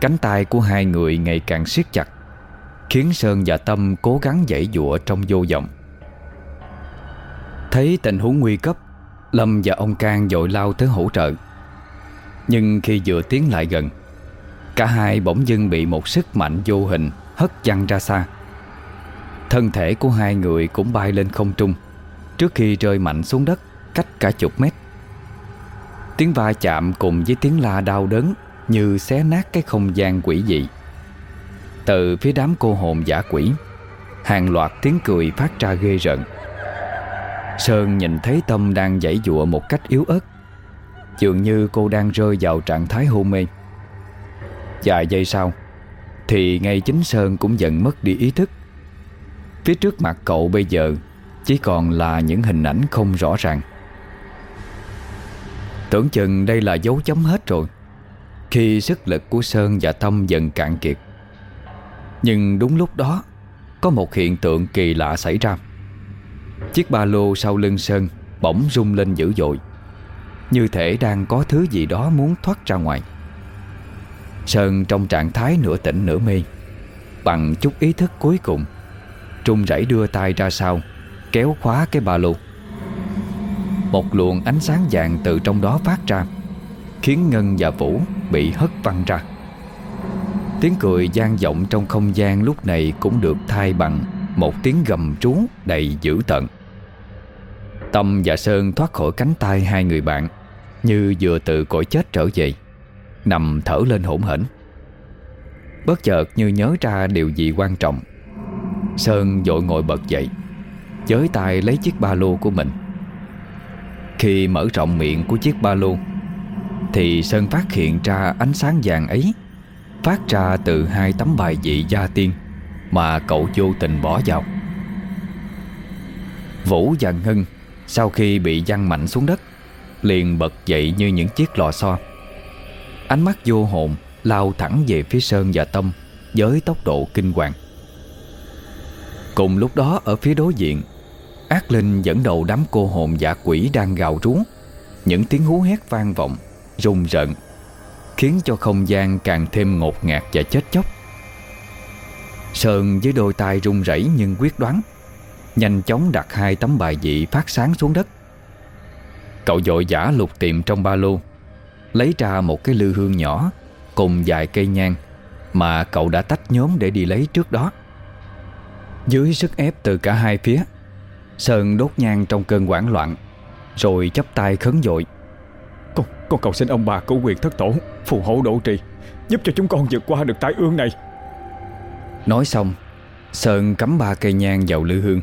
Cánh tay của hai người ngày càng siết chặt, Khiến Sơn và Tâm cố gắng giải dụa trong vô vọng. Thấy tình huống nguy cấp, Lâm và ông Cang dội lao tới hỗ trợ. Nhưng khi vừa tiến lại gần Cả hai bỗng dưng bị một sức mạnh vô hình Hất văng ra xa. Thân thể của hai người cũng bay lên không trung, Trước khi rơi mạnh xuống đất Cách cả chục mét. Tiếng va chạm cùng với tiếng la đau đớn Như xé nát cái không gian quỷ dị. Từ phía đám cô hồn giả quỷ, Hàng loạt tiếng cười phát ra ghê rợn. Sơn nhìn thấy Tâm đang giãy dụa một cách yếu ớt, Dường như cô đang rơi vào trạng thái hôn mê. Vài giây sau, Thì ngay chính Sơn cũng dần mất đi ý thức. Phía trước mặt cậu bây giờ Chỉ còn là những hình ảnh không rõ ràng. Tưởng chừng đây là dấu chấm hết rồi, Khi sức lực của Sơn và Tâm dần cạn kiệt. Nhưng đúng lúc đó, Có một hiện tượng kỳ lạ xảy ra. Chiếc ba lô sau lưng Sơn Bỗng rung lên dữ dội, Như thể đang có thứ gì đó muốn thoát ra ngoài. Sơn trong trạng thái nửa tỉnh nửa mê. Bằng chút ý thức cuối cùng, Trung rẩy đưa tay ra sau, Kéo khóa cái ba lô. Một luồng ánh sáng vàng từ trong đó phát ra, Khiến Ngân và Vũ bị hất văng ra. Tiếng cười gian vọng trong không gian lúc này cũng được thay bằng Một tiếng gầm trú đầy dữ tợn. Tâm và Sơn thoát khỏi cánh tay hai người bạn, Như vừa từ cõi chết trở về. Nằm thở lên hỗn hển. Bất chợt như nhớ ra điều gì quan trọng, Sơn vội ngồi bật dậy, Chới tay lấy chiếc ba lô của mình. Khi mở rộng miệng của chiếc ba lô, Thì Sơn phát hiện ra ánh sáng vàng ấy, Phát ra từ hai tấm bài vị gia tiên Mà cậu vô tình bỏ vào. Vũ và Ngân Sau khi bị văng mạnh xuống đất, Liền bật dậy như những chiếc lò xo. Ánh mắt vô hồn Lao thẳng về phía Sơn và Tâm Với tốc độ kinh hoàng. Cùng lúc đó, ở phía đối diện, Ác Linh dẫn đầu đám cô hồn giả quỷ đang gào rú. Những tiếng hú hét vang vọng Rùng rợn, Khiến cho không gian càng thêm ngột ngạt và chết chóc. Sơn với đôi tay run rẩy nhưng quyết đoán, Nhanh chóng đặt hai tấm bài dị phát sáng xuống đất. Cậu dội giả lục tìm trong ba lô. Lấy ra một cái lư hương nhỏ Cùng vài cây nhang Mà cậu đã tách nhóm để đi lấy trước đó. Dưới sức ép từ cả hai phía Sơn đốt nhang trong cơn hoảng loạn Rồi chắp tay khấn dội. Con, con cầu xin ông bà cứu quyền thất tổ Phù hộ độ trì Giúp cho chúng con vượt qua được tai ương này. Nói xong Sơn cắm ba cây nhang vào lư hương.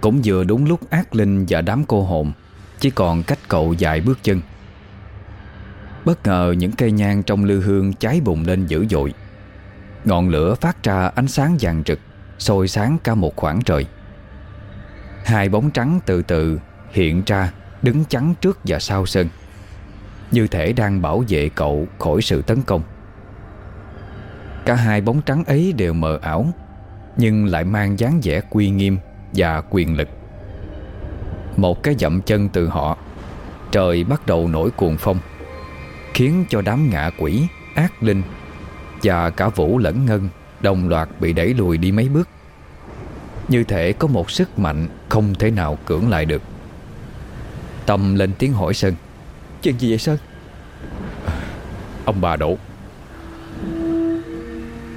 Cũng vừa đúng lúc ác linh và đám cô hồn Chỉ còn cách cậu vài bước chân Bất ngờ những cây nhang trong lư hương cháy bùng lên dữ dội. Ngọn lửa phát ra ánh sáng vàng rực sôi sáng cả một khoảng trời. Hai bóng trắng từ từ hiện ra, Đứng chắn trước và sau sân. Như thể đang bảo vệ cậu khỏi sự tấn công. Cả hai bóng trắng ấy đều mờ ảo, Nhưng lại mang dáng vẻ quy nghiêm Và quyền lực. Một cái dậm chân từ họ, Trời bắt đầu nổi cuồng phong. Khiến cho đám ngạ quỷ, ác linh Và cả Vũ lẫn Ngân Đồng loạt bị đẩy lùi đi mấy bước. Như thể có một sức mạnh Không thể nào cưỡng lại được. Tâm lên tiếng hỏi Sơn Chuyện gì vậy Sơn? Ông bà đổ.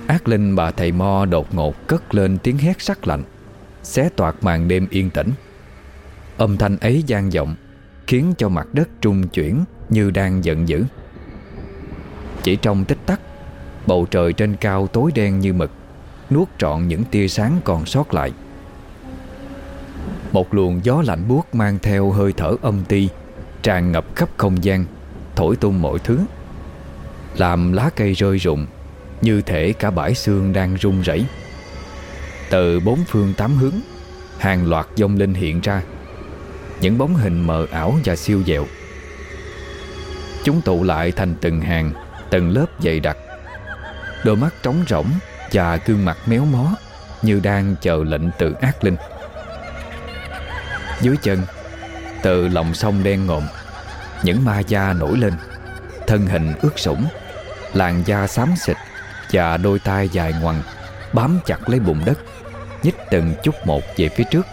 Ác linh bà thầy Mo đột ngột cất lên tiếng hét sắc lạnh Xé toạc màn đêm yên tĩnh. Âm thanh ấy gian vọng Khiến cho mặt đất trung chuyển Như đang giận dữ chỉ trong tích tắc. Bầu trời trên cao tối đen như mực, Nuốt trọn những tia sáng còn sót lại. Một luồng gió lạnh buốt mang theo hơi thở âm ti, Tràn ngập khắp không gian, Thổi tung mọi thứ. Làm lá cây rơi rụng, Như thể cả bãi xương đang rung rẩy. Từ bốn phương tám hướng, Hàng loạt dông linh hiện ra, Những bóng hình mờ ảo và siêu dẹo. Chúng tụ lại thành từng hàng tầng lớp dày đặc. Đôi mắt trống rỗng Và gương mặt méo mó Như đang chờ lệnh từ ác linh. Dưới chân, Từ lòng sông đen ngộm Những ma da nổi lên. Thân hình ướt sũng, Làn da xám xịt Và đôi tay dài ngoằng Bám chặt lấy bùn đất, Nhích từng chút một về phía trước.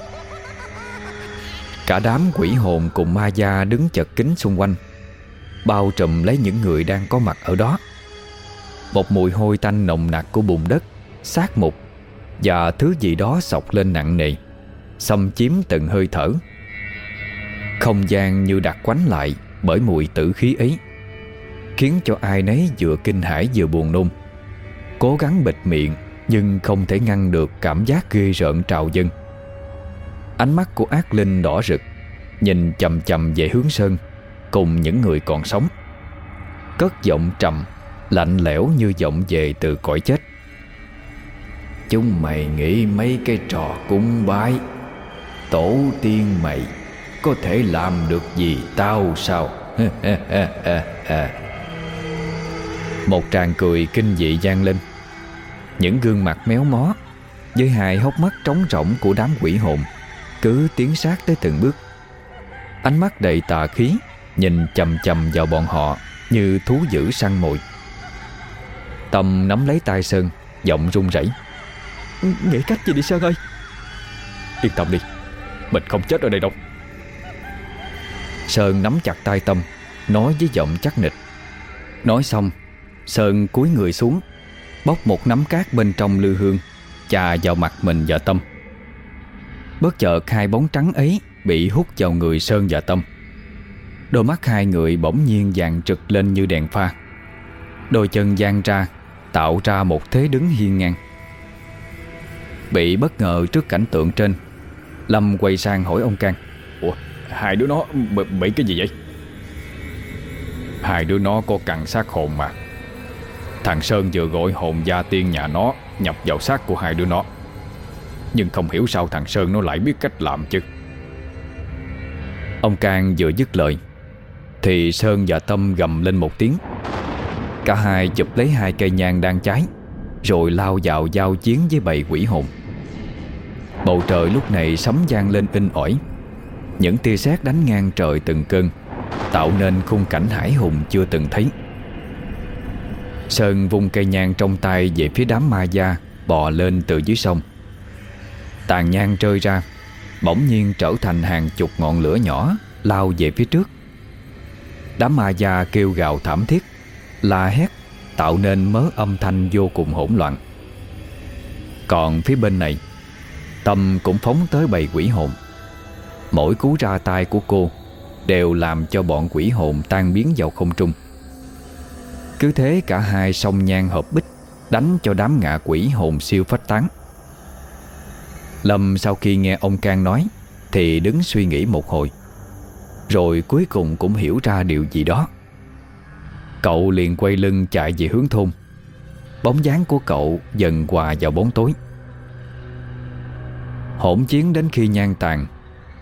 Cả đám quỷ hồn cùng ma da đứng chật kín xung quanh. Bao trùm lấy những người đang có mặt ở đó. Một mùi hôi tanh nồng nặc của bùn đất, Sát mục Và thứ gì đó sọc lên nặng nề, Xâm chiếm từng hơi thở. Không gian như đặt quánh lại Bởi mùi tử khí ấy, Khiến cho ai nấy vừa kinh hãi vừa buồn nôn. Cố gắng bịt miệng Nhưng không thể ngăn được cảm giác ghê rợn trào dâng. Ánh mắt của ác linh đỏ rực, Nhìn chầm chầm về hướng sơn. Cùng những người còn sống. Cất giọng trầm, Lạnh lẽo như giọng về từ cõi chết. Chúng mày nghĩ mấy cái trò cúng bái. Tổ tiên mày, Có thể làm được gì tao sao? Một tràng cười kinh dị gian lên. Những gương mặt méo mó, Với hai hốc mắt trống rỗng của đám quỷ hồn, Cứ tiến sát tới từng bước. Ánh mắt đầy tà khí Nhìn chầm chầm vào bọn họ Như thú dữ săn mồi. Tâm nắm lấy tay Sơn, Giọng run rẩy. Nghĩ cách gì đi Sơn ơi? Yên tâm đi, Mình không chết ở đây đâu. Sơn nắm chặt tay Tâm, Nói với giọng chắc nịch. Nói xong, Sơn cúi người xuống, Bóc một nắm cát bên trong lư hương, Chà vào mặt mình và Tâm. Bất chợt hai bóng trắng ấy Bị hút vào người Sơn và Tâm. Đôi mắt hai người bỗng nhiên vàng trực lên như đèn pha. Đôi chân giang ra Tạo ra một thế đứng hiên ngang. Bị bất ngờ trước cảnh tượng trên Lâm quay sang hỏi ông Cang. Ủa hai đứa nó bị cái gì vậy? Hai đứa nó có cằn xác hồn mà. Thằng Sơn vừa gọi hồn gia tiên nhà nó Nhập vào xác của hai đứa nó. Nhưng không hiểu sao thằng Sơn nó lại biết cách làm chứ. Ông Cang vừa dứt lời thì Sơn và Tâm gầm lên một tiếng. Cả hai chụp lấy hai cây nhang đang cháy, Rồi lao vào giao chiến với bầy quỷ hồn. Bầu trời lúc này sấm gian lên in ỏi. Những tia sét đánh ngang trời từng cơn, Tạo nên khung cảnh hải hùng chưa từng thấy. Sơn vung cây nhang trong tay về phía đám ma gia Bò lên từ dưới sông. Tàn nhang rơi ra, Bỗng nhiên trở thành hàng chục ngọn lửa nhỏ, Lao về phía trước. Đám ma già kêu gào thảm thiết, La hét, Tạo nên mớ âm thanh vô cùng hỗn loạn. Còn phía bên này, Tâm cũng phóng tới bầy quỷ hồn. Mỗi cú ra tay của cô Đều làm cho bọn quỷ hồn tan biến vào không trung. Cứ thế cả hai song nhan hợp bích Đánh cho đám ngạ quỷ hồn siêu phách tán. Lâm sau khi nghe ông Cang nói Thì đứng suy nghĩ một hồi. Rồi cuối cùng cũng hiểu ra điều gì đó. Cậu liền quay lưng chạy về hướng thôn. Bóng dáng của cậu dần hòa vào bóng tối. Hỗn chiến đến khi nhan tàn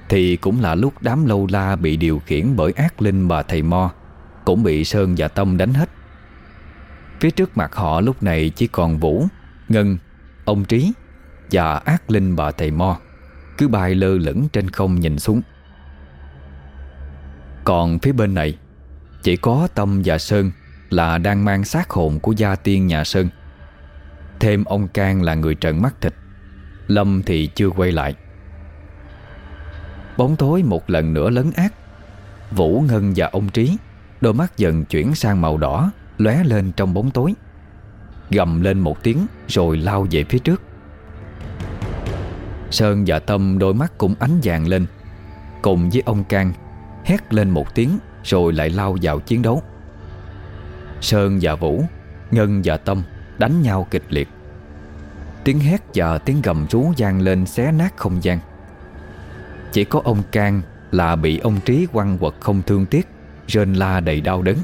Thì cũng là lúc đám lâu la bị điều khiển bởi ác linh bà thầy Mo Cũng bị Sơn và Tâm đánh hết. Phía trước mặt họ lúc này chỉ còn Vũ, Ngân, ông Trí Và ác linh bà thầy Mo Cứ bay lơ lửng trên không nhìn xuống. Còn phía bên này. Chỉ có Tâm và Sơn Là đang mang sát hồn của gia tiên nhà Sơn. Thêm ông Cang là người trợn mắt thịt. Lâm thì chưa quay lại. Bóng tối một lần nữa lấn ác Vũ Ngân và ông Trí Đôi mắt dần chuyển sang màu đỏ, lóe lên trong bóng tối. Gầm lên một tiếng Rồi lao về phía trước. Sơn và Tâm đôi mắt cũng ánh vàng lên. Cùng với ông Cang Hét lên một tiếng, Rồi lại lao vào chiến đấu. Sơn và Vũ, Ngân và Tâm đánh nhau kịch liệt. Tiếng hét và tiếng gầm rú vang lên xé nát không gian. Chỉ có ông Cang là bị ông Trí quăng quật không thương tiếc, Rên la đầy đau đớn.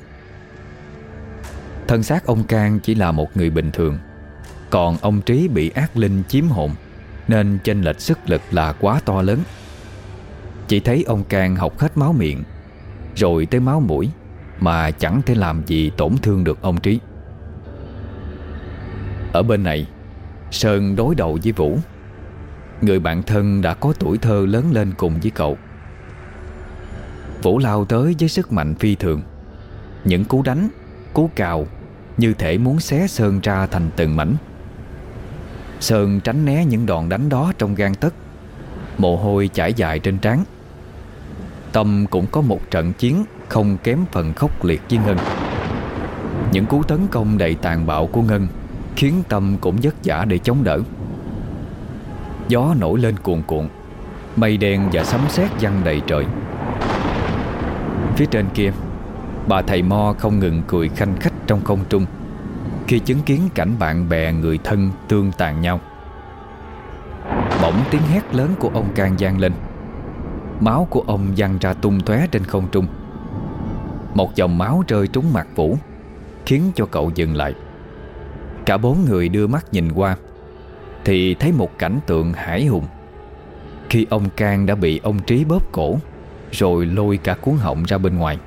Thân xác ông Cang chỉ là một người bình thường, Còn ông Trí bị ác linh chiếm hồn, Nên chênh lệch sức lực là quá to lớn. Chỉ thấy ông Cang học hết máu miệng Rồi tới máu mũi Mà chẳng thể làm gì tổn thương được ông Trí. Ở bên này Sơn đối đầu với Vũ. Người bạn thân đã có tuổi thơ lớn lên cùng với cậu. Vũ lao tới với sức mạnh phi thường. Những cú đánh, cú cào Như thể muốn xé Sơn ra thành từng mảnh. Sơn tránh né những đòn đánh đó trong gan tấc. Mồ hôi chảy dài trên trán. Tâm cũng có một trận chiến Không kém phần khốc liệt với Ngân. Những cú tấn công đầy tàn bạo của Ngân Khiến Tâm cũng vất vả để chống đỡ. Gió nổi lên cuồn cuộn, Mây đen và sấm sét văng đầy trời. Phía trên kia, Bà thầy Mo không ngừng cười khanh khách trong không trung Khi chứng kiến cảnh bạn bè người thân tương tàn nhau. Bỗng tiếng hét lớn của ông càng gian lên. Máu của ông văng ra tung tóe trên không trung. Một dòng máu rơi trúng mặt Vũ, Khiến cho cậu dừng lại. Cả bốn người đưa mắt nhìn qua, Thì thấy một cảnh tượng hải hùng. Khi ông Cang đã bị ông Trí bóp cổ, Rồi lôi cả cuốn họng ra bên ngoài.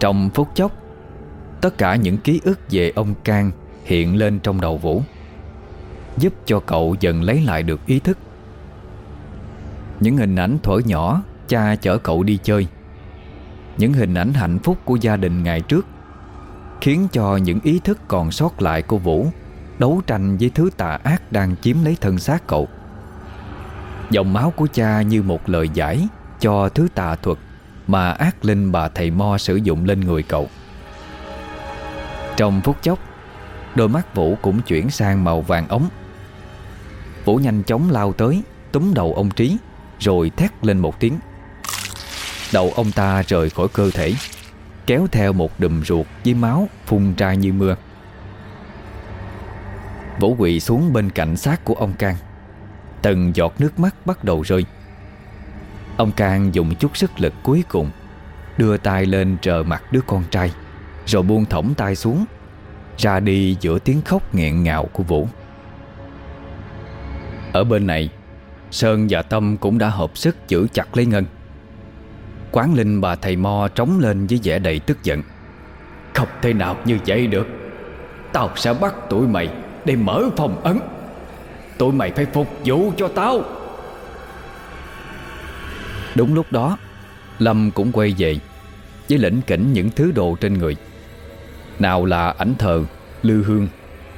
Trong phút chốc, Tất cả những ký ức về ông Cang Hiện lên trong đầu Vũ, Giúp cho cậu dần lấy lại được ý thức. Những hình ảnh thuở nhỏ, Cha chở cậu đi chơi. Những hình ảnh hạnh phúc của gia đình ngày trước Khiến cho những ý thức còn sót lại của Vũ Đấu tranh với thứ tà ác đang chiếm lấy thân xác cậu. Dòng máu của cha như một lời giải Cho thứ tà thuật Mà ác linh bà thầy Mo sử dụng lên người cậu. Trong phút chốc, Đôi mắt Vũ cũng chuyển sang màu vàng ống. Vũ nhanh chóng lao tới, Túm đầu ông Trí. Rồi thét lên một tiếng. Đầu ông ta rời khỏi cơ thể, Kéo theo một đùm ruột với máu Phun ra như mưa. Vũ quỳ xuống bên cạnh xác của ông Cang. Từng giọt nước mắt bắt đầu rơi. Ông Cang dùng chút sức lực cuối cùng, Đưa tay lên trờ mặt đứa con trai, Rồi buông thõng tay xuống, Ra đi giữa tiếng khóc nghẹn ngào của Vũ. Ở bên này Sơn và Tâm cũng đã hợp sức giữ chặt lấy Ngân. Quán linh bà thầy Mo trống lên với vẻ đầy tức giận. Không thể nào như vậy được. Tao sẽ bắt tụi mày để mở phòng ấn. Tụi mày phải phục vụ cho tao. Đúng lúc đó, Lâm cũng quay về Với lĩnh kỉnh những thứ đồ trên người. Nào là ảnh thờ, Lư hương,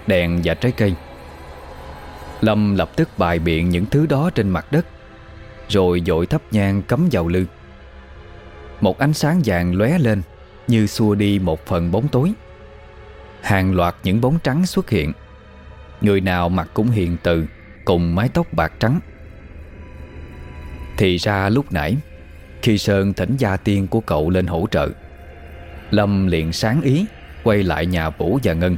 Đèn và trái cây. Lâm lập tức bài biện những thứ đó trên mặt đất, Rồi dội thắp nhang cắm vào lư. Một ánh sáng vàng lóe lên, Như xua đi một phần bóng tối. Hàng loạt những bóng trắng xuất hiện. Người nào mặt cũng hiền từ, Cùng mái tóc bạc trắng. Thì ra lúc nãy, Khi Sơn thỉnh gia tiên của cậu lên hỗ trợ, Lâm liền sáng ý Quay lại nhà Vũ và Ngân,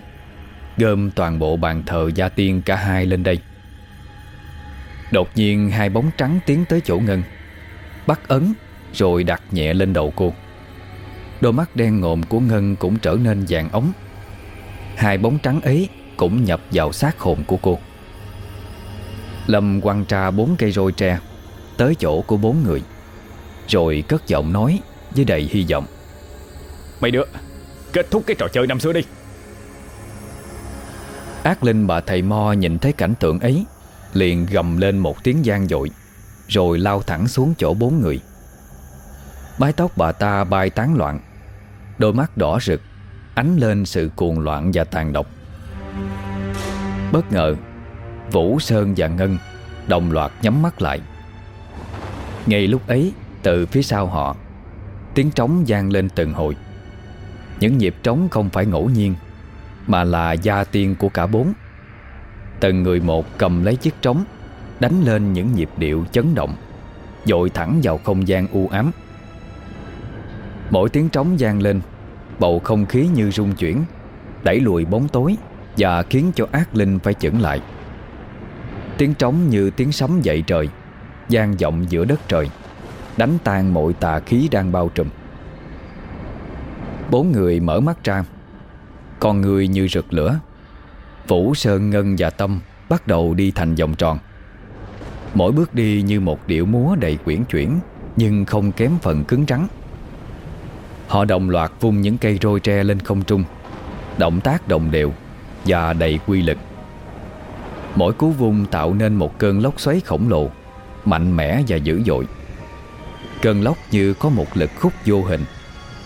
Gom toàn bộ bàn thờ gia tiên cả hai lên đây. Đột nhiên hai bóng trắng tiến tới chỗ Ngân. Bắt ấn Rồi đặt nhẹ lên đầu cô. Đôi mắt đen ngộm của Ngân cũng trở nên vàng ống. Hai bóng trắng ấy cũng nhập vào xác hồn của cô. Lâm quăng tra bốn cây roi tre Tới chỗ của bốn người Rồi cất giọng nói Với đầy hy vọng. Mày đứa Kết thúc cái trò chơi năm xưa đi. Ác linh bà thầy Mo nhìn thấy cảnh tượng ấy Liền gầm lên một tiếng gian dội, Rồi lao thẳng xuống chỗ bốn người. Mái tóc bà ta bay tán loạn, Đôi mắt đỏ rực, Ánh lên sự cuồng loạn và tàn độc. Bất ngờ, Vũ Sơn và Ngân Đồng loạt nhắm mắt lại. Ngay lúc ấy, Từ phía sau họ, Tiếng trống gian lên từng hồi. Những nhịp trống không phải ngẫu nhiên, Mà là gia tiên của cả bốn. Từng người một cầm lấy chiếc trống, Đánh lên những nhịp điệu chấn động, Dội thẳng vào không gian u ám. Mỗi tiếng trống gian lên, Bầu không khí như rung chuyển, Đẩy lùi bóng tối Và khiến cho ác linh phải chững lại. Tiếng trống như tiếng sấm dậy trời gian vọng giữa đất trời, Đánh tan mọi tà khí đang bao trùm. Bốn người mở mắt ra, Con người như rực lửa Vũ Sơn Ngân và Tâm Bắt đầu đi thành vòng tròn. Mỗi bước đi như một điệu múa đầy quyển chuyển, Nhưng không kém phần cứng rắn. Họ đồng loạt vung những cây roi tre lên không trung, Động tác đồng đều Và đầy quy lực. Mỗi cú vung tạo nên một cơn lốc xoáy khổng lồ, Mạnh mẽ và dữ dội. Cơn lốc như có một lực khúc vô hình,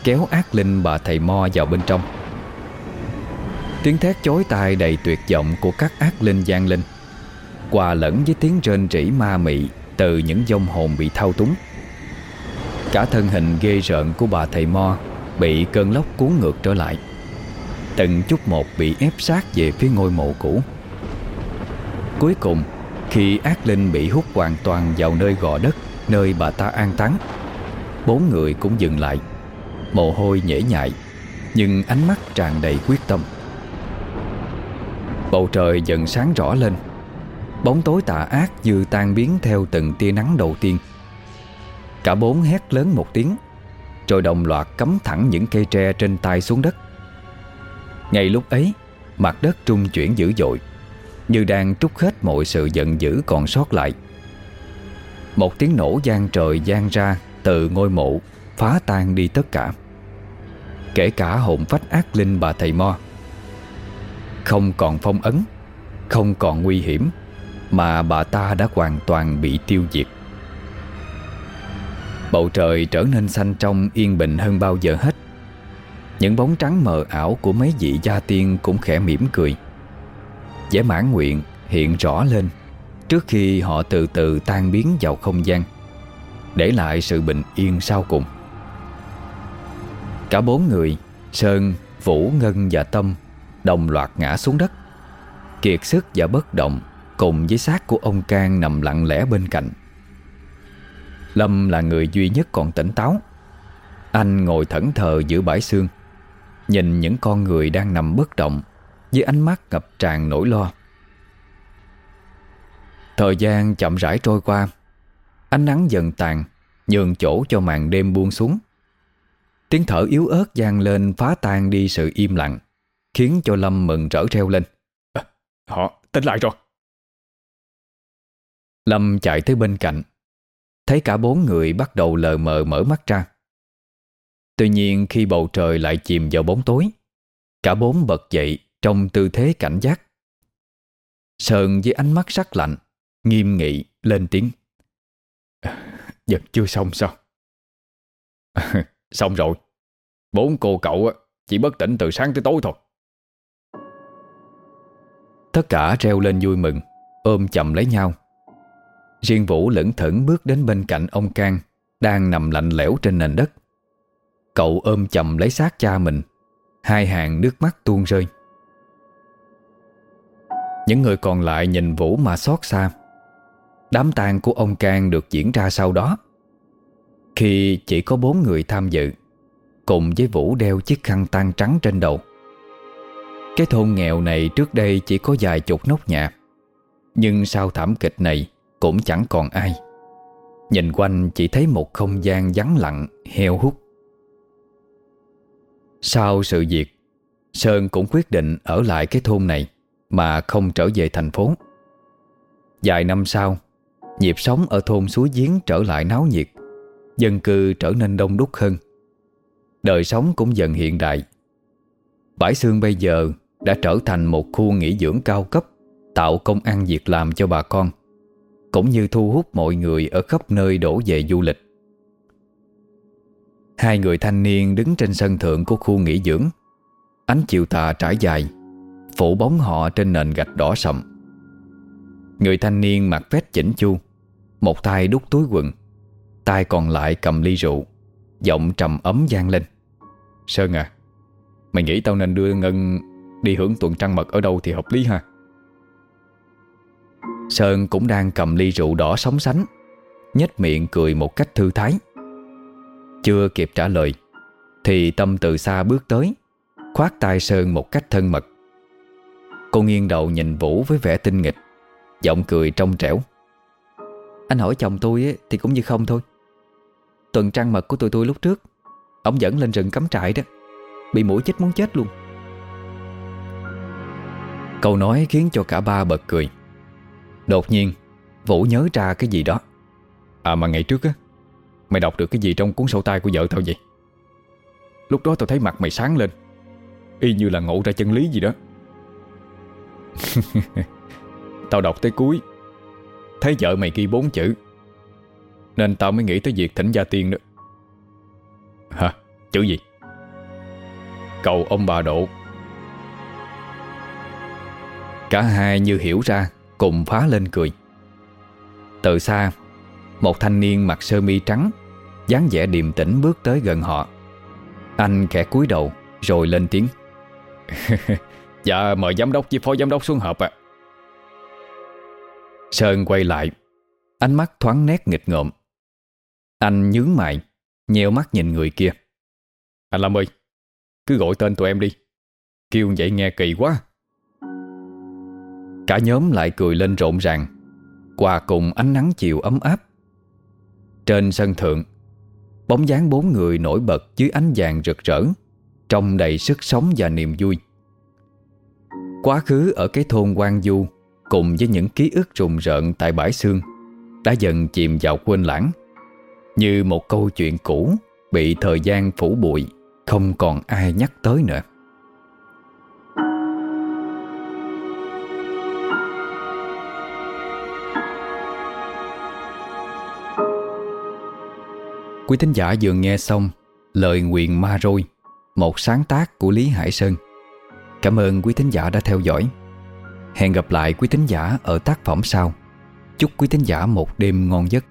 Kéo ác linh bà thầy Mo vào bên trong. Tiếng thét chối tai đầy tuyệt vọng của các ác linh gian linh. Hòa lẫn với tiếng rên rỉ ma mị Từ những dông hồn bị thao túng. Cả thân hình ghê rợn của bà thầy Mo Bị cơn lốc cuốn ngược trở lại. Từng chút một bị ép sát về phía ngôi mộ cũ. Cuối cùng, Khi ác linh bị hút hoàn toàn vào nơi gò đất Nơi bà ta an táng, Bốn người cũng dừng lại. Mồ hôi nhễ nhại, Nhưng ánh mắt tràn đầy quyết tâm. Bầu trời dần sáng rõ lên. Bóng tối tà ác như tan biến theo từng tia nắng đầu tiên. Cả bốn hét lớn một tiếng, Rồi đồng loạt cắm thẳng những cây tre trên tay xuống đất. Ngay lúc ấy, Mặt đất trung chuyển dữ dội, Như đang trút hết mọi sự giận dữ còn sót lại. Một tiếng nổ gian trời gian ra Từ ngôi mộ, Phá tan đi tất cả. Kể cả hồn phách ác linh bà thầy Mo. Không còn phong ấn Không còn nguy hiểm Mà bà ta đã hoàn toàn bị tiêu diệt. Bầu trời trở nên xanh trong yên bình hơn bao giờ hết. Những bóng trắng mờ ảo của mấy vị gia tiên cũng khẽ mỉm cười. Vẻ mãn nguyện hiện rõ lên Trước khi họ từ từ tan biến vào không gian Để lại sự bình yên sau cùng. Cả bốn người Sơn, Vũ, Ngân và Tâm Đồng loạt ngã xuống đất. Kiệt sức và bất động Cùng với xác của ông Cang nằm lặng lẽ bên cạnh. Lâm là người duy nhất còn tỉnh táo. Anh ngồi thẫn thờ giữa bãi xương, Nhìn những con người đang nằm bất động Với ánh mắt ngập tràn nỗi lo. Thời gian chậm rãi trôi qua, Ánh nắng dần tàn, Nhường chỗ cho màn đêm buông xuống. Tiếng thở yếu ớt vang lên phá tan đi sự im lặng. Khiến cho Lâm mừng rỡ reo lên. À, Họ tỉnh lại rồi. Lâm chạy tới bên cạnh. Thấy cả bốn người bắt đầu lờ mờ mở mắt ra. Tuy nhiên khi bầu trời lại chìm vào bóng tối Cả bốn bật dậy trong tư thế cảnh giác. Sơn với ánh mắt sắc lạnh Nghiêm nghị lên tiếng. Vẫn chưa xong sao? Xong rồi. Bốn cô cậu chỉ bất tỉnh từ sáng tới tối thôi Tất cả treo lên vui mừng, Ôm chầm lấy nhau. Riêng Vũ lững thững bước đến bên cạnh ông Cang, Đang nằm lạnh lẽo trên nền đất. Cậu ôm chầm lấy xác cha mình, Hai hàng nước mắt tuôn rơi. Những người còn lại nhìn Vũ mà xót xa. Đám tang của ông Cang được diễn ra sau đó. Khi chỉ có bốn người tham dự, Cùng với Vũ đeo chiếc khăn tang trắng trên đầu cái thôn nghèo này trước đây chỉ có vài chục nóc nhà. Nhưng sau thảm kịch này Cũng chẳng còn ai. Nhìn quanh chỉ thấy một không gian vắng lặng, Heo hút. Sau sự việc, Sơn cũng quyết định ở lại cái thôn này Mà không trở về thành phố. Vài năm sau, Nhịp sống ở thôn suối giếng trở lại náo nhiệt, Dân cư trở nên đông đúc hơn. Đời sống cũng dần hiện đại. Bãi xương bây giờ đã trở thành một khu nghỉ dưỡng cao cấp, Tạo công ăn việc làm cho bà con, Cũng như thu hút mọi người ở khắp nơi đổ về du lịch. Hai người thanh niên đứng trên sân thượng của khu nghỉ dưỡng. Ánh chiều tà trải dài, Phủ bóng họ trên nền gạch đỏ sậm. Người thanh niên mặc vest chỉnh chu, Một tay đút túi quần, tay còn lại cầm ly rượu, Giọng trầm ấm gian lên. Sơn à Mày nghĩ tao nên đưa Ngân Đi hưởng tuần trăng mật ở đâu thì hợp lý ha. Sơn cũng đang cầm ly rượu đỏ sóng sánh nhếch miệng cười một cách thư thái. Chưa kịp trả lời Thì Tâm từ xa bước tới Khoát tay Sơn một cách thân mật. Cô nghiêng đầu nhìn Vũ với vẻ tinh nghịch Giọng cười trong trẻo. Anh hỏi chồng tôi ấy, thì cũng như không thôi. Tuần trăng mật của tụi tôi lúc trước Ông dẫn lên rừng cắm trại đó. Bị mũi chết muốn chết luôn. Câu nói khiến cho cả ba bật cười. Đột nhiên, Vũ nhớ ra cái gì đó. À mà ngày trước á, Mày đọc được cái gì trong cuốn sổ tay của vợ tao vậy? Lúc đó tao thấy mặt mày sáng lên, Y như là ngộ ra chân lý gì đó. Tao đọc tới cuối, Thấy vợ mày ghi bốn chữ, Nên tao mới nghĩ tới việc thỉnh gia tiên đó. Hả? Chữ gì? Cầu ông bà độ. Cả hai như hiểu ra, Cùng phá lên cười. Từ xa, Một thanh niên mặc sơ mi trắng, dáng vẻ điềm tĩnh bước tới gần họ. Anh khẽ cúi đầu, Rồi lên tiếng. Dạ mời giám đốc với phó giám đốc xuống họp ạ. Sơn quay lại, Ánh mắt thoáng nét nghịch ngợm. Anh nhướng mày, Nheo mắt nhìn người kia. Anh Lâm ơi, Cứ gọi tên tụi em đi. Kêu vậy nghe kỳ quá. Cả nhóm lại cười lên rộn ràng. Hòa cùng ánh nắng chiều ấm áp. Trên sân thượng, Bóng dáng bốn người nổi bật dưới ánh vàng rực rỡ, Trông đầy sức sống và niềm vui. Quá khứ ở cái thôn Quang Du Cùng với những ký ức rùng rợn tại bãi xương Đã dần chìm vào quên lãng, Như một câu chuyện cũ Bị thời gian phủ bụi Không còn ai nhắc tới nữa. Quý thính giả vừa nghe xong Lời nguyện ma rôi, Một sáng tác của Lý Hải Sơn. Cảm ơn quý thính giả đã theo dõi. Hẹn gặp lại quý thính giả ở tác phẩm sau. Chúc quý thính giả một đêm ngon giấc.